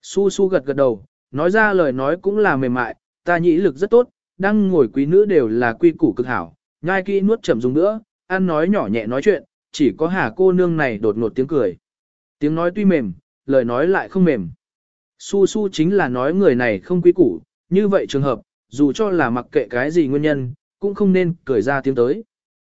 Su Su gật gật đầu, nói ra lời nói cũng là mềm mại, ta nhĩ lực rất tốt, đang ngồi quý nữ đều là quy củ cực hảo, nhai kỹ nuốt chậm dùng nữa, ăn nói nhỏ nhẹ nói chuyện, chỉ có hà cô nương này đột ngột tiếng cười. Tiếng nói tuy mềm, lời nói lại không mềm. Su Su chính là nói người này không quý củ, như vậy trường hợp, dù cho là mặc kệ cái gì nguyên nhân, cũng không nên cười ra tiếng tới.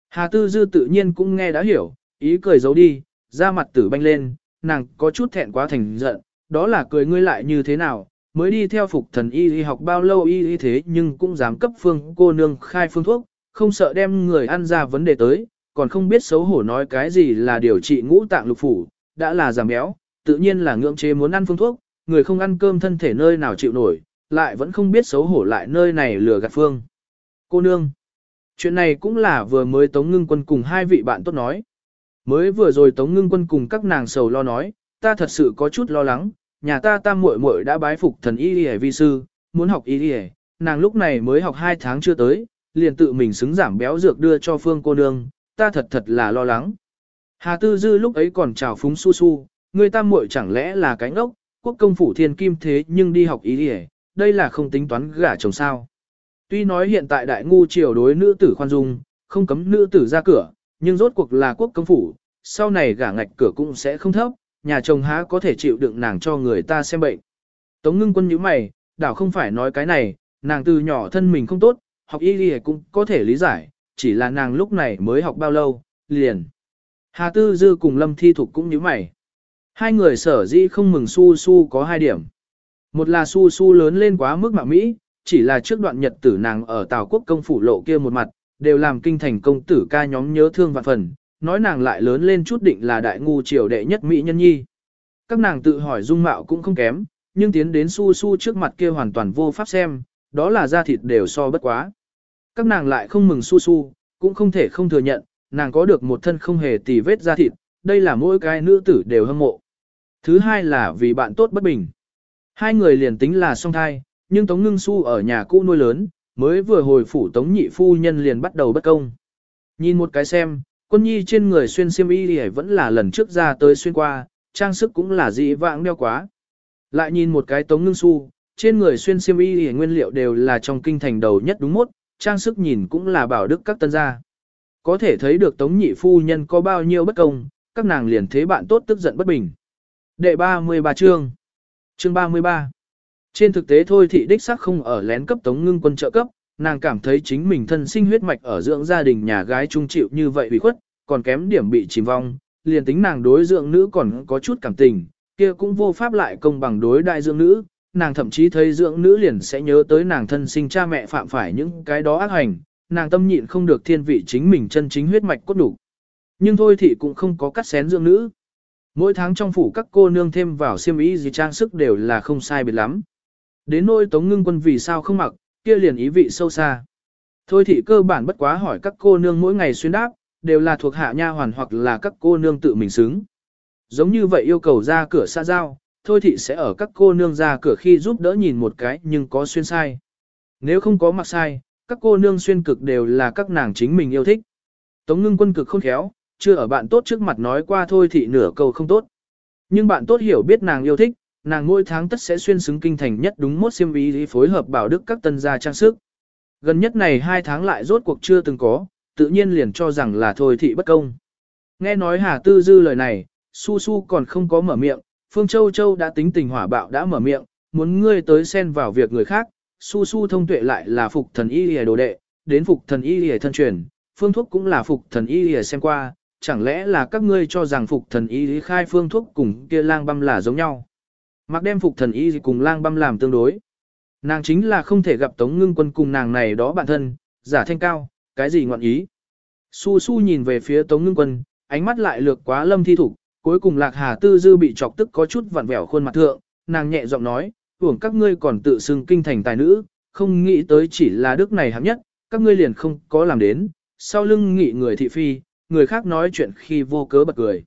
Hà Tư Dư tự nhiên cũng nghe đã hiểu, ý cười giấu đi, ra mặt tử banh lên, nàng có chút thẹn quá thành giận, đó là cười ngươi lại như thế nào, mới đi theo phục thần y y học bao lâu y y thế nhưng cũng dám cấp phương cô nương khai phương thuốc, không sợ đem người ăn ra vấn đề tới, còn không biết xấu hổ nói cái gì là điều trị ngũ tạng lục phủ, đã là giảm béo, tự nhiên là ngưỡng chế muốn ăn phương thuốc, người không ăn cơm thân thể nơi nào chịu nổi, lại vẫn không biết xấu hổ lại nơi này lừa gạt phương. Cô nương, chuyện này cũng là vừa mới Tống Ngưng Quân cùng hai vị bạn tốt nói. Mới vừa rồi Tống Ngưng Quân cùng các nàng sầu lo nói, ta thật sự có chút lo lắng, nhà ta tam muội muội đã bái phục thần y y vi sư, muốn học y y, nàng lúc này mới học hai tháng chưa tới, liền tự mình xứng giảm béo dược đưa cho phương cô nương, ta thật thật là lo lắng. Hà Tư Dư lúc ấy còn chào phúng su su, người tam muội chẳng lẽ là cánh ngốc, quốc công phủ thiên kim thế nhưng đi học y y, đây là không tính toán gả chồng sao. Tuy nói hiện tại đại ngu triều đối nữ tử khoan dung, không cấm nữ tử ra cửa, nhưng rốt cuộc là quốc công phủ, sau này gả ngạch cửa cũng sẽ không thấp, nhà chồng há có thể chịu đựng nàng cho người ta xem bệnh. Tống ngưng quân nhíu mày, đảo không phải nói cái này, nàng từ nhỏ thân mình không tốt, học y y cũng có thể lý giải, chỉ là nàng lúc này mới học bao lâu, liền. Hà Tư Dư cùng Lâm Thi Thục cũng nhíu mày. Hai người sở dĩ không mừng su su có hai điểm. Một là su su lớn lên quá mức mạo Mỹ, chỉ là trước đoạn nhật tử nàng ở Tào Quốc công phủ lộ kia một mặt, đều làm kinh thành công tử ca nhóm nhớ thương vạn phần, nói nàng lại lớn lên chút định là đại ngu triều đệ nhất Mỹ nhân nhi. Các nàng tự hỏi dung mạo cũng không kém, nhưng tiến đến su su trước mặt kia hoàn toàn vô pháp xem, đó là da thịt đều so bất quá. Các nàng lại không mừng su su, cũng không thể không thừa nhận, nàng có được một thân không hề tì vết da thịt, đây là mỗi cái nữ tử đều hâm mộ. Thứ hai là vì bạn tốt bất bình. Hai người liền tính là song thai, nhưng Tống Ngưng Su ở nhà cũ nuôi lớn, mới vừa hồi phủ Tống Nhị Phu Nhân liền bắt đầu bất công. Nhìn một cái xem, quân nhi trên người xuyên xiêm y thì vẫn là lần trước ra tới xuyên qua, trang sức cũng là dị vãng đeo quá. Lại nhìn một cái Tống Ngưng Su, trên người xuyên xiêm y thì nguyên liệu đều là trong kinh thành đầu nhất đúng mốt, trang sức nhìn cũng là bảo đức các tân gia. Có thể thấy được Tống Nhị Phu Nhân có bao nhiêu bất công, các nàng liền thế bạn tốt tức giận bất bình. Đệ 33 chương Chương 33 Trên thực tế thôi thị đích xác không ở lén cấp tống ngưng quân trợ cấp, nàng cảm thấy chính mình thân sinh huyết mạch ở dưỡng gia đình nhà gái trung chịu như vậy bị khuất, còn kém điểm bị chìm vong, liền tính nàng đối dưỡng nữ còn có chút cảm tình, kia cũng vô pháp lại công bằng đối đại dưỡng nữ, nàng thậm chí thấy dưỡng nữ liền sẽ nhớ tới nàng thân sinh cha mẹ phạm phải những cái đó ác hành, nàng tâm nhịn không được thiên vị chính mình chân chính huyết mạch cốt đủ. Nhưng thôi thì cũng không có cắt xén dưỡng nữ. Mỗi tháng trong phủ các cô nương thêm vào xiêm y gì trang sức đều là không sai biệt lắm. Đến nỗi tống ngưng quân vì sao không mặc, kia liền ý vị sâu xa. Thôi thị cơ bản bất quá hỏi các cô nương mỗi ngày xuyên đáp, đều là thuộc hạ nha hoàn hoặc là các cô nương tự mình xứng. Giống như vậy yêu cầu ra cửa xa giao, thôi thị sẽ ở các cô nương ra cửa khi giúp đỡ nhìn một cái nhưng có xuyên sai. Nếu không có mặc sai, các cô nương xuyên cực đều là các nàng chính mình yêu thích. Tống ngưng quân cực không khéo, chưa ở bạn tốt trước mặt nói qua thôi thị nửa câu không tốt. Nhưng bạn tốt hiểu biết nàng yêu thích, nàng mỗi tháng tất sẽ xuyên xứng kinh thành nhất đúng mốt xiêm ý phối hợp bảo đức các tân gia trang sức. Gần nhất này hai tháng lại rốt cuộc chưa từng có, tự nhiên liền cho rằng là thôi thị bất công. Nghe nói Hà Tư Dư lời này, Su Su còn không có mở miệng, Phương Châu Châu đã tính tình hỏa bạo đã mở miệng, muốn ngươi tới xen vào việc người khác, Su Su thông tuệ lại là phục thần y lìa đồ đệ, đến phục thần y lìa thân truyền, phương thuốc cũng là phục thần y lìa xem qua, chẳng lẽ là các ngươi cho rằng phục thần y khai phương thuốc cùng kia lang băm là giống nhau. Mặc đem phục thần y cùng lang băm làm tương đối. Nàng chính là không thể gặp tống ngưng quân cùng nàng này đó bản thân, giả thanh cao, cái gì ngọn ý. Su su nhìn về phía tống ngưng quân, ánh mắt lại lược quá lâm thi thủ, cuối cùng lạc hà tư dư bị chọc tức có chút vặn vẹo khuôn mặt thượng, nàng nhẹ giọng nói, hưởng các ngươi còn tự xưng kinh thành tài nữ, không nghĩ tới chỉ là đức này hạng nhất, các ngươi liền không có làm đến, sau lưng nghị người thị phi, người khác nói chuyện khi vô cớ bật cười.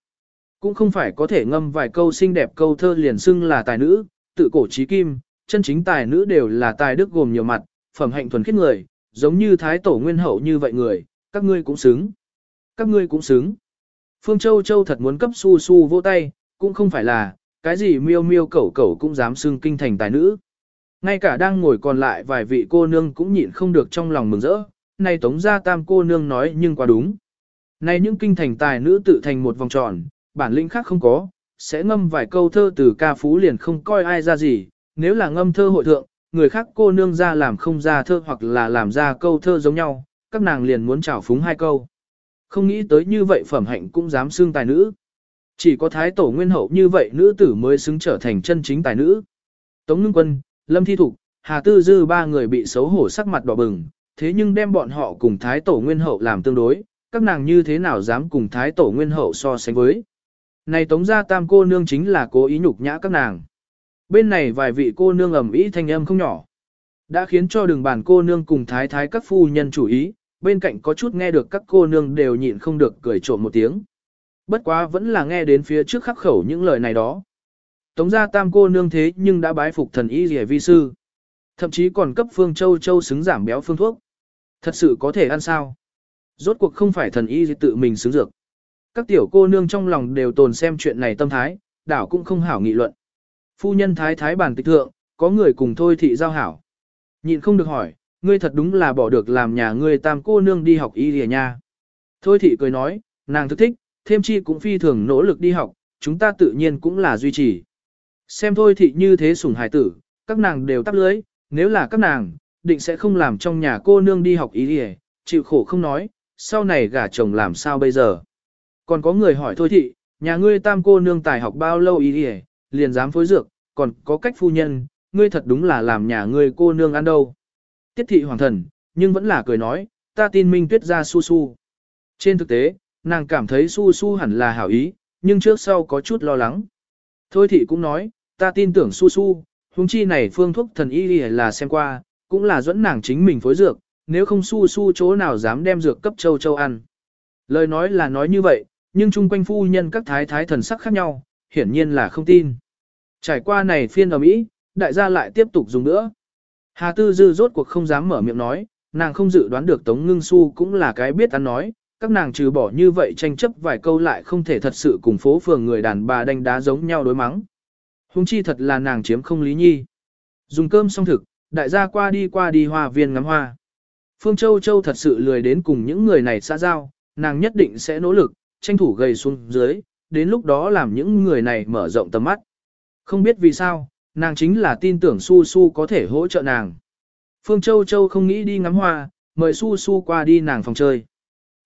Cũng không phải có thể ngâm vài câu xinh đẹp câu thơ liền xưng là tài nữ, tự cổ trí kim, chân chính tài nữ đều là tài đức gồm nhiều mặt, phẩm hạnh thuần khiết người, giống như thái tổ nguyên hậu như vậy người, các ngươi cũng xứng. Các ngươi cũng xứng. Phương Châu Châu thật muốn cấp su su vỗ tay, cũng không phải là, cái gì miêu miêu cẩu cẩu cũng dám xưng kinh thành tài nữ. Ngay cả đang ngồi còn lại vài vị cô nương cũng nhịn không được trong lòng mừng rỡ, này tống gia tam cô nương nói nhưng quá đúng. Này những kinh thành tài nữ tự thành một vòng tròn, bản lĩnh khác không có, sẽ ngâm vài câu thơ từ ca phú liền không coi ai ra gì, nếu là ngâm thơ hội thượng, người khác cô nương ra làm không ra thơ hoặc là làm ra câu thơ giống nhau, các nàng liền muốn trào phúng hai câu. Không nghĩ tới như vậy phẩm hạnh cũng dám xưng tài nữ. Chỉ có thái tổ nguyên hậu như vậy nữ tử mới xứng trở thành chân chính tài nữ. Tống ngưng quân, lâm thi thục, hà tư dư ba người bị xấu hổ sắc mặt đỏ bừng, thế nhưng đem bọn họ cùng thái tổ nguyên hậu làm tương đối, các nàng như thế nào dám cùng thái tổ nguyên hậu so sánh với. Này tống gia tam cô nương chính là cố ý nhục nhã các nàng. Bên này vài vị cô nương ầm ĩ thanh âm không nhỏ. Đã khiến cho đường bản cô nương cùng thái thái các phu nhân chủ ý, bên cạnh có chút nghe được các cô nương đều nhịn không được cười trộm một tiếng. Bất quá vẫn là nghe đến phía trước khắc khẩu những lời này đó. Tống gia tam cô nương thế nhưng đã bái phục thần y rẻ vi sư. Thậm chí còn cấp phương châu châu xứng giảm béo phương thuốc. Thật sự có thể ăn sao? Rốt cuộc không phải thần y tự mình xứng dược. Các tiểu cô nương trong lòng đều tồn xem chuyện này tâm thái, đảo cũng không hảo nghị luận. Phu nhân thái thái bản tịch thượng, có người cùng thôi thị giao hảo. Nhịn không được hỏi, ngươi thật đúng là bỏ được làm nhà ngươi tam cô nương đi học y lìa nha. Thôi thị cười nói, nàng thức thích, thêm chi cũng phi thường nỗ lực đi học, chúng ta tự nhiên cũng là duy trì. Xem thôi thị như thế sủng hài tử, các nàng đều tắp lưới, nếu là các nàng, định sẽ không làm trong nhà cô nương đi học y lìa, chịu khổ không nói, sau này gả chồng làm sao bây giờ. Còn có người hỏi thôi thị, nhà ngươi tam cô nương tài học bao lâu ý lìa, liền dám phối dược, còn có cách phu nhân, ngươi thật đúng là làm nhà ngươi cô nương ăn đâu. Tiết thị hoàng thần, nhưng vẫn là cười nói, ta tin minh tuyết ra su su. Trên thực tế, nàng cảm thấy su su hẳn là hảo ý, nhưng trước sau có chút lo lắng. Thôi thị cũng nói, ta tin tưởng su su, huống chi này phương thuốc thần y là xem qua, cũng là dẫn nàng chính mình phối dược, nếu không su su chỗ nào dám đem dược cấp châu châu ăn. Lời nói là nói như vậy, nhưng chung quanh phu nhân các thái thái thần sắc khác nhau, hiển nhiên là không tin. Trải qua này phiên ở Mỹ, đại gia lại tiếp tục dùng nữa. Hà Tư Dư rốt cuộc không dám mở miệng nói, nàng không dự đoán được Tống Ngưng Xu cũng là cái biết ăn nói, các nàng trừ bỏ như vậy tranh chấp vài câu lại không thể thật sự cùng phố phường người đàn bà đánh đá giống nhau đối mắng. Hùng chi thật là nàng chiếm không lý nhi. Dùng cơm xong thực, đại gia qua đi qua đi hoa viên ngắm hoa. Phương Châu Châu thật sự lười đến cùng những người này xã giao, nàng nhất định sẽ nỗ lực, tranh thủ gầy xuống dưới, đến lúc đó làm những người này mở rộng tầm mắt. Không biết vì sao, nàng chính là tin tưởng Su Su có thể hỗ trợ nàng. Phương Châu Châu không nghĩ đi ngắm hoa, mời Su Su qua đi nàng phòng chơi.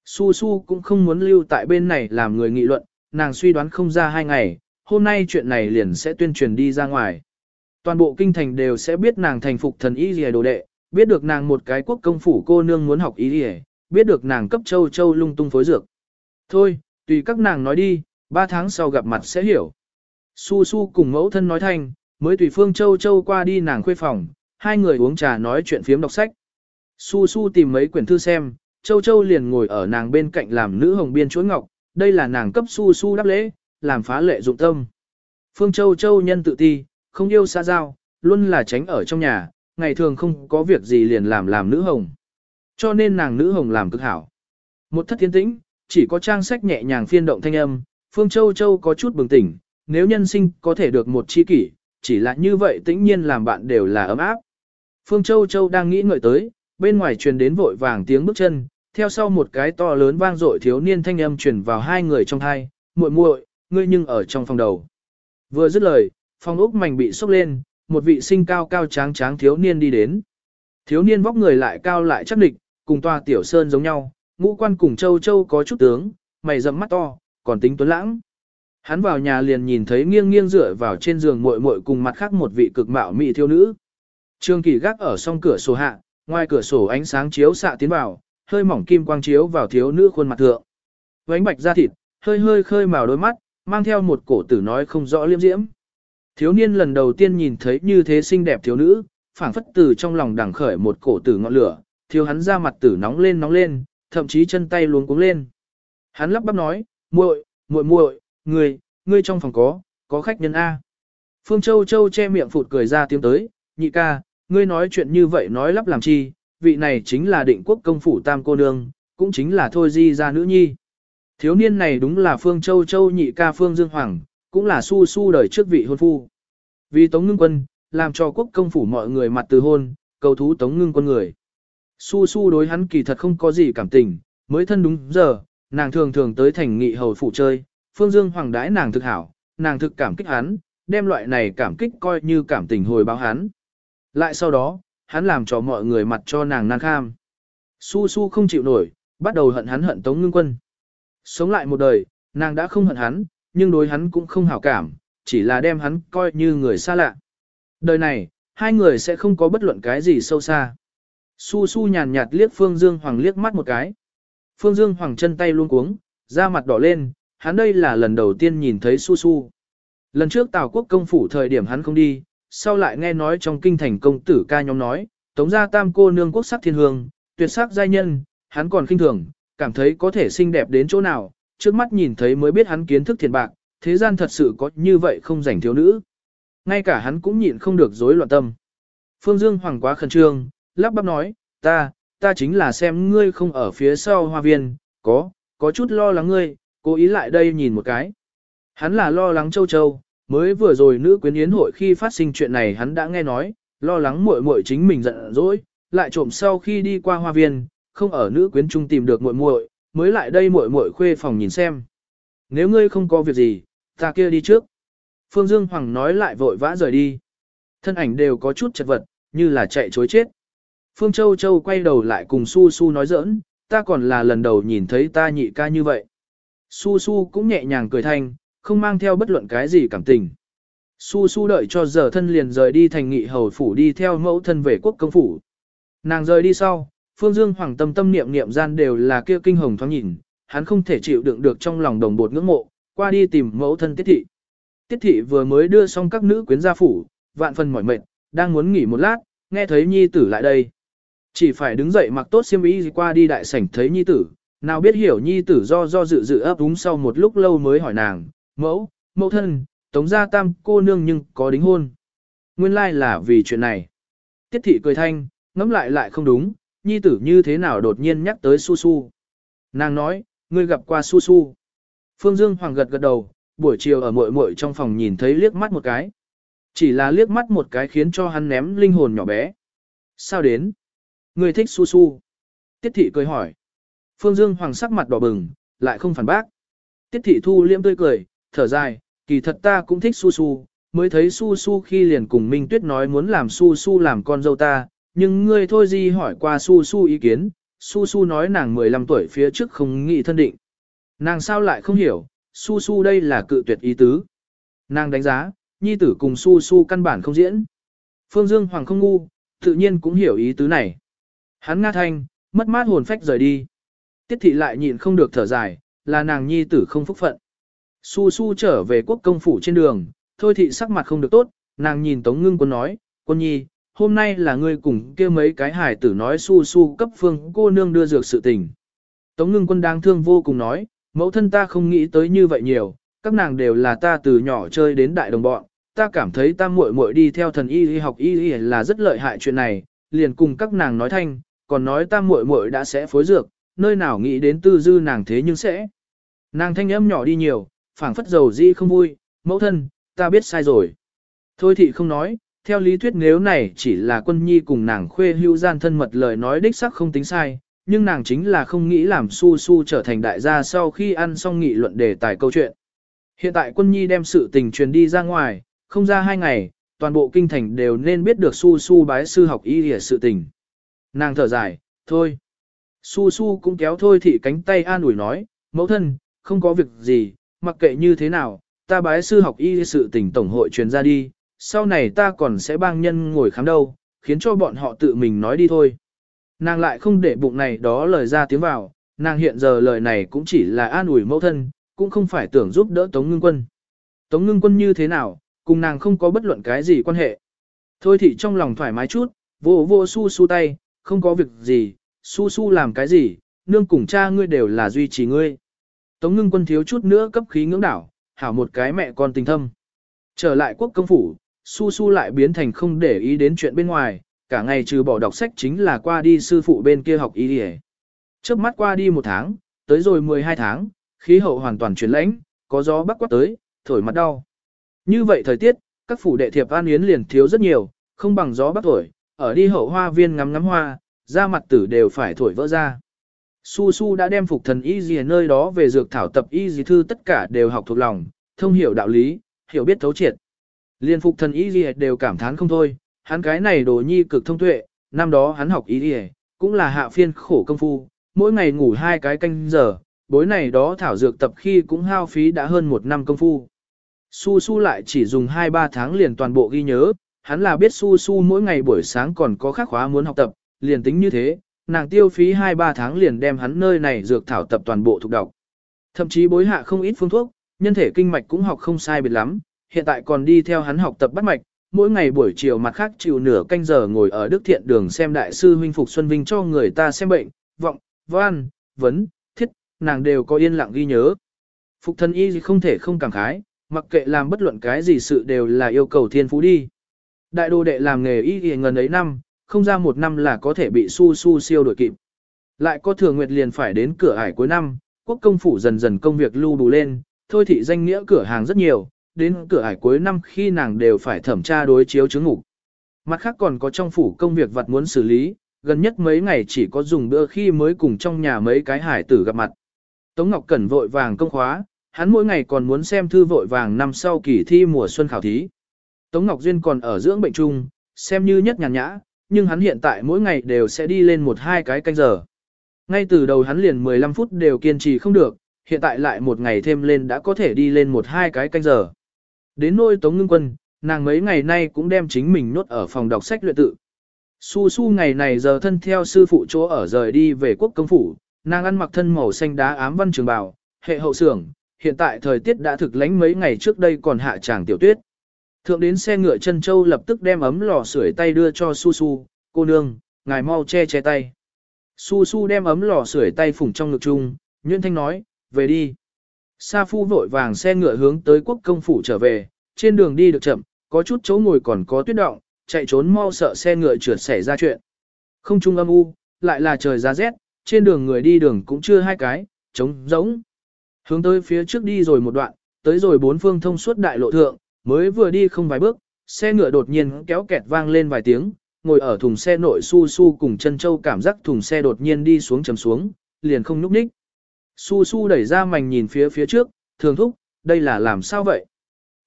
Su Su cũng không muốn lưu tại bên này làm người nghị luận, nàng suy đoán không ra hai ngày, hôm nay chuyện này liền sẽ tuyên truyền đi ra ngoài. Toàn bộ kinh thành đều sẽ biết nàng thành phục thần y lìa đồ đệ, biết được nàng một cái quốc công phủ cô nương muốn học y lìa, biết được nàng cấp châu châu lung tung phối dược. Thôi, tùy các nàng nói đi, ba tháng sau gặp mặt sẽ hiểu. Su Su cùng mẫu thân nói thanh, mới tùy Phương Châu Châu qua đi nàng khuê phòng, hai người uống trà nói chuyện phiếm đọc sách. Su Su tìm mấy quyển thư xem, Châu Châu liền ngồi ở nàng bên cạnh làm nữ hồng biên chuỗi ngọc, đây là nàng cấp Su Su đáp lễ, làm phá lệ dụng tâm. Phương Châu Châu nhân tự ti, không yêu xa giao, luôn là tránh ở trong nhà, ngày thường không có việc gì liền làm làm nữ hồng. Cho nên nàng nữ hồng làm cực hảo. Một thất thiên tĩnh, chỉ có trang sách nhẹ nhàng phiên động thanh âm, Phương Châu Châu có chút bừng tỉnh, nếu nhân sinh có thể được một chi kỷ, chỉ là như vậy tĩnh nhiên làm bạn đều là ấm áp. Phương Châu Châu đang nghĩ ngợi tới, bên ngoài truyền đến vội vàng tiếng bước chân, theo sau một cái to lớn vang dội thiếu niên thanh âm truyền vào hai người trong hai, muội muội, ngươi nhưng ở trong phòng đầu. Vừa dứt lời, phòng ốc mảnh bị sốc lên, một vị sinh cao cao tráng tráng thiếu niên đi đến. Thiếu niên vóc người lại cao lại chắc địch, cùng tòa tiểu sơn giống nhau, ngũ quan cùng Châu Châu có chút tướng, mày rậm mắt to, còn tính tuấn lãng. Hắn vào nhà liền nhìn thấy nghiêng nghiêng dựa vào trên giường muội muội cùng mặt khác một vị cực mạo mỹ thiếu nữ. Trương Kỳ gác ở song cửa sổ hạ, ngoài cửa sổ ánh sáng chiếu xạ tiến vào, hơi mỏng kim quang chiếu vào thiếu nữ khuôn mặt thượng. Vánh bạch da thịt, hơi hơi khơi màu đôi mắt, mang theo một cổ tử nói không rõ liêm diễm. Thiếu niên lần đầu tiên nhìn thấy như thế xinh đẹp thiếu nữ, phảng phất từ trong lòng đằng khởi một cổ tử ngọn lửa, thiếu hắn ra mặt tử nóng lên nóng lên, thậm chí chân tay luống cuống lên. Hắn lắp bắp nói, muội, muội muội, người, ngươi trong phòng có, có khách nhân A. Phương Châu Châu che miệng phụt cười ra tiếng tới, nhị ca, ngươi nói chuyện như vậy nói lắp làm chi, vị này chính là định quốc công phủ tam cô nương, cũng chính là thôi di ra nữ nhi. Thiếu niên này đúng là Phương Châu Châu nhị ca Phương Dương Hoàng, cũng là su su đời trước vị hôn phu. Vì Tống Ngưng Quân, làm cho quốc công phủ mọi người mặt từ hôn, cầu thú Tống Ngưng Quân người. Su su đối hắn kỳ thật không có gì cảm tình, mới thân đúng giờ, nàng thường thường tới thành nghị hầu phủ chơi, Phương Dương Hoàng đãi nàng thực hảo, nàng thực cảm kích hắn, đem loại này cảm kích coi như cảm tình hồi báo hắn. Lại sau đó, hắn làm cho mọi người mặt cho nàng nan kham. Su su không chịu nổi, bắt đầu hận hắn hận Tống Ngưng Quân. Sống lại một đời, nàng đã không hận hắn, nhưng đối hắn cũng không hảo cảm, chỉ là đem hắn coi như người xa lạ. Đời này, hai người sẽ không có bất luận cái gì sâu xa. Su su nhàn nhạt liếc Phương Dương Hoàng liếc mắt một cái. Phương Dương Hoàng chân tay luôn cuống, da mặt đỏ lên, hắn đây là lần đầu tiên nhìn thấy Su su. Lần trước Tào quốc công phủ thời điểm hắn không đi, sau lại nghe nói trong kinh thành công tử ca nhóm nói, tống gia tam cô nương quốc sắc thiên hương, tuyệt sắc giai nhân, hắn còn khinh thường, cảm thấy có thể xinh đẹp đến chỗ nào, trước mắt nhìn thấy mới biết hắn kiến thức thiền bạc, thế gian thật sự có như vậy không rảnh thiếu nữ. Ngay cả hắn cũng nhịn không được rối loạn tâm. Phương Dương Hoàng quá khẩn trương, lắp bắp nói, ta, ta chính là xem ngươi không ở phía sau hoa viên, có, có chút lo lắng ngươi, cố ý lại đây nhìn một cái. Hắn là lo lắng châu châu, mới vừa rồi nữ quyến yến hội khi phát sinh chuyện này hắn đã nghe nói, lo lắng muội muội chính mình giận dỗi, lại trộm sau khi đi qua hoa viên, không ở nữ quyến trung tìm được muội muội, mới lại đây muội muội khuê phòng nhìn xem. Nếu ngươi không có việc gì, ta kia đi trước. Phương Dương Hoàng nói lại vội vã rời đi. Thân ảnh đều có chút chật vật, như là chạy chối chết. Phương Châu Châu quay đầu lại cùng Su Su nói giỡn, ta còn là lần đầu nhìn thấy ta nhị ca như vậy. Su Su cũng nhẹ nhàng cười thanh, không mang theo bất luận cái gì cảm tình. Su Su đợi cho giờ thân liền rời đi thành nghị hầu phủ đi theo mẫu thân về quốc công phủ. Nàng rời đi sau, Phương Dương Hoàng tâm tâm niệm niệm gian đều là kia kinh hồng thoáng nhìn, hắn không thể chịu đựng được trong lòng đồng bột ngưỡng mộ, qua đi tìm mẫu thân tiết thị. Tiết thị vừa mới đưa xong các nữ quyến gia phủ, vạn phần mỏi mệt, đang muốn nghỉ một lát, nghe thấy nhi tử lại đây. Chỉ phải đứng dậy mặc tốt xiêm y qua đi đại sảnh thấy nhi tử, nào biết hiểu nhi tử do do dự dự ấp úng sau một lúc lâu mới hỏi nàng, mẫu, mẫu thân, tống gia tam cô nương nhưng có đính hôn. Nguyên lai là vì chuyện này. Tiết thị cười thanh, ngẫm lại lại không đúng, nhi tử như thế nào đột nhiên nhắc tới su su. Nàng nói, ngươi gặp qua su su. Phương Dương Hoàng gật gật đầu, buổi chiều ở muội muội trong phòng nhìn thấy liếc mắt một cái. Chỉ là liếc mắt một cái khiến cho hắn ném linh hồn nhỏ bé. Sao đến? Ngươi thích su su. Tiết thị cười hỏi. Phương Dương Hoàng sắc mặt đỏ bừng, lại không phản bác. Tiết thị thu liễm tươi cười, thở dài, kỳ thật ta cũng thích su su, mới thấy su su khi liền cùng Minh Tuyết nói muốn làm su su làm con dâu ta, nhưng ngươi thôi gì hỏi qua su su ý kiến, su su nói nàng 15 tuổi phía trước không nghĩ thân định. Nàng sao lại không hiểu, su su đây là cự tuyệt ý tứ. Nàng đánh giá, nhi tử cùng su su căn bản không diễn. Phương Dương Hoàng không ngu, tự nhiên cũng hiểu ý tứ này. Hắn nga thanh, mất mát hồn phách rời đi. Tiết thị lại nhịn không được thở dài, là nàng nhi tử không phúc phận. Su su trở về quốc công phủ trên đường, thôi thị sắc mặt không được tốt, nàng nhìn Tống Ngưng Quân nói, quân nhi, hôm nay là ngươi cùng kia mấy cái hải tử nói su su cấp phương cô nương đưa dược sự tình. Tống Ngưng Quân đang thương vô cùng nói, mẫu thân ta không nghĩ tới như vậy nhiều, các nàng đều là ta từ nhỏ chơi đến đại đồng bọn, ta cảm thấy ta muội muội đi theo thần y y học y y là rất lợi hại chuyện này, liền cùng các nàng nói thanh, còn nói ta muội muội đã sẽ phối dược, nơi nào nghĩ đến tư dư nàng thế nhưng sẽ. Nàng thanh âm nhỏ đi nhiều, phảng phất dầu di không vui, mẫu thân, ta biết sai rồi. Thôi thị không nói, theo lý thuyết nếu này chỉ là quân nhi cùng nàng khuê hưu gian thân mật lời nói đích sắc không tính sai, nhưng nàng chính là không nghĩ làm su su trở thành đại gia sau khi ăn xong nghị luận đề tài câu chuyện. Hiện tại quân nhi đem sự tình truyền đi ra ngoài, không ra hai ngày, toàn bộ kinh thành đều nên biết được su su bái sư học y lìa sự tình. Nàng thở dài, thôi. Su su cũng kéo thôi thị cánh tay an ủi nói, mẫu thân, không có việc gì, mặc kệ như thế nào, ta bái sư học y sự tình tổng hội truyền ra đi, sau này ta còn sẽ bang nhân ngồi khám đâu, khiến cho bọn họ tự mình nói đi thôi. Nàng lại không để bụng này đó lời ra tiếng vào, nàng hiện giờ lời này cũng chỉ là an ủi mẫu thân, cũng không phải tưởng giúp đỡ Tống Ngưng Quân. Tống Ngưng Quân như thế nào, cùng nàng không có bất luận cái gì quan hệ. Thôi thì trong lòng thoải mái chút, vô vô su su tay, không có việc gì, su su làm cái gì, nương cùng cha ngươi đều là duy trì ngươi. Tống Ngưng Quân thiếu chút nữa cấp khí ngưỡng đảo, hảo một cái mẹ con tình thâm. Trở lại quốc công phủ, su su lại biến thành không để ý đến chuyện bên ngoài, cả ngày trừ bỏ đọc sách chính là qua đi sư phụ bên kia học y đi Trước mắt qua đi một tháng, tới rồi 12 tháng, khí hậu hoàn toàn chuyển lãnh, có gió bắc quát tới, thổi mặt đau. Như vậy thời tiết, các phủ đệ thiệp an yến liền thiếu rất nhiều, không bằng gió bắc thổi, ở đi hậu hoa viên ngắm ngắm hoa, da mặt tử đều phải thổi vỡ ra. Su Su đã đem phục thần y gì nơi đó về dược thảo tập y gì thư tất cả đều học thuộc lòng, thông hiểu đạo lý, hiểu biết thấu triệt. Liên phục thần y gì đều cảm thán không thôi, hắn cái này đồ nhi cực thông tuệ, năm đó hắn học y gì, cũng là hạ phiên khổ công phu, mỗi ngày ngủ hai cái canh giờ, bối này đó thảo dược tập khi cũng hao phí đã hơn một năm công phu. Su Su lại chỉ dùng 2-3 tháng liền toàn bộ ghi nhớ, hắn là biết Su Su mỗi ngày buổi sáng còn có khắc khóa muốn học tập, liền tính như thế, nàng tiêu phí 2-3 tháng liền đem hắn nơi này dược thảo tập toàn bộ thuộc đọc. Thậm chí bối hạ không ít phương thuốc, nhân thể kinh mạch cũng học không sai biệt lắm, hiện tại còn đi theo hắn học tập bắt mạch, mỗi ngày buổi chiều mặt khác chịu nửa canh giờ ngồi ở Đức Thiện đường xem đại sư huynh Phục Xuân Vinh cho người ta xem bệnh, vọng, văn, vấn, thiết, nàng đều có yên lặng ghi nhớ. Phục thân y không thể không cảm khái, mặc kệ làm bất luận cái gì sự đều là yêu cầu thiên phú đi. Đại đồ đệ làm nghề y y ngần ấy năm, không ra một năm là có thể bị su su siêu đổi kịp. Lại có thường nguyệt liền phải đến cửa ải cuối năm, quốc công phủ dần dần công việc lưu đủ lên, thôi thị danh nghĩa cửa hàng rất nhiều, đến cửa ải cuối năm khi nàng đều phải thẩm tra đối chiếu chứng ngủ. Mặt khác còn có trong phủ công việc vặt muốn xử lý, gần nhất mấy ngày chỉ có dùng bữa khi mới cùng trong nhà mấy cái hải tử gặp mặt. Tống Ngọc Cẩn vội vàng công khóa, hắn mỗi ngày còn muốn xem thư vội vàng năm sau kỳ thi mùa xuân khảo thí. Tống Ngọc Duyên còn ở dưỡng bệnh chung, xem như nhất nhàn nhã, nhưng hắn hiện tại mỗi ngày đều sẽ đi lên một hai cái canh giờ. Ngay từ đầu hắn liền 15 phút đều kiên trì không được, hiện tại lại một ngày thêm lên đã có thể đi lên một hai cái canh giờ. Đến nôi Tống Ngưng Quân, nàng mấy ngày nay cũng đem chính mình nốt ở phòng đọc sách luyện tự. Su su ngày này giờ thân theo sư phụ chỗ ở rời đi về quốc công phủ, nàng ăn mặc thân màu xanh đá ám văn trường bào, hệ hậu sưởng, hiện tại thời tiết đã thực lánh mấy ngày trước đây còn hạ tràng tiểu tuyết. Thượng đến xe ngựa chân châu lập tức đem ấm lò sưởi tay đưa cho Su Su, cô nương, ngài mau che che tay. Su Su đem ấm lò sưởi tay phủng trong ngực chung, Nguyễn Thanh nói, về đi. Sa Phu vội vàng xe ngựa hướng tới quốc công phủ trở về, trên đường đi được chậm, có chút chỗ ngồi còn có tuyết động, chạy trốn mau sợ xe ngựa trượt xảy ra chuyện. Không trung âm u, lại là trời giá rét, trên đường người đi đường cũng chưa hai cái, trống rỗng. Hướng tới phía trước đi rồi một đoạn, tới rồi bốn phương thông suốt đại lộ thượng, mới vừa đi không vài bước, xe ngựa đột nhiên kéo kẹt vang lên vài tiếng, ngồi ở thùng xe nội su su cùng chân châu cảm giác thùng xe đột nhiên đi xuống chầm xuống, liền không nhúc ních. Su su đẩy ra mảnh nhìn phía phía trước, thường thúc, đây là làm sao vậy?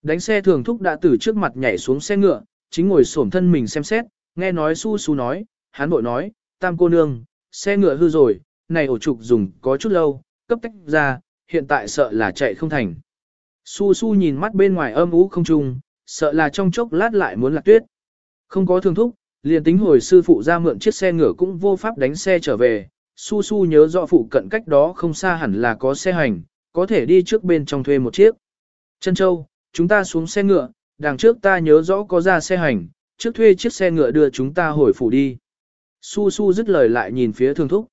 Đánh xe thường thúc đã từ trước mặt nhảy xuống xe ngựa, chính ngồi xổm thân mình xem xét, nghe nói su su nói, hắn bội nói, tam cô nương, xe ngựa hư rồi, này ổ trục dùng có chút lâu, cấp tách ra, hiện tại sợ là chạy không thành. Su su nhìn mắt bên ngoài âm ú không trung, sợ là trong chốc lát lại muốn lạc tuyết. Không có thương thúc, liền tính hồi sư phụ ra mượn chiếc xe ngựa cũng vô pháp đánh xe trở về. Su su nhớ rõ phụ cận cách đó không xa hẳn là có xe hành, có thể đi trước bên trong thuê một chiếc. Trân Châu, chúng ta xuống xe ngựa, đằng trước ta nhớ rõ có ra xe hành, trước thuê chiếc xe ngựa đưa chúng ta hồi phủ đi. Su su dứt lời lại nhìn phía thương thúc.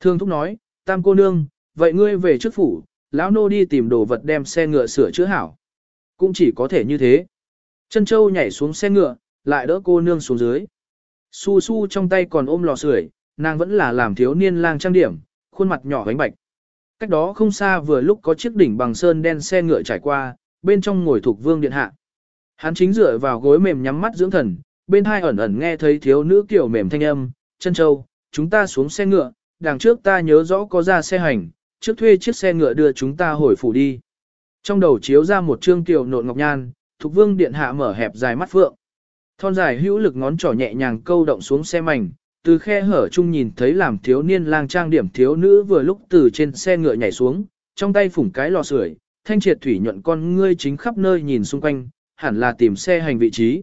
Thương thúc nói, tam cô nương, vậy ngươi về trước phủ, lão nô đi tìm đồ vật đem xe ngựa sửa chữa hảo. Cũng chỉ có thể như thế. Chân châu nhảy xuống xe ngựa, lại đỡ cô nương xuống dưới. Su su trong tay còn ôm lò sưởi, nàng vẫn là làm thiếu niên lang trang điểm, khuôn mặt nhỏ bánh bạch. Cách đó không xa vừa lúc có chiếc đỉnh bằng sơn đen xe ngựa trải qua, bên trong ngồi thuộc vương điện hạ. Hắn chính dựa vào gối mềm nhắm mắt dưỡng thần, bên hai ẩn ẩn nghe thấy thiếu nữ kiểu mềm thanh âm, chân châu, chúng ta xuống xe ngựa, đằng trước ta nhớ rõ có ra xe hành, trước thuê chiếc xe ngựa đưa chúng ta hồi phủ đi. Trong đầu chiếu ra một trương tiểu nộn ngọc nhan, Thục Vương điện hạ mở hẹp dài mắt phượng. Thon dài hữu lực ngón trỏ nhẹ nhàng câu động xuống xe mảnh, từ khe hở chung nhìn thấy làm thiếu niên lang trang điểm thiếu nữ vừa lúc từ trên xe ngựa nhảy xuống, trong tay phủng cái lò sưởi, thanh triệt thủy nhuận con ngươi chính khắp nơi nhìn xung quanh, hẳn là tìm xe hành vị trí.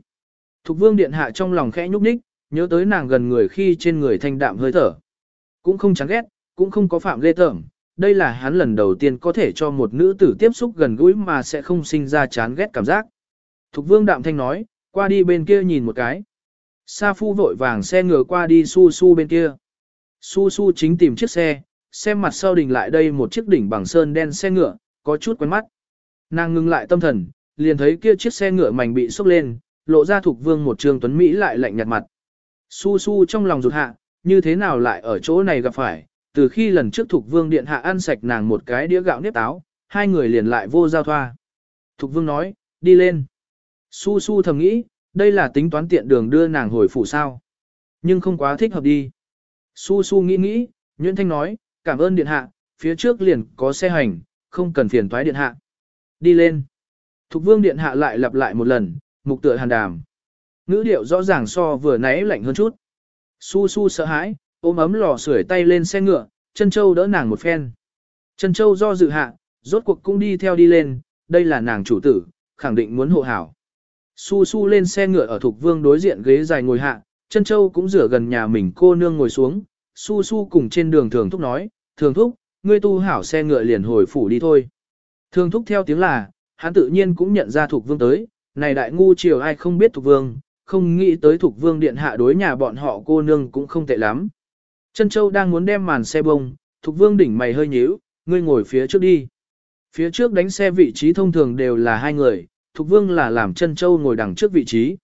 Thục Vương điện hạ trong lòng khẽ nhúc nhích, nhớ tới nàng gần người khi trên người thanh đạm hơi thở. Cũng không chán ghét, cũng không có phạm lê tởm, đây là hắn lần đầu tiên có thể cho một nữ tử tiếp xúc gần gũi mà sẽ không sinh ra chán ghét cảm giác. Thục vương đạm thanh nói, qua đi bên kia nhìn một cái. Sa phu vội vàng xe ngựa qua đi su su bên kia. Su su chính tìm chiếc xe, xem mặt sau đình lại đây một chiếc đỉnh bằng sơn đen xe ngựa, có chút quen mắt. Nàng ngưng lại tâm thần, liền thấy kia chiếc xe ngựa mảnh bị sốc lên, lộ ra thục vương một trường tuấn Mỹ lại lạnh nhạt mặt. Su su trong lòng rụt hạ, như thế nào lại ở chỗ này gặp phải, từ khi lần trước Thục Vương điện hạ ăn sạch nàng một cái đĩa gạo nếp táo, hai người liền lại vô giao thoa. Thục Vương nói, đi lên. Su Su thầm nghĩ, đây là tính toán tiện đường đưa nàng hồi phủ sao. Nhưng không quá thích hợp đi. Su Su nghĩ nghĩ, Nguyễn Thanh nói, cảm ơn điện hạ, phía trước liền có xe hành, không cần phiền toái điện hạ. Đi lên. Thục Vương điện hạ lại lặp lại một lần, mục tựa hàn đàm. Ngữ điệu rõ ràng so vừa nãy lạnh hơn chút. Su Su sợ hãi, ôm ấm lò sưởi tay lên xe ngựa, chân châu đỡ nàng một phen. Chân châu do dự hạ, rốt cuộc cũng đi theo đi lên, đây là nàng chủ tử, khẳng định muốn hộ hảo. Su su lên xe ngựa ở Thục Vương đối diện ghế dài ngồi hạ, chân châu cũng rửa gần nhà mình cô nương ngồi xuống, su su cùng trên đường thường thúc nói, thường thúc, ngươi tu hảo xe ngựa liền hồi phủ đi thôi. Thường thúc theo tiếng là, hắn tự nhiên cũng nhận ra Thục Vương tới, này đại ngu chiều ai không biết Thục Vương, không nghĩ tới Thục Vương điện hạ đối nhà bọn họ cô nương cũng không tệ lắm. Chân châu đang muốn đem màn xe bông, Thục Vương đỉnh mày hơi nhíu, ngươi ngồi phía trước đi. Phía trước đánh xe vị trí thông thường đều là hai người, Thục Vương là làm chân châu ngồi đằng trước vị trí.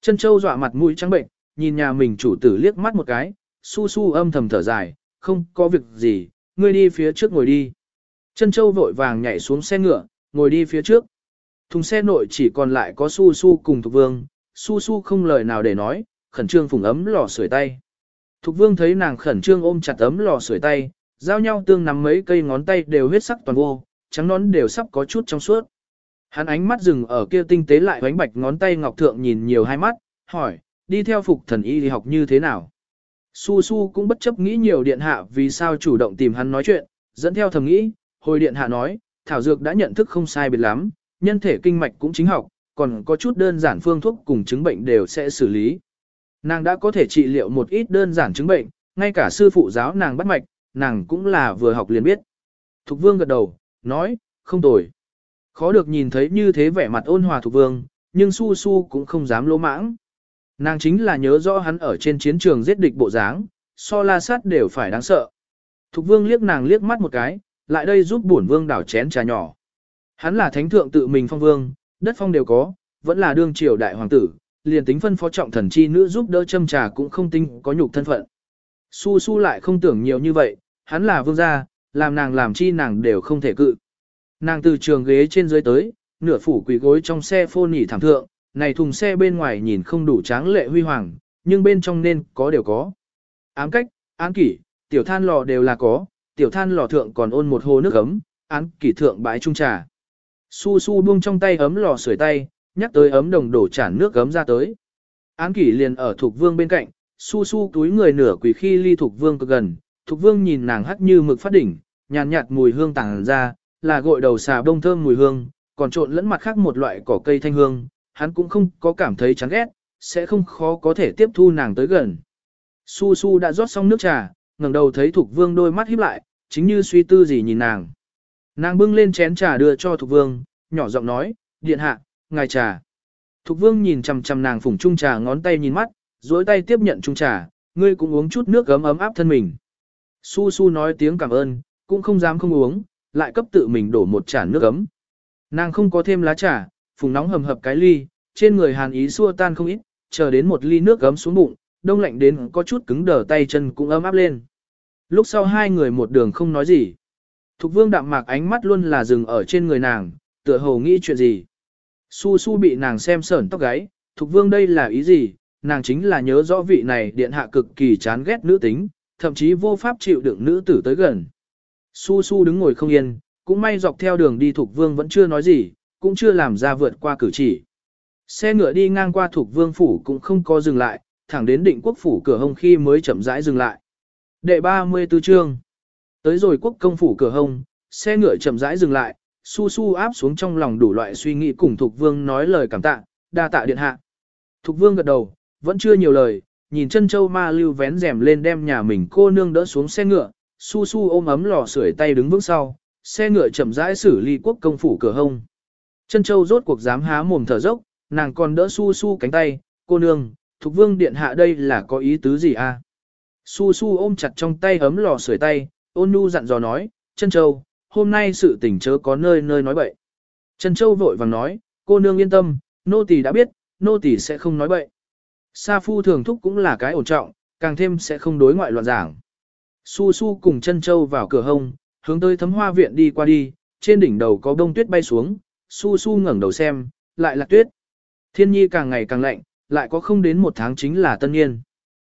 Chân châu dọa mặt mũi trắng bệnh, nhìn nhà mình chủ tử liếc mắt một cái, su su âm thầm thở dài, không có việc gì, ngươi đi phía trước ngồi đi. Chân châu vội vàng nhảy xuống xe ngựa, ngồi đi phía trước. Thùng xe nội chỉ còn lại có su su cùng Thục Vương, su su không lời nào để nói, khẩn trương phùng ấm lò sưởi tay. Thục Vương thấy nàng khẩn trương ôm chặt ấm lò sưởi tay, giao nhau tương nắm mấy cây ngón tay đều huyết sắc toàn vô, trắng nón đều sắp có chút trong suốt. Hắn ánh mắt dừng ở kia tinh tế lại bánh bạch ngón tay ngọc thượng nhìn nhiều hai mắt, hỏi, đi theo phục thần y thì học như thế nào? Su Su cũng bất chấp nghĩ nhiều điện hạ vì sao chủ động tìm hắn nói chuyện, dẫn theo thầm nghĩ, hồi điện hạ nói, thảo dược đã nhận thức không sai biệt lắm, nhân thể kinh mạch cũng chính học, còn có chút đơn giản phương thuốc cùng chứng bệnh đều sẽ xử lý. Nàng đã có thể trị liệu một ít đơn giản chứng bệnh, ngay cả sư phụ giáo nàng bắt mạch, nàng cũng là vừa học liền biết. Thục vương gật đầu, nói, không tồi. Khó được nhìn thấy như thế vẻ mặt ôn hòa thục vương, nhưng su su cũng không dám lỗ mãng. Nàng chính là nhớ rõ hắn ở trên chiến trường giết địch bộ dáng, so la sát đều phải đáng sợ. Thục vương liếc nàng liếc mắt một cái, lại đây giúp bổn vương đảo chén trà nhỏ. Hắn là thánh thượng tự mình phong vương, đất phong đều có, vẫn là đương triều đại hoàng tử, liền tính phân phó trọng thần chi nữ giúp đỡ châm trà cũng không tinh có nhục thân phận. Su su lại không tưởng nhiều như vậy, hắn là vương gia, làm nàng làm chi nàng đều không thể cự. Nàng từ trường ghế trên dưới tới, nửa phủ quỳ gối trong xe phô nỉ thảm thượng, này thùng xe bên ngoài nhìn không đủ tráng lệ huy hoàng, nhưng bên trong nên có đều có. Ám cách, án kỷ, tiểu than lò đều là có, tiểu than lò thượng còn ôn một hồ nước ấm, án kỷ thượng bãi trung trà. Su su buông trong tay ấm lò sưởi tay, nhắc tới ấm đồng đổ chản nước ấm ra tới. Án kỷ liền ở thuộc vương bên cạnh, su su túi người nửa quỳ khi ly thuộc vương cực gần, thuộc vương nhìn nàng hắt như mực phát đỉnh, nhàn nhạt, mùi hương tàng ra, là gội đầu xà bông thơm mùi hương, còn trộn lẫn mặt khác một loại cỏ cây thanh hương, hắn cũng không có cảm thấy chán ghét, sẽ không khó có thể tiếp thu nàng tới gần. Su Su đã rót xong nước trà, ngẩng đầu thấy Thục Vương đôi mắt híp lại, chính như suy tư gì nhìn nàng. Nàng bưng lên chén trà đưa cho Thục Vương, nhỏ giọng nói, điện hạ, ngài trà. Thục Vương nhìn chằm chằm nàng phủng trung trà ngón tay nhìn mắt, duỗi tay tiếp nhận trung trà, ngươi cũng uống chút nước gấm ấm áp thân mình. Su Su nói tiếng cảm ơn, cũng không dám không uống, lại cấp tự mình đổ một chản nước gấm. Nàng không có thêm lá trà, phùng nóng hầm hập cái ly, trên người hàn ý xua tan không ít, chờ đến một ly nước gấm xuống bụng, đông lạnh đến có chút cứng đờ tay chân cũng ấm áp lên. Lúc sau hai người một đường không nói gì. Thục vương đạm mạc ánh mắt luôn là dừng ở trên người nàng, tựa hồ nghĩ chuyện gì. Su su bị nàng xem sởn tóc gáy, thục vương đây là ý gì, nàng chính là nhớ rõ vị này điện hạ cực kỳ chán ghét nữ tính, thậm chí vô pháp chịu đựng nữ tử tới gần. Su su đứng ngồi không yên, cũng may dọc theo đường đi thục vương vẫn chưa nói gì, cũng chưa làm ra vượt qua cử chỉ. Xe ngựa đi ngang qua thuộc vương phủ cũng không có dừng lại, thẳng đến định quốc phủ cửa hông khi mới chậm rãi dừng lại. Đệ 34 chương. Tới rồi quốc công phủ cửa hông, xe ngựa chậm rãi dừng lại, su su áp xuống trong lòng đủ loại suy nghĩ cùng Thục Vương nói lời cảm tạ, đa tạ điện hạ. Thục Vương gật đầu, vẫn chưa nhiều lời, nhìn chân châu ma lưu vén rèm lên đem nhà mình cô nương đỡ xuống xe ngựa, su su ôm ấm lò sưởi tay đứng vững sau, xe ngựa chậm rãi xử ly quốc công phủ cửa hông. Chân châu rốt cuộc dám há mồm thở dốc, nàng còn đỡ su su cánh tay, cô nương, thục vương điện hạ đây là có ý tứ gì à? Su su ôm chặt trong tay ấm lò sưởi tay, ôn nhu dặn dò nói, chân châu, hôm nay sự tình chớ có nơi nơi nói bậy. Trần châu vội vàng nói, cô nương yên tâm, nô tỳ đã biết, nô tỳ sẽ không nói bậy. Sa phu thường thúc cũng là cái ổn trọng, càng thêm sẽ không đối ngoại loạn giảng. Su su cùng Trân châu vào cửa hông, hướng tới thấm hoa viện đi qua đi, trên đỉnh đầu có bông tuyết bay xuống, su su ngẩng đầu xem, lại là tuyết. Thiên nhi càng ngày càng lạnh, lại có không đến một tháng chính là tân niên.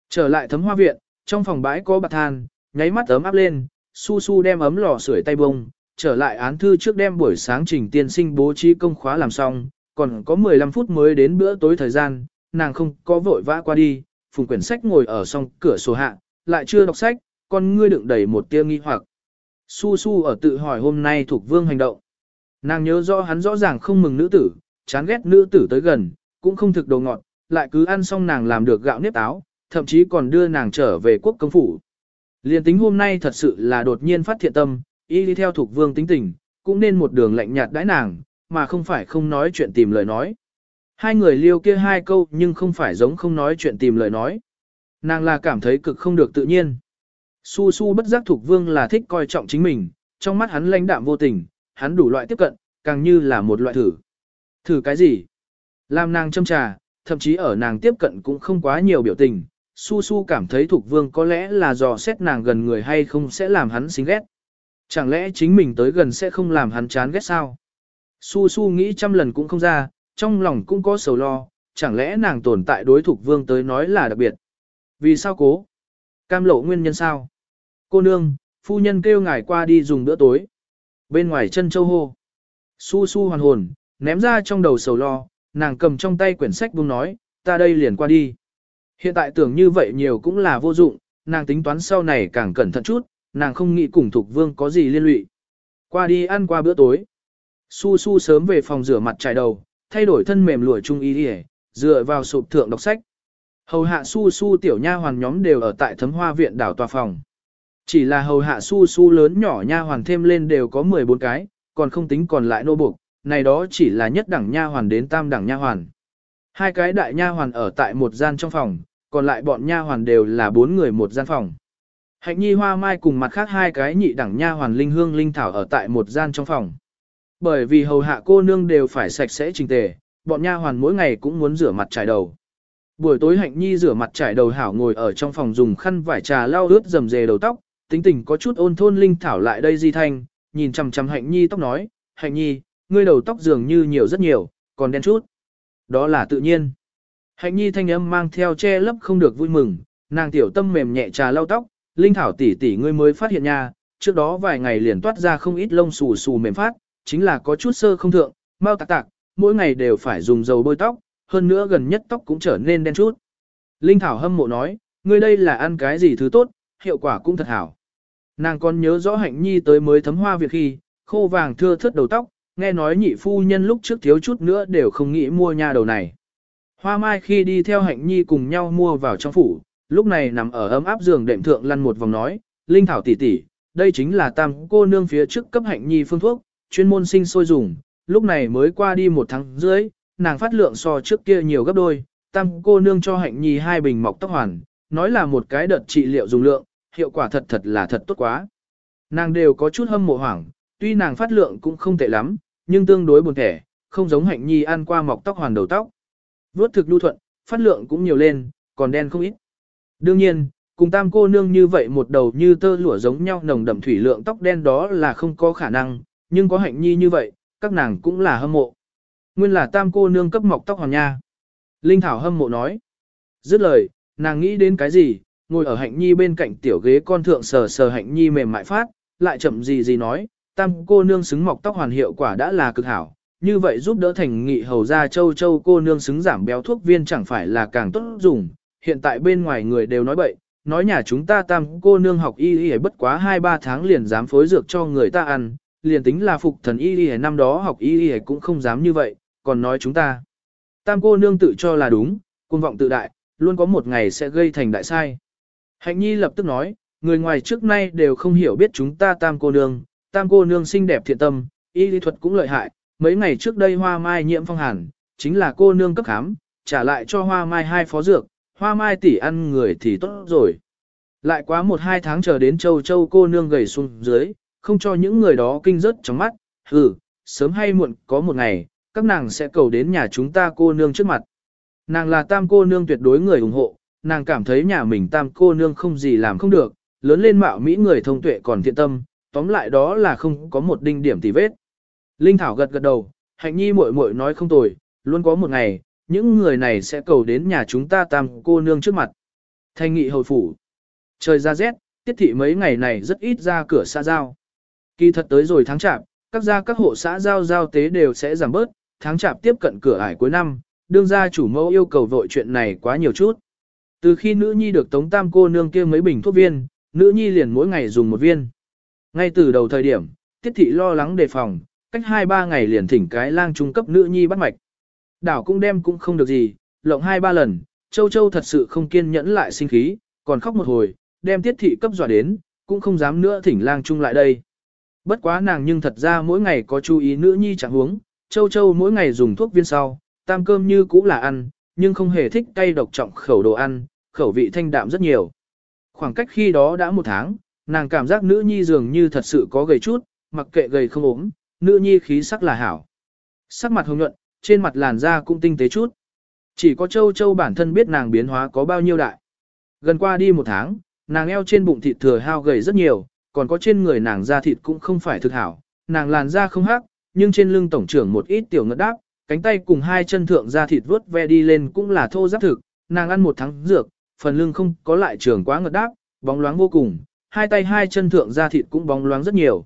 Trở lại thấm hoa viện, trong phòng bãi có bạc than, nháy mắt ấm áp lên, su su đem ấm lò sưởi tay bông, trở lại án thư trước đem buổi sáng trình tiên sinh bố trí công khóa làm xong, còn có 15 phút mới đến bữa tối thời gian, nàng không có vội vã qua đi, phùng quyển sách ngồi ở song cửa sổ hạ, lại chưa đọc sách, con ngươi đựng đầy một tia nghi hoặc. Su su ở tự hỏi hôm nay thuộc vương hành động. Nàng nhớ rõ hắn rõ ràng không mừng nữ tử, chán ghét nữ tử tới gần, cũng không thực đồ ngọt, lại cứ ăn xong nàng làm được gạo nếp táo, thậm chí còn đưa nàng trở về quốc công phủ. Liên tính hôm nay thật sự là đột nhiên phát thiện tâm, y đi theo thuộc vương tính tình, cũng nên một đường lạnh nhạt đãi nàng, mà không phải không nói chuyện tìm lời nói. Hai người liêu kia hai câu nhưng không phải giống không nói chuyện tìm lời nói. Nàng là cảm thấy cực không được tự nhiên. Su su bất giác thuộc vương là thích coi trọng chính mình, trong mắt hắn lãnh đạm vô tình, hắn đủ loại tiếp cận, càng như là một loại thử. Thử cái gì? Làm nàng châm trà, thậm chí ở nàng tiếp cận cũng không quá nhiều biểu tình. Su su cảm thấy Thục vương có lẽ là dò xét nàng gần người hay không sẽ làm hắn xinh ghét. Chẳng lẽ chính mình tới gần sẽ không làm hắn chán ghét sao? Su su nghĩ trăm lần cũng không ra, trong lòng cũng có sầu lo, chẳng lẽ nàng tồn tại đối Thục vương tới nói là đặc biệt. Vì sao cố? Cam lộ nguyên nhân sao? Cô nương, phu nhân kêu ngài qua đi dùng bữa tối. Bên ngoài chân châu hô. Su su hoàn hồn, ném ra trong đầu sầu lo, nàng cầm trong tay quyển sách buông nói, ta đây liền qua đi. Hiện tại tưởng như vậy nhiều cũng là vô dụng, nàng tính toán sau này càng cẩn thận chút, nàng không nghĩ cùng Thục Vương có gì liên lụy. Qua đi ăn qua bữa tối. Su su sớm về phòng rửa mặt trải đầu, thay đổi thân mềm lụa trung y đi dựa vào sụp thượng đọc sách. Hầu hạ su su tiểu nha hoàn nhóm đều ở tại thấm hoa viện đảo tòa phòng. Chỉ là hầu hạ su su lớn nhỏ nha hoàn thêm lên đều có 14 cái, còn không tính còn lại nô buộc, này đó chỉ là nhất đẳng nha hoàn đến tam đẳng nha hoàn. Hai cái đại nha hoàn ở tại một gian trong phòng, còn lại bọn nha hoàn đều là bốn người một gian phòng. Hạnh nhi hoa mai cùng mặt khác hai cái nhị đẳng nha hoàn linh hương linh thảo ở tại một gian trong phòng. Bởi vì hầu hạ cô nương đều phải sạch sẽ trình tề, bọn nha hoàn mỗi ngày cũng muốn rửa mặt trải đầu. Buổi tối hạnh nhi rửa mặt trải đầu hảo ngồi ở trong phòng dùng khăn vải trà lau ướt dầm dề đầu tóc, tính tình có chút ôn thôn linh thảo lại đây di thanh, nhìn chằm chằm hạnh nhi tóc nói, hạnh nhi, ngươi đầu tóc dường như nhiều rất nhiều, còn đen chút. Đó là tự nhiên. Hạnh nhi thanh âm mang theo che lấp không được vui mừng, nàng tiểu tâm mềm nhẹ trà lau tóc, linh thảo tỷ tỷ ngươi mới phát hiện nha, trước đó vài ngày liền toát ra không ít lông xù xù mềm phát, chính là có chút sơ không thượng, mau tạc tạc, mỗi ngày đều phải dùng dầu bôi tóc, hơn nữa gần nhất tóc cũng trở nên đen chút. Linh thảo hâm mộ nói, ngươi đây là ăn cái gì thứ tốt, hiệu quả cũng thật hảo. Nàng còn nhớ rõ hạnh nhi tới mới thấm hoa việc khi, khô vàng thưa thớt đầu tóc, nghe nói nhị phu nhân lúc trước thiếu chút nữa đều không nghĩ mua nha đầu này. Hoa mai khi đi theo hạnh nhi cùng nhau mua vào trong phủ, lúc này nằm ở ấm áp giường đệm thượng lăn một vòng nói, Linh Thảo tỷ tỷ, đây chính là tam cô nương phía trước cấp hạnh nhi phương thuốc, chuyên môn sinh sôi dùng, lúc này mới qua đi một tháng rưỡi, nàng phát lượng so trước kia nhiều gấp đôi, tam cô nương cho hạnh nhi hai bình mọc tóc hoàn, nói là một cái đợt trị liệu dùng lượng, hiệu quả thật thật là thật tốt quá. Nàng đều có chút hâm mộ hoảng, tuy nàng phát lượng cũng không tệ lắm, nhưng tương đối buồn thẻ, không giống hạnh nhi ăn qua mọc tóc hoàn đầu tóc. Vốt thực lưu thuận, phát lượng cũng nhiều lên, còn đen không ít. Đương nhiên, cùng tam cô nương như vậy một đầu như tơ lụa giống nhau nồng đậm thủy lượng tóc đen đó là không có khả năng, nhưng có hạnh nhi như vậy, các nàng cũng là hâm mộ. Nguyên là tam cô nương cấp mọc tóc hoàn nha. Linh Thảo hâm mộ nói. Dứt lời, nàng nghĩ đến cái gì, ngồi ở hạnh nhi bên cạnh tiểu ghế con thượng sờ sờ hạnh nhi mềm mại phát, lại chậm gì gì nói, tam cô nương xứng mọc tóc hoàn hiệu quả đã là cực hảo, như vậy giúp đỡ thành nghị hầu ra châu châu cô nương xứng giảm béo thuốc viên chẳng phải là càng tốt dùng, hiện tại bên ngoài người đều nói bậy, nói nhà chúng ta tam cô nương học y y bất quá 2-3 tháng liền dám phối dược cho người ta ăn, liền tính là phục thần y y năm đó học y y cũng không dám như vậy, còn nói chúng ta. Tam cô nương tự cho là đúng, cung vọng tự đại, luôn có một ngày sẽ gây thành đại sai. Hạnh nhi lập tức nói, người ngoài trước nay đều không hiểu biết chúng ta tam cô nương, tam cô nương xinh đẹp thiện tâm, y lý thuật cũng lợi hại, mấy ngày trước đây hoa mai nhiễm phong hàn, chính là cô nương cấp khám, trả lại cho hoa mai hai phó dược, hoa mai tỷ ăn người thì tốt rồi. Lại quá một hai tháng chờ đến châu châu cô nương gầy xuống dưới, không cho những người đó kinh rớt trong mắt, hừ, sớm hay muộn có một ngày, các nàng sẽ cầu đến nhà chúng ta cô nương trước mặt. Nàng là tam cô nương tuyệt đối người ủng hộ, nàng cảm thấy nhà mình tam cô nương không gì làm không được, lớn lên mạo Mỹ người thông tuệ còn thiện tâm, tóm lại đó là không có một đinh điểm tì vết. Linh Thảo gật gật đầu, hạnh nhi muội muội nói không tồi, luôn có một ngày, những người này sẽ cầu đến nhà chúng ta tam cô nương trước mặt. Thanh nghị hồi phủ. Trời ra rét, tiết thị mấy ngày này rất ít ra cửa xã giao. Kỳ thật tới rồi tháng chạp, các gia các hộ xã giao giao tế đều sẽ giảm bớt, tháng chạp tiếp cận cửa ải cuối năm, đương gia chủ mẫu yêu cầu vội chuyện này quá nhiều chút. Từ khi nữ nhi được tống tam cô nương kia mấy bình thuốc viên, nữ nhi liền mỗi ngày dùng một viên. Ngay từ đầu thời điểm, tiết thị lo lắng đề phòng, cách 2-3 ngày liền thỉnh cái lang trung cấp nữ nhi bắt mạch. Đảo cũng đem cũng không được gì, lộng 2-3 lần, châu châu thật sự không kiên nhẫn lại sinh khí, còn khóc một hồi, đem tiết thị cấp dọa đến, cũng không dám nữa thỉnh lang trung lại đây. Bất quá nàng nhưng thật ra mỗi ngày có chú ý nữ nhi chẳng huống, châu châu mỗi ngày dùng thuốc viên sau, tam cơm như cũ là ăn, nhưng không hề thích cay độc trọng khẩu đồ ăn, khẩu vị thanh đạm rất nhiều. Khoảng cách khi đó đã một tháng, nàng cảm giác nữ nhi dường như thật sự có gầy chút, mặc kệ gầy không ốm, nữ nhi khí sắc là hảo. Sắc mặt hồng nhuận, trên mặt làn da cũng tinh tế chút. Chỉ có châu châu bản thân biết nàng biến hóa có bao nhiêu đại. Gần qua đi một tháng, nàng eo trên bụng thịt thừa hao gầy rất nhiều, còn có trên người nàng da thịt cũng không phải thực hảo. Nàng làn da không hắc, nhưng trên lưng tổng trưởng một ít tiểu ngất đáp, cánh tay cùng hai chân thượng da thịt vớt ve đi lên cũng là thô giáp thực. Nàng ăn một tháng dược, phần lưng không có lại trưởng quá ngất đáp, bóng loáng vô cùng, hai tay hai chân thượng da thịt cũng bóng loáng rất nhiều.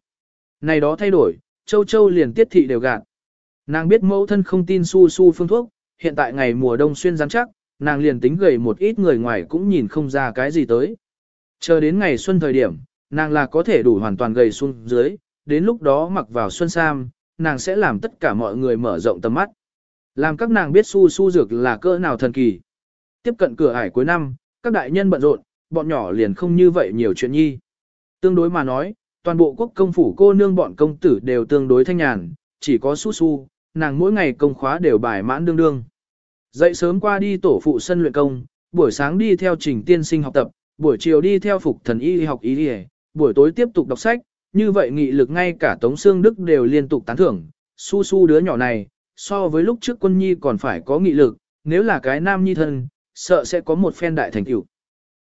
Này đó thay đổi, châu châu liền tiết thị đều gạt. Nàng biết mẫu thân không tin su su phương thuốc, hiện tại ngày mùa đông xuyên rắn chắc, nàng liền tính gầy một ít người ngoài cũng nhìn không ra cái gì tới. Chờ đến ngày xuân thời điểm, nàng là có thể đủ hoàn toàn gầy xuống dưới, đến lúc đó mặc vào xuân sam, nàng sẽ làm tất cả mọi người mở rộng tầm mắt. Làm các nàng biết su su dược là cỡ nào thần kỳ. Tiếp cận cửa ải cuối năm, các đại nhân bận rộn, bọn nhỏ liền không như vậy nhiều chuyện nhi. Tương đối mà nói, toàn bộ quốc công phủ cô nương bọn công tử đều tương đối thanh nhàn, chỉ có su su, nàng mỗi ngày công khóa đều bài mãn đương đương. Dậy sớm qua đi tổ phụ sân luyện công, buổi sáng đi theo trình tiên sinh học tập, buổi chiều đi theo phục thần y học y buổi tối tiếp tục đọc sách, như vậy nghị lực ngay cả Tống Sương Đức đều liên tục tán thưởng, su su đứa nhỏ này, so với lúc trước quân nhi còn phải có nghị lực, nếu là cái nam nhi thân, sợ sẽ có một phen đại thành tựu.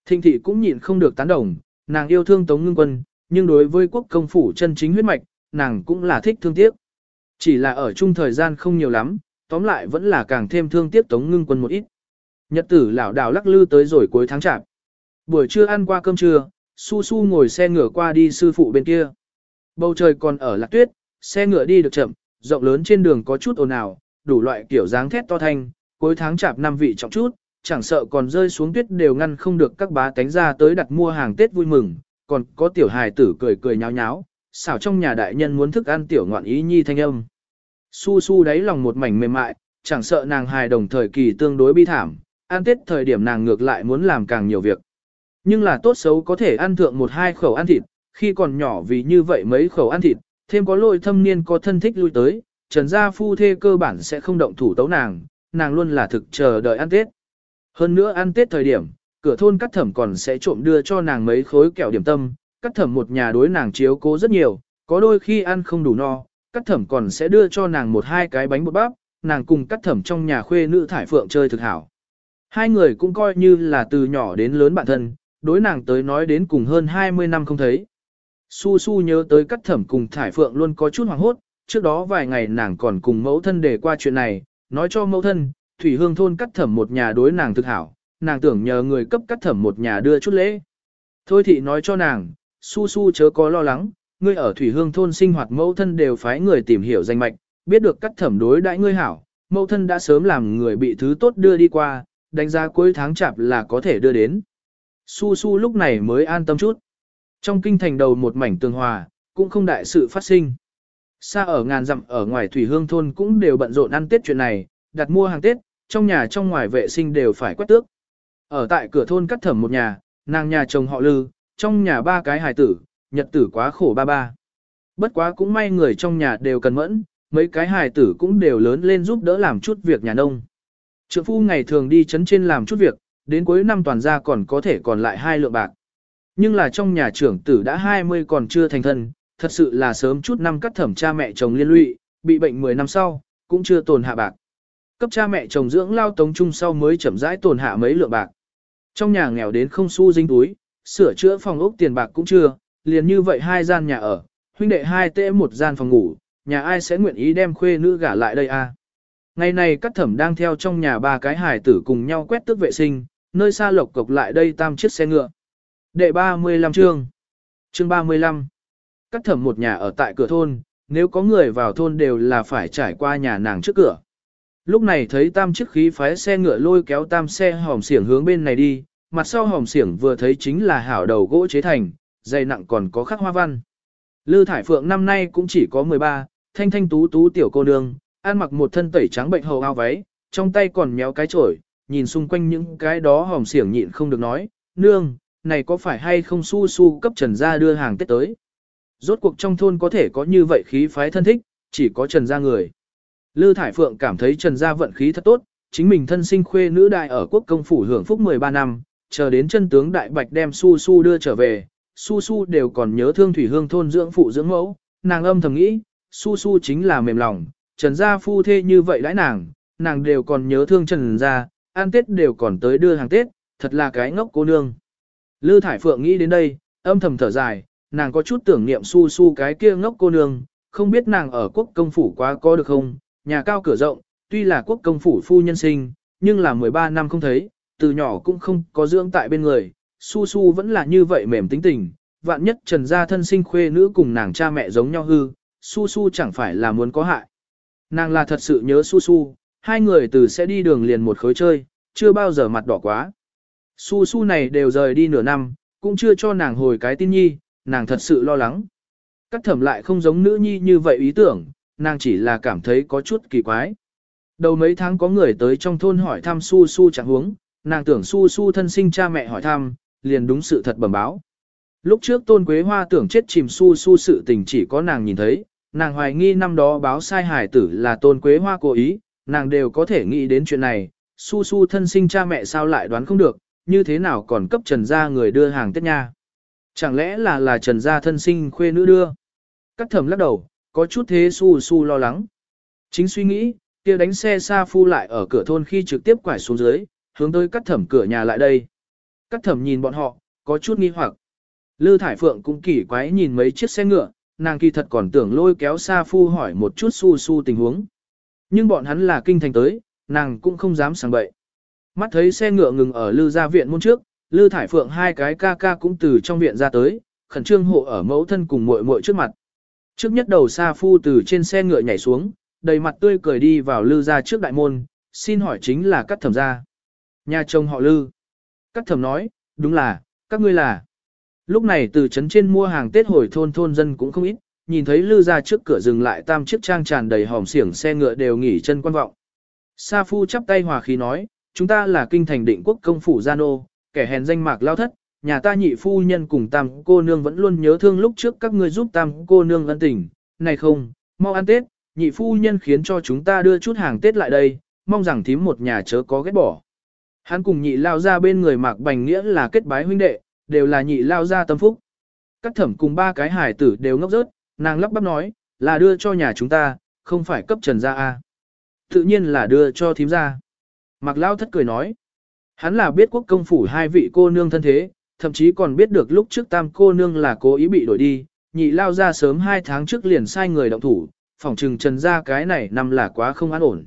Thịnh thị cũng nhịn không được tán đồng, nàng yêu thương Tống Ngưng Quân, nhưng đối với quốc công phủ chân chính huyết mạch, nàng cũng là thích thương tiếc. Chỉ là ở chung thời gian không nhiều lắm, tóm lại vẫn là càng thêm thương tiếc Tống Ngưng Quân một ít. Nhật tử lão đảo lắc lư tới rồi cuối tháng chạp. Buổi trưa ăn qua cơm trưa, Su Su ngồi xe ngựa qua đi sư phụ bên kia. Bầu trời còn ở lạc tuyết, xe ngựa đi được chậm, rộng lớn trên đường có chút ồn ào, đủ loại kiểu dáng thét to thanh, cuối tháng chạp năm vị trọng chút, chẳng sợ còn rơi xuống tuyết đều ngăn không được các bá tánh ra tới đặt mua hàng Tết vui mừng, còn có tiểu hài tử cười cười nháo nháo, xảo trong nhà đại nhân muốn thức ăn tiểu ngoạn ý nhi thanh âm. Su su đáy lòng một mảnh mềm mại, chẳng sợ nàng hài đồng thời kỳ tương đối bi thảm, ăn Tết thời điểm nàng ngược lại muốn làm càng nhiều việc. Nhưng là tốt xấu có thể ăn thượng một hai khẩu ăn thịt, khi còn nhỏ vì như vậy mấy khẩu ăn thịt, thêm có lôi thâm niên có thân thích lui tới, trần gia phu thê cơ bản sẽ không động thủ tấu nàng, nàng luôn là thực chờ đợi ăn Tết. Hơn nữa ăn Tết thời điểm, cửa thôn cắt thẩm còn sẽ trộm đưa cho nàng mấy khối kẹo điểm tâm, cắt thẩm một nhà đối nàng chiếu cố rất nhiều, có đôi khi ăn không đủ no, cắt thẩm còn sẽ đưa cho nàng một hai cái bánh bột bắp, nàng cùng cắt thẩm trong nhà khuê nữ thải phượng chơi thực hảo. Hai người cũng coi như là từ nhỏ đến lớn bạn thân, đối nàng tới nói đến cùng hơn 20 năm không thấy. Su Su nhớ tới cắt thẩm cùng thải phượng luôn có chút hoảng hốt, trước đó vài ngày nàng còn cùng mẫu thân để qua chuyện này, nói cho mẫu thân, Thủy Hương thôn cắt thẩm một nhà đối nàng thực hảo, nàng tưởng nhờ người cấp cắt thẩm một nhà đưa chút lễ. Thôi thị nói cho nàng, su su chớ có lo lắng, ngươi ở Thủy Hương thôn sinh hoạt mẫu thân đều phái người tìm hiểu danh mạch, biết được cắt thẩm đối đãi ngươi hảo, mẫu thân đã sớm làm người bị thứ tốt đưa đi qua, đánh giá cuối tháng chạp là có thể đưa đến. Su su lúc này mới an tâm chút. Trong kinh thành đầu một mảnh tường hòa, cũng không đại sự phát sinh. Xa ở ngàn dặm ở ngoài Thủy Hương thôn cũng đều bận rộn ăn Tết chuyện này, đặt mua hàng Tết, trong nhà trong ngoài vệ sinh đều phải quét tước. Ở tại cửa thôn cắt thẩm một nhà, nàng nhà chồng họ lư, trong nhà ba cái hài tử, nhật tử quá khổ ba ba. Bất quá cũng may người trong nhà đều cần mẫn, mấy cái hài tử cũng đều lớn lên giúp đỡ làm chút việc nhà nông. Trượng phu ngày thường đi chấn trên làm chút việc, đến cuối năm toàn gia còn có thể còn lại hai lượng bạc. Nhưng là trong nhà trưởng tử đã 20 còn chưa thành thân, thật sự là sớm chút năm cắt thẩm cha mẹ chồng liên lụy, bị bệnh 10 năm sau, cũng chưa tồn hạ bạc. Cấp cha mẹ chồng dưỡng lao tống chung sau mới chậm rãi tồn hạ mấy lượng bạc. Trong nhà nghèo đến không xu dính túi, sửa chữa phòng ốc tiền bạc cũng chưa, liền như vậy hai gian nhà ở, huynh đệ hai tệ một gian phòng ngủ, nhà ai sẽ nguyện ý đem khuê nữ gả lại đây a? Ngày này các thẩm đang theo trong nhà ba cái hải tử cùng nhau quét tước vệ sinh, nơi xa lộc cộc lại đây tam chiếc xe ngựa. Đệ 35 chương. Chương 35. Các thẩm một nhà ở tại cửa thôn, nếu có người vào thôn đều là phải trải qua nhà nàng trước cửa. Lúc này thấy tam chiếc khí phái xe ngựa lôi kéo tam xe hòm xiển hướng bên này đi, mặt sau hòm xiển vừa thấy chính là hảo đầu gỗ chế thành, dày nặng còn có khắc hoa văn. Lư Thải Phượng năm nay cũng chỉ có 13, thanh thanh tú tú tiểu cô nương, ăn mặc một thân tẩy trắng bệnh hầu ao váy, trong tay còn méo cái chổi, nhìn xung quanh những cái đó hòm xiển nhịn không được nói, nương, này có phải hay không su su cấp trần gia đưa hàng Tết tới. Rốt cuộc trong thôn có thể có như vậy khí phái thân thích, chỉ có trần gia người. Lư Thải Phượng cảm thấy trần gia vận khí thật tốt, chính mình thân sinh khuê nữ đại ở quốc công phủ hưởng phúc 13 năm, chờ đến chân tướng đại bạch đem su su đưa trở về, su su đều còn nhớ thương thủy hương thôn dưỡng phụ dưỡng mẫu, nàng âm thầm nghĩ, su su chính là mềm lòng, trần gia phu thê như vậy đãi nàng, nàng đều còn nhớ thương trần gia, ăn tết đều còn tới đưa hàng tết, thật là cái ngốc cô nương. Lư Thải Phượng nghĩ đến đây, âm thầm thở dài, nàng có chút tưởng niệm su su cái kia ngốc cô nương, không biết nàng ở quốc công phủ quá có được không, nhà cao cửa rộng, tuy là quốc công phủ phu nhân sinh, nhưng là 13 năm không thấy, từ nhỏ cũng không có dưỡng tại bên người, su su vẫn là như vậy mềm tính tình, vạn nhất trần gia thân sinh khuê nữ cùng nàng cha mẹ giống nhau hư, su su chẳng phải là muốn có hại. Nàng là thật sự nhớ su su, hai người từ sẽ đi đường liền một khối chơi, chưa bao giờ mặt đỏ quá. Su su này đều rời đi nửa năm, cũng chưa cho nàng hồi cái tin nhi, nàng thật sự lo lắng. Cắt thẩm lại không giống nữ nhi như vậy ý tưởng, nàng chỉ là cảm thấy có chút kỳ quái. Đầu mấy tháng có người tới trong thôn hỏi thăm su su chẳng huống, nàng tưởng su su thân sinh cha mẹ hỏi thăm, liền đúng sự thật bẩm báo. Lúc trước tôn quế hoa tưởng chết chìm su su sự tình chỉ có nàng nhìn thấy, nàng hoài nghi năm đó báo sai hải tử là tôn quế hoa cố ý, nàng đều có thể nghĩ đến chuyện này, su su thân sinh cha mẹ sao lại đoán không được, như thế nào còn cấp trần gia người đưa hàng Tết nha. Chẳng lẽ là là trần gia thân sinh khuê nữ đưa? Cắt thầm lắc đầu, có chút thế su su lo lắng. Chính suy nghĩ, kia đánh xe xa phu lại ở cửa thôn khi trực tiếp quải xuống dưới, hướng tới cắt thẩm cửa nhà lại đây. Cắt thẩm nhìn bọn họ, có chút nghi hoặc. Lư Thải Phượng cũng kỳ quái nhìn mấy chiếc xe ngựa, nàng kỳ thật còn tưởng lôi kéo xa phu hỏi một chút su su tình huống. Nhưng bọn hắn là kinh thành tới, nàng cũng không dám sang bậy. Mắt thấy xe ngựa ngừng ở lư gia viện môn trước, lư thải phượng hai cái ca ca cũng từ trong viện ra tới, khẩn trương hộ ở mẫu thân cùng muội muội trước mặt. Trước nhất đầu xa phu từ trên xe ngựa nhảy xuống, đầy mặt tươi cười đi vào lư gia trước đại môn, xin hỏi chính là cắt thẩm gia. Nhà chồng họ lư. các thẩm nói, đúng là, các ngươi là. Lúc này từ trấn trên mua hàng Tết hồi thôn thôn dân cũng không ít, nhìn thấy lư ra trước cửa dừng lại tam chiếc trang tràn đầy hòm xiểng xe ngựa đều nghỉ chân quan vọng. Sa phu chắp tay hòa khí nói, chúng ta là kinh thành định quốc công phủ gia nô, kẻ hèn danh mạc lao thất, nhà ta nhị phu nhân cùng tam cô nương vẫn luôn nhớ thương lúc trước các ngươi giúp tam cô nương ân tình, này không, mau ăn Tết, nhị phu nhân khiến cho chúng ta đưa chút hàng Tết lại đây, mong rằng thím một nhà chớ có ghét bỏ. Hắn cùng nhị lao ra bên người mạc bành nghĩa là kết bái huynh đệ, đều là nhị lao ra tâm phúc. Các thẩm cùng ba cái hải tử đều ngốc rớt, nàng lắp bắp nói, là đưa cho nhà chúng ta, không phải cấp trần ra a Tự nhiên là đưa cho thím ra. Mạc Lao thất cười nói. Hắn là biết quốc công phủ hai vị cô nương thân thế, thậm chí còn biết được lúc trước tam cô nương là cố ý bị đổi đi, nhị lao ra sớm hai tháng trước liền sai người động thủ, phỏng trừng trần ra cái này nằm là quá không an ổn.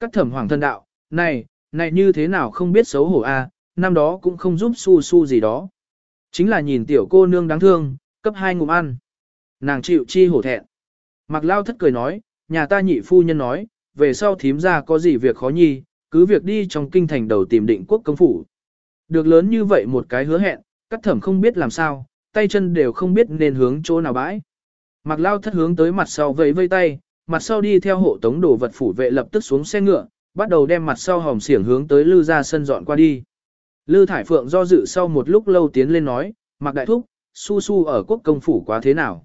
Các thẩm hoàng thân đạo, này, này như thế nào không biết xấu hổ a, năm đó cũng không giúp su su gì đó. Chính là nhìn tiểu cô nương đáng thương, cấp hai ngụm ăn. Nàng chịu chi hổ thẹn. Mặc lao thất cười nói, nhà ta nhị phu nhân nói, về sau thím ra có gì việc khó nhi, cứ việc đi trong kinh thành đầu tìm định quốc công phủ. Được lớn như vậy một cái hứa hẹn, các thẩm không biết làm sao, tay chân đều không biết nên hướng chỗ nào bãi. Mặc lao thất hướng tới mặt sau vẫy vây tay, mặt sau đi theo hộ tống đồ vật phủ vệ lập tức xuống xe ngựa, bắt đầu đem mặt sau hòm xiển hướng tới lư ra sân dọn qua đi. Lư Thải Phượng do dự sau một lúc lâu tiến lên nói, Mặc Đại Thúc, su su ở quốc công phủ quá thế nào.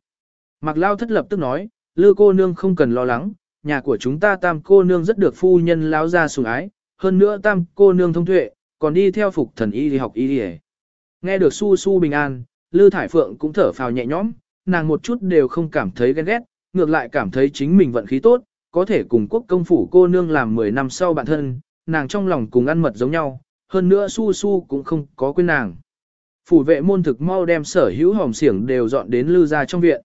Mặc Lao thất lập tức nói, Lư cô nương không cần lo lắng, nhà của chúng ta tam cô nương rất được phu nhân lão ra sủng ái, hơn nữa tam cô nương thông tuệ, còn đi theo phục thần y đi học y đi Nghe được su su bình an, Lư Thải Phượng cũng thở phào nhẹ nhõm, nàng một chút đều không cảm thấy ghen ghét, ngược lại cảm thấy chính mình vận khí tốt, có thể cùng quốc công phủ cô nương làm 10 năm sau bạn thân, nàng trong lòng cùng ăn mật giống nhau, hơn nữa su su cũng không có quên nàng. Phủ vệ môn thực mau đem sở hữu hòm xiển đều dọn đến lư ra trong viện.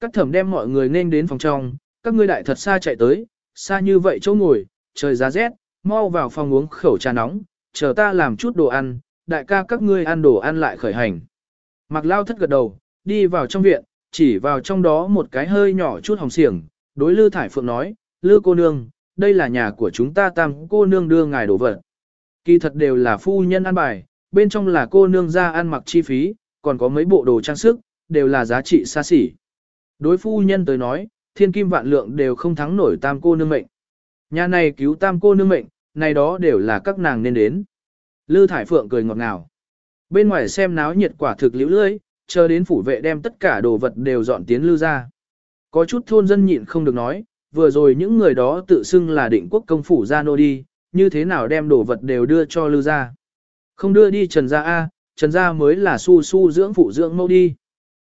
Các thẩm đem mọi người nên đến phòng trong, các ngươi đại thật xa chạy tới, xa như vậy chỗ ngồi, trời giá rét, mau vào phòng uống khẩu trà nóng, chờ ta làm chút đồ ăn, đại ca các ngươi ăn đồ ăn lại khởi hành. Mặc lao thất gật đầu, đi vào trong viện, chỉ vào trong đó một cái hơi nhỏ chút hồng xiềng, đối Lư Thải Phượng nói, Lư cô nương, đây là nhà của chúng ta tam cô nương đưa ngài đồ vật. Kỳ thật đều là phu nhân ăn bài, bên trong là cô nương ra ăn mặc chi phí, còn có mấy bộ đồ trang sức, đều là giá trị xa xỉ. Đối phu nhân tới nói, thiên kim vạn lượng đều không thắng nổi tam cô nương mệnh. Nhà này cứu tam cô nương mệnh, này đó đều là các nàng nên đến. Lư Thải Phượng cười ngọt ngào. Bên ngoài xem náo nhiệt quả thực liễu lưỡi, chờ đến phủ vệ đem tất cả đồ vật đều dọn tiến lư ra. Có chút thôn dân nhịn không được nói, vừa rồi những người đó tự xưng là định quốc công phủ ra nô đi, như thế nào đem đồ vật đều đưa cho lư ra. Không đưa đi trần gia A, trần gia mới là su su dưỡng phụ dưỡng mâu đi.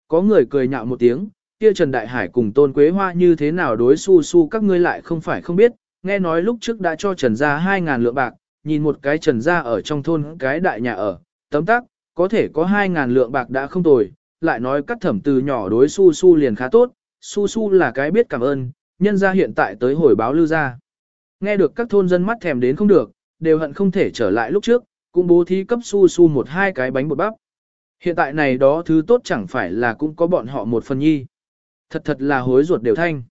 Có người cười nhạo một tiếng, kia Trần Đại Hải cùng Tôn Quế Hoa như thế nào đối su su các ngươi lại không phải không biết, nghe nói lúc trước đã cho Trần gia 2.000 lượng bạc, nhìn một cái Trần gia ở trong thôn cái đại nhà ở, tấm tắc, có thể có 2.000 lượng bạc đã không tồi, lại nói cắt thẩm từ nhỏ đối su su liền khá tốt, su su là cái biết cảm ơn, nhân gia hiện tại tới hồi báo lưu ra. Nghe được các thôn dân mắt thèm đến không được, đều hận không thể trở lại lúc trước, cũng bố thí cấp su su một hai cái bánh bột bắp. Hiện tại này đó thứ tốt chẳng phải là cũng có bọn họ một phần nhi. Thật thật là hối ruột đều thanh.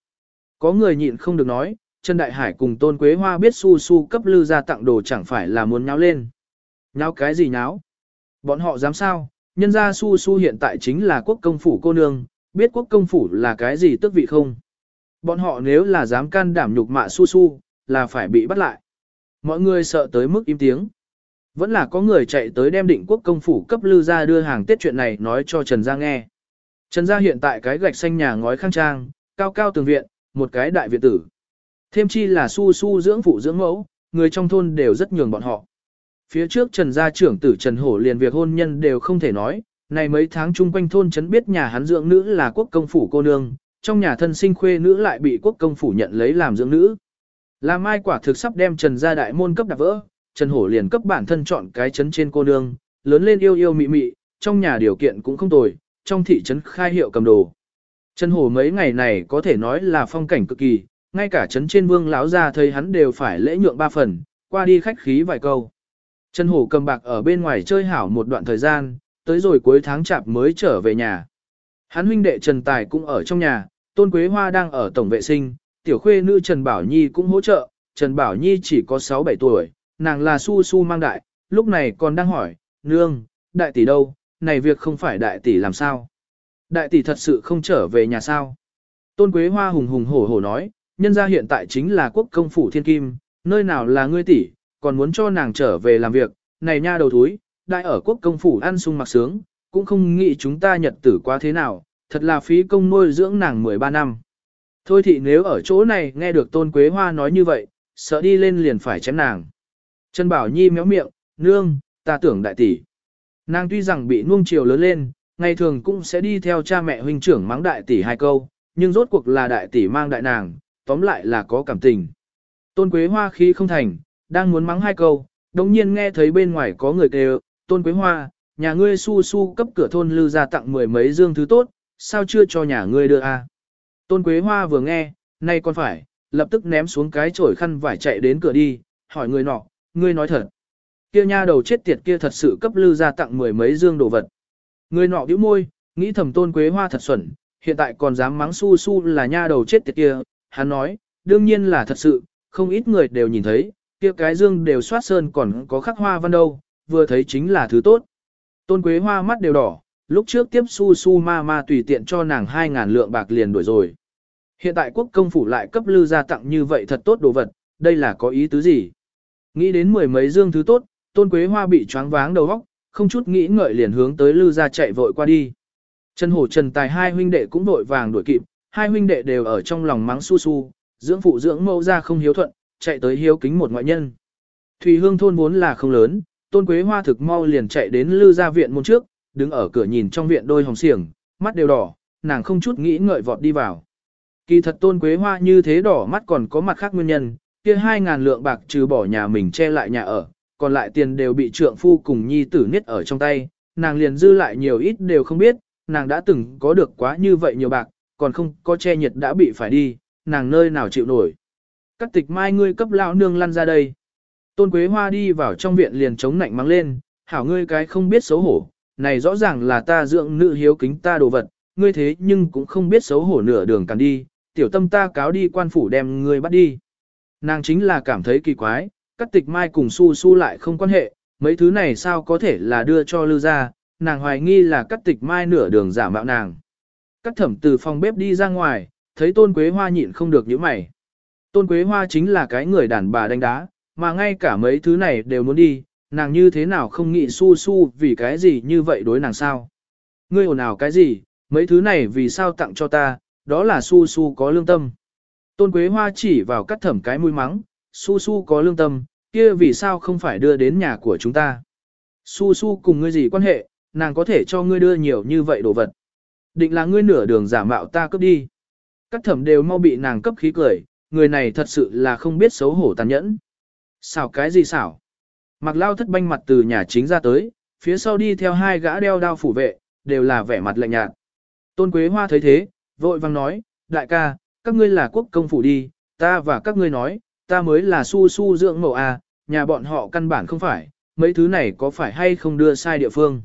Có người nhịn không được nói, Trần Đại Hải cùng Tôn Quế Hoa biết su su cấp lư ra tặng đồ chẳng phải là muốn nháo lên. Nháo cái gì nháo? Bọn họ dám sao? Nhân ra su su hiện tại chính là quốc công phủ cô nương, biết quốc công phủ là cái gì tức vị không? Bọn họ nếu là dám can đảm nhục mạ su su, là phải bị bắt lại. Mọi người sợ tới mức im tiếng. Vẫn là có người chạy tới đem định quốc công phủ cấp lư ra đưa hàng tiết chuyện này nói cho Trần Gia nghe. Trần gia hiện tại cái gạch xanh nhà ngói khang trang, cao cao tường viện, một cái đại viện tử. Thêm chi là su su dưỡng phụ dưỡng mẫu, người trong thôn đều rất nhường bọn họ. Phía trước Trần gia trưởng tử Trần Hổ liền việc hôn nhân đều không thể nói, này mấy tháng chung quanh thôn chấn biết nhà hắn dưỡng nữ là quốc công phủ cô nương, trong nhà thân sinh khuê nữ lại bị quốc công phủ nhận lấy làm dưỡng nữ. Là mai quả thực sắp đem Trần gia đại môn cấp đạp vỡ, Trần Hổ liền cấp bản thân chọn cái chấn trên cô nương, lớn lên yêu yêu mị mị, trong nhà điều kiện cũng không tồi, trong thị trấn khai hiệu cầm đồ. Trần Hổ mấy ngày này có thể nói là phong cảnh cực kỳ, ngay cả trấn trên vương lão ra thấy hắn đều phải lễ nhượng ba phần, qua đi khách khí vài câu. Trần Hổ cầm bạc ở bên ngoài chơi hảo một đoạn thời gian, tới rồi cuối tháng chạp mới trở về nhà. Hắn huynh đệ Trần Tài cũng ở trong nhà, Tôn Quế Hoa đang ở tổng vệ sinh, tiểu khuê nữ Trần Bảo Nhi cũng hỗ trợ, Trần Bảo Nhi chỉ có 6-7 tuổi, nàng là su su mang đại, lúc này còn đang hỏi, nương, đại tỷ đâu, này việc không phải đại tỷ làm sao? Đại tỷ thật sự không trở về nhà sao? Tôn Quế Hoa hùng hùng hổ hổ nói, nhân gia hiện tại chính là quốc công phủ thiên kim, nơi nào là ngươi tỷ, còn muốn cho nàng trở về làm việc, này nha đầu thúi, đại ở quốc công phủ ăn sung mặc sướng, cũng không nghĩ chúng ta nhật tử quá thế nào, thật là phí công nuôi dưỡng nàng 13 năm. Thôi thì nếu ở chỗ này nghe được Tôn Quế Hoa nói như vậy, sợ đi lên liền phải chém nàng. Trần Bảo Nhi méo miệng, nương, ta tưởng đại tỷ. Nàng tuy rằng bị nuông chiều lớn lên, ngày thường cũng sẽ đi theo cha mẹ huynh trưởng mắng đại tỷ hai câu, nhưng rốt cuộc là đại tỷ mang đại nàng, tóm lại là có cảm tình. Tôn Quế Hoa khí không thành, đang muốn mắng hai câu, đồng nhiên nghe thấy bên ngoài có người kêu, Tôn Quế Hoa, nhà ngươi su su cấp cửa thôn lưu ra tặng mười mấy dương thứ tốt, sao chưa cho nhà ngươi đưa a? Tôn Quế Hoa vừa nghe, nay còn phải, lập tức ném xuống cái chổi khăn vải chạy đến cửa đi, hỏi người nọ, ngươi nói thật kia nha đầu chết tiệt kia thật sự cấp lư ra tặng mười mấy dương đồ vật. Người nọ bĩu môi, nghĩ thầm tôn quế hoa thật xuẩn, hiện tại còn dám mắng su su là nha đầu chết tiệt kia, hắn nói, đương nhiên là thật sự, không ít người đều nhìn thấy, kia cái dương đều soát sơn còn có khắc hoa văn đâu, vừa thấy chính là thứ tốt. Tôn quế hoa mắt đều đỏ, lúc trước tiếp su su ma ma tùy tiện cho nàng 2.000 lượng bạc liền đuổi rồi. Hiện tại quốc công phủ lại cấp lư ra tặng như vậy thật tốt đồ vật, đây là có ý tứ gì? Nghĩ đến mười mấy dương thứ tốt, Tôn Quế Hoa bị choáng váng đầu óc, không chút nghĩ ngợi liền hướng tới Lư gia chạy vội qua đi. Trần Hổ Trần Tài hai huynh đệ cũng vội vàng đuổi kịp, hai huynh đệ đều ở trong lòng mắng su su, dưỡng phụ dưỡng mẫu ra không hiếu thuận, chạy tới hiếu kính một ngoại nhân. Thủy Hương thôn vốn là không lớn, Tôn Quế Hoa thực mau liền chạy đến Lư gia viện môn trước, đứng ở cửa nhìn trong viện đôi hồng xiềng, mắt đều đỏ, nàng không chút nghĩ ngợi vọt đi vào. Kỳ thật Tôn Quế Hoa như thế đỏ mắt còn có mặt khác nguyên nhân, kia hai ngàn lượng bạc trừ bỏ nhà mình che lại nhà ở, còn lại tiền đều bị trượng phu cùng nhi tử niết ở trong tay, nàng liền dư lại nhiều ít đều không biết, nàng đã từng có được quá như vậy nhiều bạc, còn không có che nhiệt đã bị phải đi, nàng nơi nào chịu nổi. Các tịch mai ngươi cấp lão nương lăn ra đây. Tôn Quế Hoa đi vào trong viện liền chống nạnh mắng lên, hảo ngươi cái không biết xấu hổ, này rõ ràng là ta dưỡng nữ hiếu kính ta đồ vật, ngươi thế nhưng cũng không biết xấu hổ nửa đường cắn đi, tiểu tâm ta cáo đi quan phủ đem ngươi bắt đi. Nàng chính là cảm thấy kỳ quái, các tịch mai cùng su su lại không quan hệ, mấy thứ này sao có thể là đưa cho lưu ra, nàng hoài nghi là các tịch mai nửa đường giả mạo nàng. Các thẩm từ phòng bếp đi ra ngoài, thấy tôn quế hoa nhịn không được những mày. Tôn quế hoa chính là cái người đàn bà đánh đá, mà ngay cả mấy thứ này đều muốn đi, nàng như thế nào không nghĩ su su vì cái gì như vậy đối nàng sao. Ngươi ồn ào cái gì, mấy thứ này vì sao tặng cho ta, đó là su su có lương tâm. Tôn quế hoa chỉ vào cắt thẩm cái mũi mắng, su su có lương tâm, kia vì sao không phải đưa đến nhà của chúng ta. Su su cùng ngươi gì quan hệ, nàng có thể cho ngươi đưa nhiều như vậy đồ vật. Định là ngươi nửa đường giả mạo ta cướp đi. cắt thẩm đều mau bị nàng cấp khí cười, người này thật sự là không biết xấu hổ tàn nhẫn. Xảo cái gì xảo? Mặc lao thất banh mặt từ nhà chính ra tới, phía sau đi theo hai gã đeo đao phủ vệ, đều là vẻ mặt lạnh nhạt. Tôn Quế Hoa thấy thế, vội vang nói, đại ca, các ngươi là quốc công phủ đi, ta và các ngươi nói, ta mới là su su dưỡng mẫu à, nhà bọn họ căn bản không phải, mấy thứ này có phải hay không đưa sai địa phương.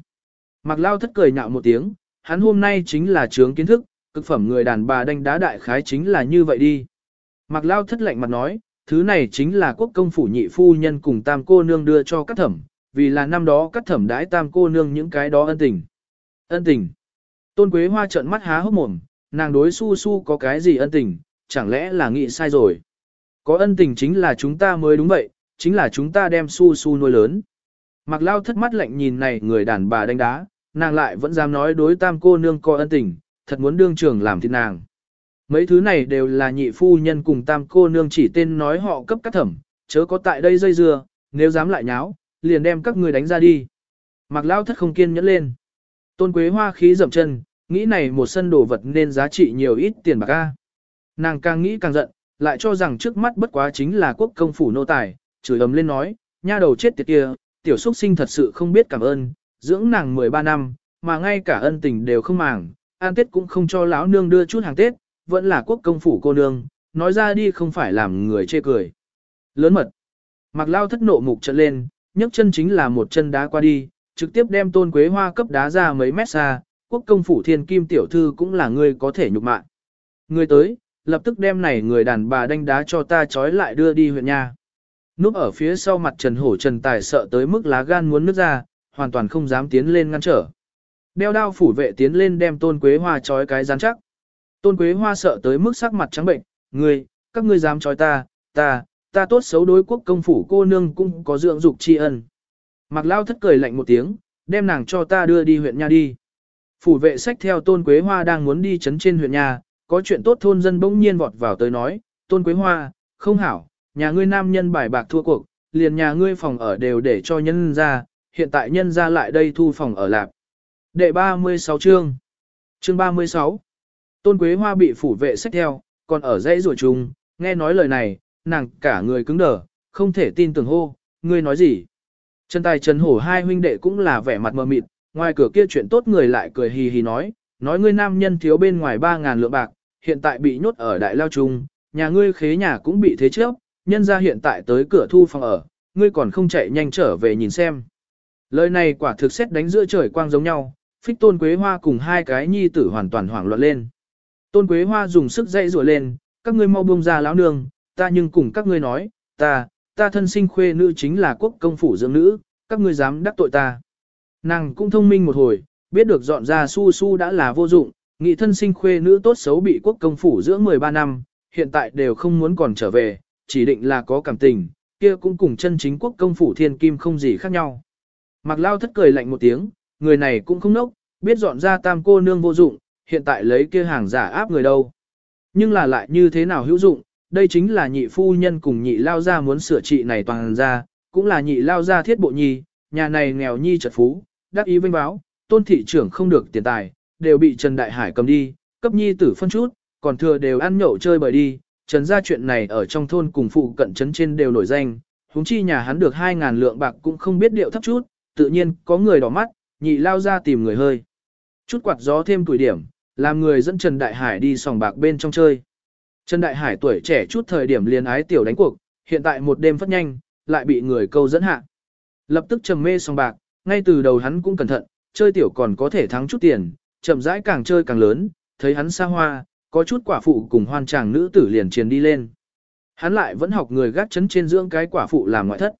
Mặc lao thất cười nhạo một tiếng, hắn hôm nay chính là trướng kiến thức, cực phẩm người đàn bà đánh đá đại khái chính là như vậy đi. Mặc lao thất lạnh mặt nói, thứ này chính là quốc công phủ nhị phu nhân cùng tam cô nương đưa cho các thẩm, vì là năm đó các thẩm đãi tam cô nương những cái đó ân tình. Ân tình. Tôn Quế Hoa trợn mắt há hốc mồm, nàng đối su su có cái gì ân tình, chẳng lẽ là nghĩ sai rồi. Có ân tình chính là chúng ta mới đúng vậy, chính là chúng ta đem su su nuôi lớn. Mặc lao thất mắt lạnh nhìn này người đàn bà đánh đá, nàng lại vẫn dám nói đối tam cô nương có ân tình, thật muốn đương trưởng làm thịt nàng. Mấy thứ này đều là nhị phu nhân cùng tam cô nương chỉ tên nói họ cấp các thẩm, chớ có tại đây dây dưa, nếu dám lại nháo, liền đem các người đánh ra đi. Mặc lao thất không kiên nhẫn lên. Tôn Quế Hoa khí dậm chân, nghĩ này một sân đồ vật nên giá trị nhiều ít tiền bạc a. Nàng càng nghĩ càng giận, lại cho rằng trước mắt bất quá chính là quốc công phủ nô tài, chửi ầm lên nói, nha đầu chết tiệt kia, tiểu xuất sinh thật sự không biết cảm ơn, dưỡng nàng 13 năm, mà ngay cả ân tình đều không màng, an tết cũng không cho lão nương đưa chút hàng tết, vẫn là quốc công phủ cô nương, nói ra đi không phải làm người chê cười. Lớn mật. Mặc lao thất nộ mục trận lên, nhấc chân chính là một chân đá qua đi, trực tiếp đem tôn quế hoa cấp đá ra mấy mét xa, quốc công phủ thiên kim tiểu thư cũng là người có thể nhục mạ. Người tới, lập tức đem này người đàn bà đánh đá cho ta trói lại đưa đi huyện nha. Núp ở phía sau mặt Trần Hổ Trần Tài sợ tới mức lá gan muốn nứt ra, hoàn toàn không dám tiến lên ngăn trở. Đeo đao phủ vệ tiến lên đem tôn quế hoa trói cái rắn chắc. Tôn quế hoa sợ tới mức sắc mặt trắng bệnh, ngươi, các ngươi dám trói ta, ta, ta tốt xấu đối quốc công phủ cô nương cũng có dưỡng dục tri ân. Mạc lao thất cười lạnh một tiếng, đem nàng cho ta đưa đi huyện nha đi. Phủ vệ sách theo tôn quế hoa đang muốn đi chấn trên huyện nhà, có chuyện tốt thôn dân bỗng nhiên vọt vào tới nói, tôn quế hoa, không hảo, nhà ngươi nam nhân bài bạc thua cuộc, liền nhà ngươi phòng ở đều để cho nhân ra, hiện tại nhân ra lại đây thu phòng ở lạp. Đệ 36 chương Chương 36 Tôn Quế Hoa bị phủ vệ sách theo, còn ở dãy rùa trùng, nghe nói lời này, nàng cả người cứng đờ, không thể tin tưởng hô, ngươi nói gì. Trần Tài Trần Hổ hai huynh đệ cũng là vẻ mặt mờ mịt, ngoài cửa kia chuyện tốt người lại cười hì hì nói, nói ngươi nam nhân thiếu bên ngoài 3.000 lượng bạc, hiện tại bị nhốt ở đại lao trung, nhà ngươi khế nhà cũng bị thế trước, nhân ra hiện tại tới cửa thu phòng ở, ngươi còn không chạy nhanh trở về nhìn xem. Lời này quả thực xét đánh giữa trời quang giống nhau, phích tôn quế hoa cùng hai cái nhi tử hoàn toàn hoảng loạn lên. Tôn quế hoa dùng sức dậy rủa lên, các ngươi mau buông ra lão nương, ta nhưng cùng các ngươi nói, ta, ta thân sinh khuê nữ chính là quốc công phủ dưỡng nữ, các ngươi dám đắc tội ta. Nàng cũng thông minh một hồi, biết được dọn ra su su đã là vô dụng, nghị thân sinh khuê nữ tốt xấu bị quốc công phủ dưỡng 13 năm, hiện tại đều không muốn còn trở về, chỉ định là có cảm tình, kia cũng cùng chân chính quốc công phủ thiên kim không gì khác nhau. Mặc lao thất cười lạnh một tiếng, người này cũng không nốc, biết dọn ra tam cô nương vô dụng, hiện tại lấy kia hàng giả áp người đâu. Nhưng là lại như thế nào hữu dụng, đây chính là nhị phu nhân cùng nhị lao ra muốn sửa trị này toàn ra, cũng là nhị lao ra thiết bộ nhi, nhà này nghèo nhi trật phú, đắc ý vinh báo, tôn thị trưởng không được tiền tài, đều bị Trần Đại Hải cầm đi, cấp nhi tử phân chút, còn thừa đều ăn nhậu chơi bời đi, Trần ra chuyện này ở trong thôn cùng phụ cận trấn trên đều nổi danh, huống chi nhà hắn được 2.000 lượng bạc cũng không biết điệu thấp chút, tự nhiên có người đỏ mắt, nhị lao ra tìm người hơi. Chút quạt gió thêm tuổi điểm, làm người dẫn Trần Đại Hải đi sòng bạc bên trong chơi. Trần Đại Hải tuổi trẻ chút thời điểm liền ái tiểu đánh cuộc, hiện tại một đêm phát nhanh, lại bị người câu dẫn hạ. Lập tức trầm mê sòng bạc, ngay từ đầu hắn cũng cẩn thận, chơi tiểu còn có thể thắng chút tiền, chậm rãi càng chơi càng lớn, thấy hắn xa hoa, có chút quả phụ cùng hoan chàng nữ tử liền chiến đi lên. Hắn lại vẫn học người gác chấn trên dưỡng cái quả phụ làm ngoại thất.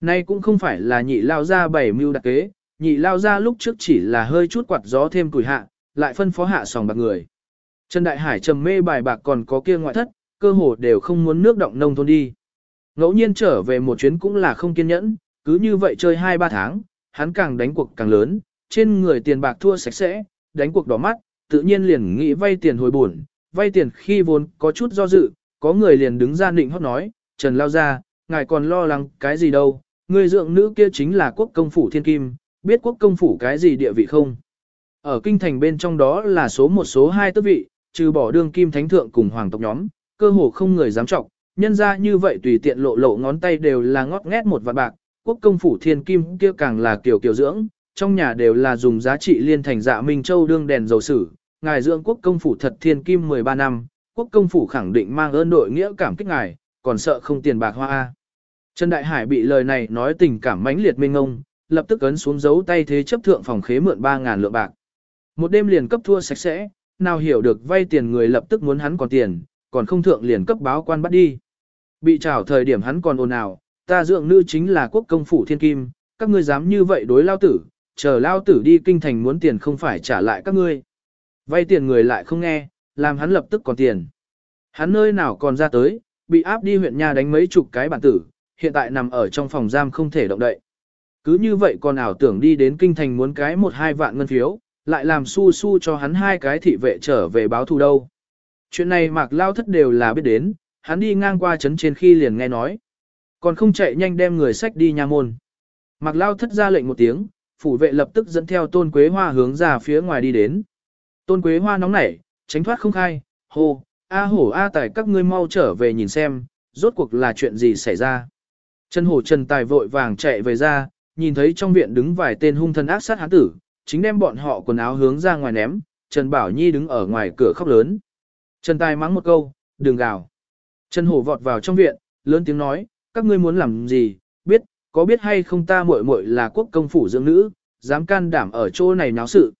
Nay cũng không phải là nhị lao ra bảy mưu đặc kế, nhị lao ra lúc trước chỉ là hơi chút quạt gió thêm tuổi hạ, lại phân phó hạ sòng bạc người. Trần Đại Hải trầm mê bài bạc còn có kia ngoại thất, cơ hồ đều không muốn nước động nông thôn đi. Ngẫu nhiên trở về một chuyến cũng là không kiên nhẫn, cứ như vậy chơi 2-3 tháng, hắn càng đánh cuộc càng lớn, trên người tiền bạc thua sạch sẽ, đánh cuộc đỏ mắt, tự nhiên liền nghĩ vay tiền hồi buồn, vay tiền khi vốn có chút do dự, có người liền đứng ra định hót nói, Trần lao ra, ngài còn lo lắng cái gì đâu, người dưỡng nữ kia chính là quốc công phủ thiên kim, biết quốc công phủ cái gì địa vị không. Ở kinh thành bên trong đó là số một số hai tước vị, trừ bỏ đương kim thánh thượng cùng hoàng tộc nhóm, cơ hồ không người dám trọng, nhân ra như vậy tùy tiện lộ lộ ngón tay đều là ngót nghét một vạn bạc, quốc công phủ thiên kim kia càng là kiểu kiểu dưỡng, trong nhà đều là dùng giá trị liên thành dạ Minh Châu đương đèn dầu sử, ngài dưỡng quốc công phủ thật thiên kim 13 năm, quốc công phủ khẳng định mang ơn đội nghĩa cảm kích ngài, còn sợ không tiền bạc hoa. Trần Đại Hải bị lời này nói tình cảm mãnh liệt mênh ngông, lập tức ấn xuống dấu tay thế chấp thượng phòng khế mượn 3.000 lượng bạc. Một đêm liền cấp thua sạch sẽ, nào hiểu được vay tiền người lập tức muốn hắn còn tiền, còn không thượng liền cấp báo quan bắt đi. Bị trảo thời điểm hắn còn ồn ào, ta dưỡng nữ chính là quốc công phủ thiên kim, các ngươi dám như vậy đối lao tử, chờ lao tử đi kinh thành muốn tiền không phải trả lại các ngươi. Vay tiền người lại không nghe, làm hắn lập tức còn tiền. Hắn nơi nào còn ra tới, bị áp đi huyện nha đánh mấy chục cái bản tử, hiện tại nằm ở trong phòng giam không thể động đậy. Cứ như vậy còn ảo tưởng đi đến kinh thành muốn cái một hai vạn ngân phiếu, lại làm su su cho hắn hai cái thị vệ trở về báo thù đâu. Chuyện này mạc lao thất đều là biết đến, hắn đi ngang qua trấn trên khi liền nghe nói. Còn không chạy nhanh đem người sách đi nha môn. Mạc lao thất ra lệnh một tiếng, phủ vệ lập tức dẫn theo tôn quế hoa hướng ra phía ngoài đi đến. Tôn quế hoa nóng nảy, tránh thoát không khai, hô, a hổ a tài các ngươi mau trở về nhìn xem, rốt cuộc là chuyện gì xảy ra. Trần hổ trần tài vội vàng chạy về ra, nhìn thấy trong viện đứng vài tên hung thân ác sát hán tử, chính đem bọn họ quần áo hướng ra ngoài ném, Trần Bảo Nhi đứng ở ngoài cửa khóc lớn. Trần Tài mắng một câu, đừng gào. Trần Hổ vọt vào trong viện, lớn tiếng nói, các ngươi muốn làm gì, biết, có biết hay không ta muội muội là quốc công phủ dưỡng nữ, dám can đảm ở chỗ này náo sự.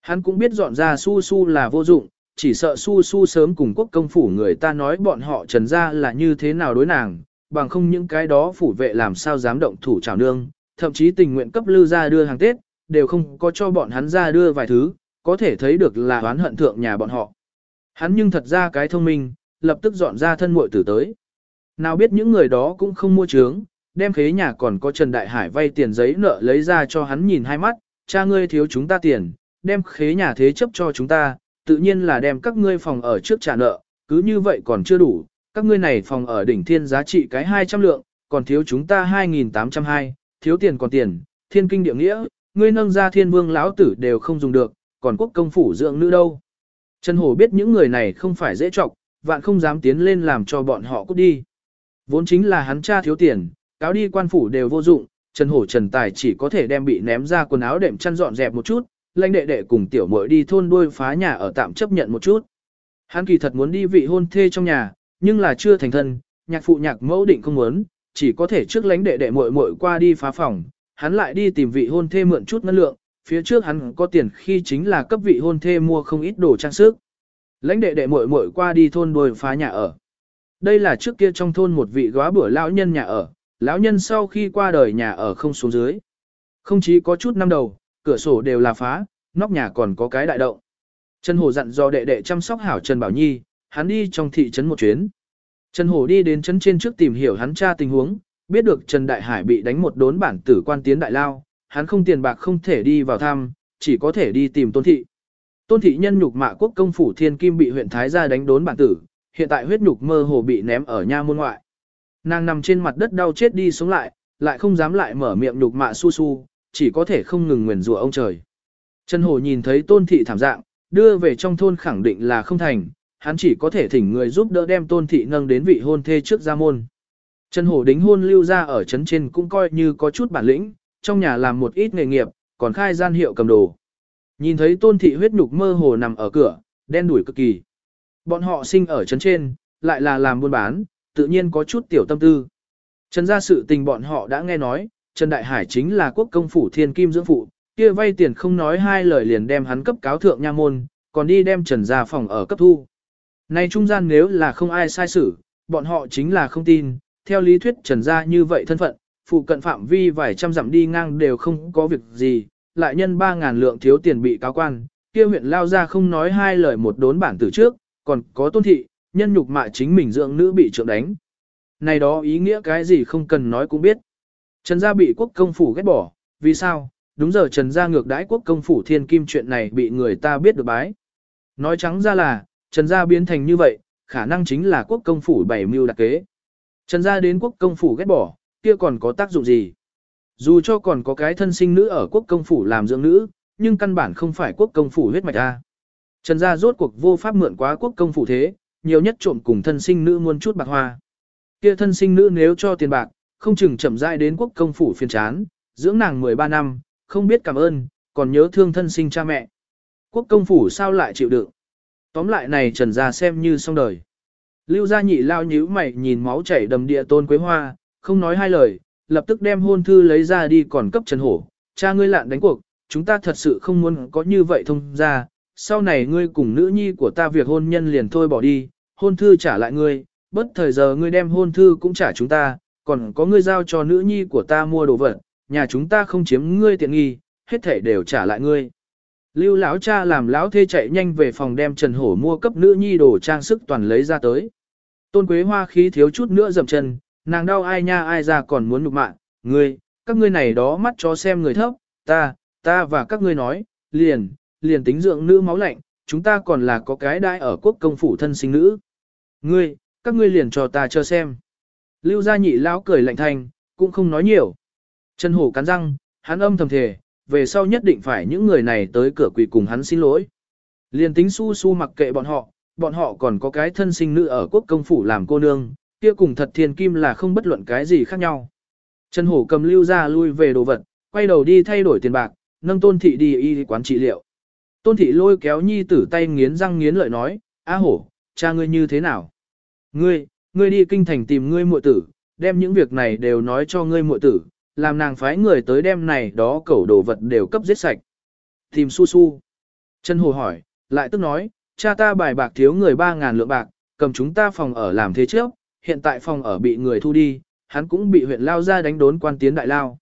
Hắn cũng biết dọn ra su su là vô dụng, chỉ sợ su su sớm cùng quốc công phủ người ta nói bọn họ trần ra là như thế nào đối nàng, bằng không những cái đó phủ vệ làm sao dám động thủ trào nương, thậm chí tình nguyện cấp lư ra đưa hàng Tết, đều không có cho bọn hắn ra đưa vài thứ, có thể thấy được là oán hận thượng nhà bọn họ. Hắn nhưng thật ra cái thông minh, lập tức dọn ra thân muội tử tới. Nào biết những người đó cũng không mua trướng, đem khế nhà còn có Trần Đại Hải vay tiền giấy nợ lấy ra cho hắn nhìn hai mắt, cha ngươi thiếu chúng ta tiền, đem khế nhà thế chấp cho chúng ta, tự nhiên là đem các ngươi phòng ở trước trả nợ, cứ như vậy còn chưa đủ, các ngươi này phòng ở đỉnh thiên giá trị cái 200 lượng, còn thiếu chúng ta 2.820, thiếu tiền còn tiền, thiên kinh địa nghĩa, ngươi nâng ra thiên vương lão tử đều không dùng được, còn quốc công phủ dưỡng nữ đâu. Trần Hổ biết những người này không phải dễ trọng, vạn không dám tiến lên làm cho bọn họ cút đi. Vốn chính là hắn cha thiếu tiền, cáo đi quan phủ đều vô dụng, Trần Hổ Trần Tài chỉ có thể đem bị ném ra quần áo đệm chăn dọn dẹp một chút, lãnh đệ đệ cùng tiểu muội đi thôn đuôi phá nhà ở tạm chấp nhận một chút. Hắn kỳ thật muốn đi vị hôn thê trong nhà, nhưng là chưa thành thân, nhạc phụ nhạc mẫu định không muốn, chỉ có thể trước lãnh đệ đệ muội muội qua đi phá phòng, hắn lại đi tìm vị hôn thê mượn chút ngân lượng, phía trước hắn có tiền khi chính là cấp vị hôn thê mua không ít đồ trang sức. Lãnh đệ đệ muội muội qua đi thôn đồi phá nhà ở. Đây là trước kia trong thôn một vị góa bữa lão nhân nhà ở, lão nhân sau khi qua đời nhà ở không xuống dưới. Không chỉ có chút năm đầu, cửa sổ đều là phá, nóc nhà còn có cái đại động. Trần Hổ dặn do đệ đệ chăm sóc hảo Trần Bảo Nhi, hắn đi trong thị trấn một chuyến. Trần Hổ đi đến trấn trên trước tìm hiểu hắn cha tình huống, biết được Trần Đại Hải bị đánh một đốn bản tử quan tiến đại lao, hắn không tiền bạc không thể đi vào thăm, chỉ có thể đi tìm Tôn Thị. Tôn Thị nhân nhục mạ quốc công phủ thiên kim bị huyện Thái gia đánh đốn bản tử, hiện tại huyết nhục mơ hồ bị ném ở nha môn ngoại. Nàng nằm trên mặt đất đau chết đi sống lại, lại không dám lại mở miệng nhục mạ su su, chỉ có thể không ngừng nguyền rủa ông trời. Trần hồ nhìn thấy Tôn Thị thảm dạng, đưa về trong thôn khẳng định là không thành, hắn chỉ có thể thỉnh người giúp đỡ đem Tôn Thị nâng đến vị hôn thê trước gia môn. Trần Hổ đính hôn lưu ra ở trấn trên cũng coi như có chút bản lĩnh, trong nhà làm một ít nghề nghiệp, còn khai gian hiệu cầm đồ. Nhìn thấy tôn thị huyết nhục mơ hồ nằm ở cửa, đen đuổi cực kỳ. Bọn họ sinh ở trấn trên, lại là làm buôn bán, tự nhiên có chút tiểu tâm tư. Trần gia sự tình bọn họ đã nghe nói, Trần Đại Hải chính là quốc công phủ thiên kim dưỡng phụ, kia vay tiền không nói hai lời liền đem hắn cấp cáo thượng nha môn, còn đi đem Trần gia phòng ở cấp thu. Này trung gian nếu là không ai sai xử, bọn họ chính là không tin, theo lý thuyết Trần gia như vậy thân phận, phụ cận phạm vi vài trăm dặm đi ngang đều không có việc gì, lại nhân 3.000 lượng thiếu tiền bị cáo quan, kia huyện lao ra không nói hai lời một đốn bản tử trước, còn có tôn thị, nhân nhục mạ chính mình dưỡng nữ bị trượng đánh. Này đó ý nghĩa cái gì không cần nói cũng biết. Trần gia bị quốc công phủ ghét bỏ, vì sao? Đúng giờ Trần gia ngược đãi quốc công phủ thiên kim chuyện này bị người ta biết được bái. Nói trắng ra là, Trần gia biến thành như vậy, khả năng chính là quốc công phủ bảy mưu đặc kế. Trần gia đến quốc công phủ ghét bỏ, kia còn có tác dụng gì? Dù cho còn có cái thân sinh nữ ở quốc công phủ làm dưỡng nữ, nhưng căn bản không phải quốc công phủ huyết mạch A. Trần gia rốt cuộc vô pháp mượn quá quốc công phủ thế, nhiều nhất trộm cùng thân sinh nữ muôn chút bạc hoa. Kia thân sinh nữ nếu cho tiền bạc, không chừng chậm rãi đến quốc công phủ phiền chán, dưỡng nàng 13 năm, không biết cảm ơn, còn nhớ thương thân sinh cha mẹ. Quốc công phủ sao lại chịu đựng? Tóm lại này trần gia xem như xong đời. Lưu gia nhị lao nhíu mày nhìn máu chảy đầm địa tôn quế hoa, không nói hai lời, lập tức đem hôn thư lấy ra đi còn cấp Trần Hổ, cha ngươi lạn đánh cuộc, chúng ta thật sự không muốn có như vậy thông ra, sau này ngươi cùng nữ nhi của ta việc hôn nhân liền thôi bỏ đi, hôn thư trả lại ngươi, bất thời giờ ngươi đem hôn thư cũng trả chúng ta, còn có ngươi giao cho nữ nhi của ta mua đồ vật, nhà chúng ta không chiếm ngươi tiện nghi, hết thể đều trả lại ngươi. Lưu lão cha làm lão thê chạy nhanh về phòng đem Trần Hổ mua cấp nữ nhi đồ trang sức toàn lấy ra tới. Tôn Quế Hoa khí thiếu chút nữa dậm chân, nàng đau ai nha ai ra còn muốn nhục mạng, ngươi, các ngươi này đó mắt chó xem người thấp, ta, ta và các ngươi nói, liền, liền tính dưỡng nữ máu lạnh, chúng ta còn là có cái đại ở quốc công phủ thân sinh nữ. Ngươi, các ngươi liền cho ta cho xem. Lưu gia nhị lão cười lạnh thanh, cũng không nói nhiều. Trần Hổ cắn răng, hắn âm thầm thề, về sau nhất định phải những người này tới cửa quỳ cùng hắn xin lỗi. Liền tính su su mặc kệ bọn họ, bọn họ còn có cái thân sinh nữ ở quốc công phủ làm cô nương, kia cùng thật thiên kim là không bất luận cái gì khác nhau. Trần Hổ cầm lưu ra lui về đồ vật, quay đầu đi thay đổi tiền bạc, nâng tôn thị đi y quán trị liệu. Tôn thị lôi kéo nhi tử tay nghiến răng nghiến lợi nói, A hổ, cha ngươi như thế nào? Ngươi, ngươi đi kinh thành tìm ngươi muội tử, đem những việc này đều nói cho ngươi muội tử, làm nàng phái người tới đem này đó cẩu đồ vật đều cấp giết sạch. Tìm su su. Trần Hồ hỏi, lại tức nói, cha ta bài bạc thiếu người 3.000 lượng bạc, cầm chúng ta phòng ở làm thế trước, hiện tại phòng ở bị người thu đi, hắn cũng bị huyện lao ra đánh đốn quan tiến đại lao.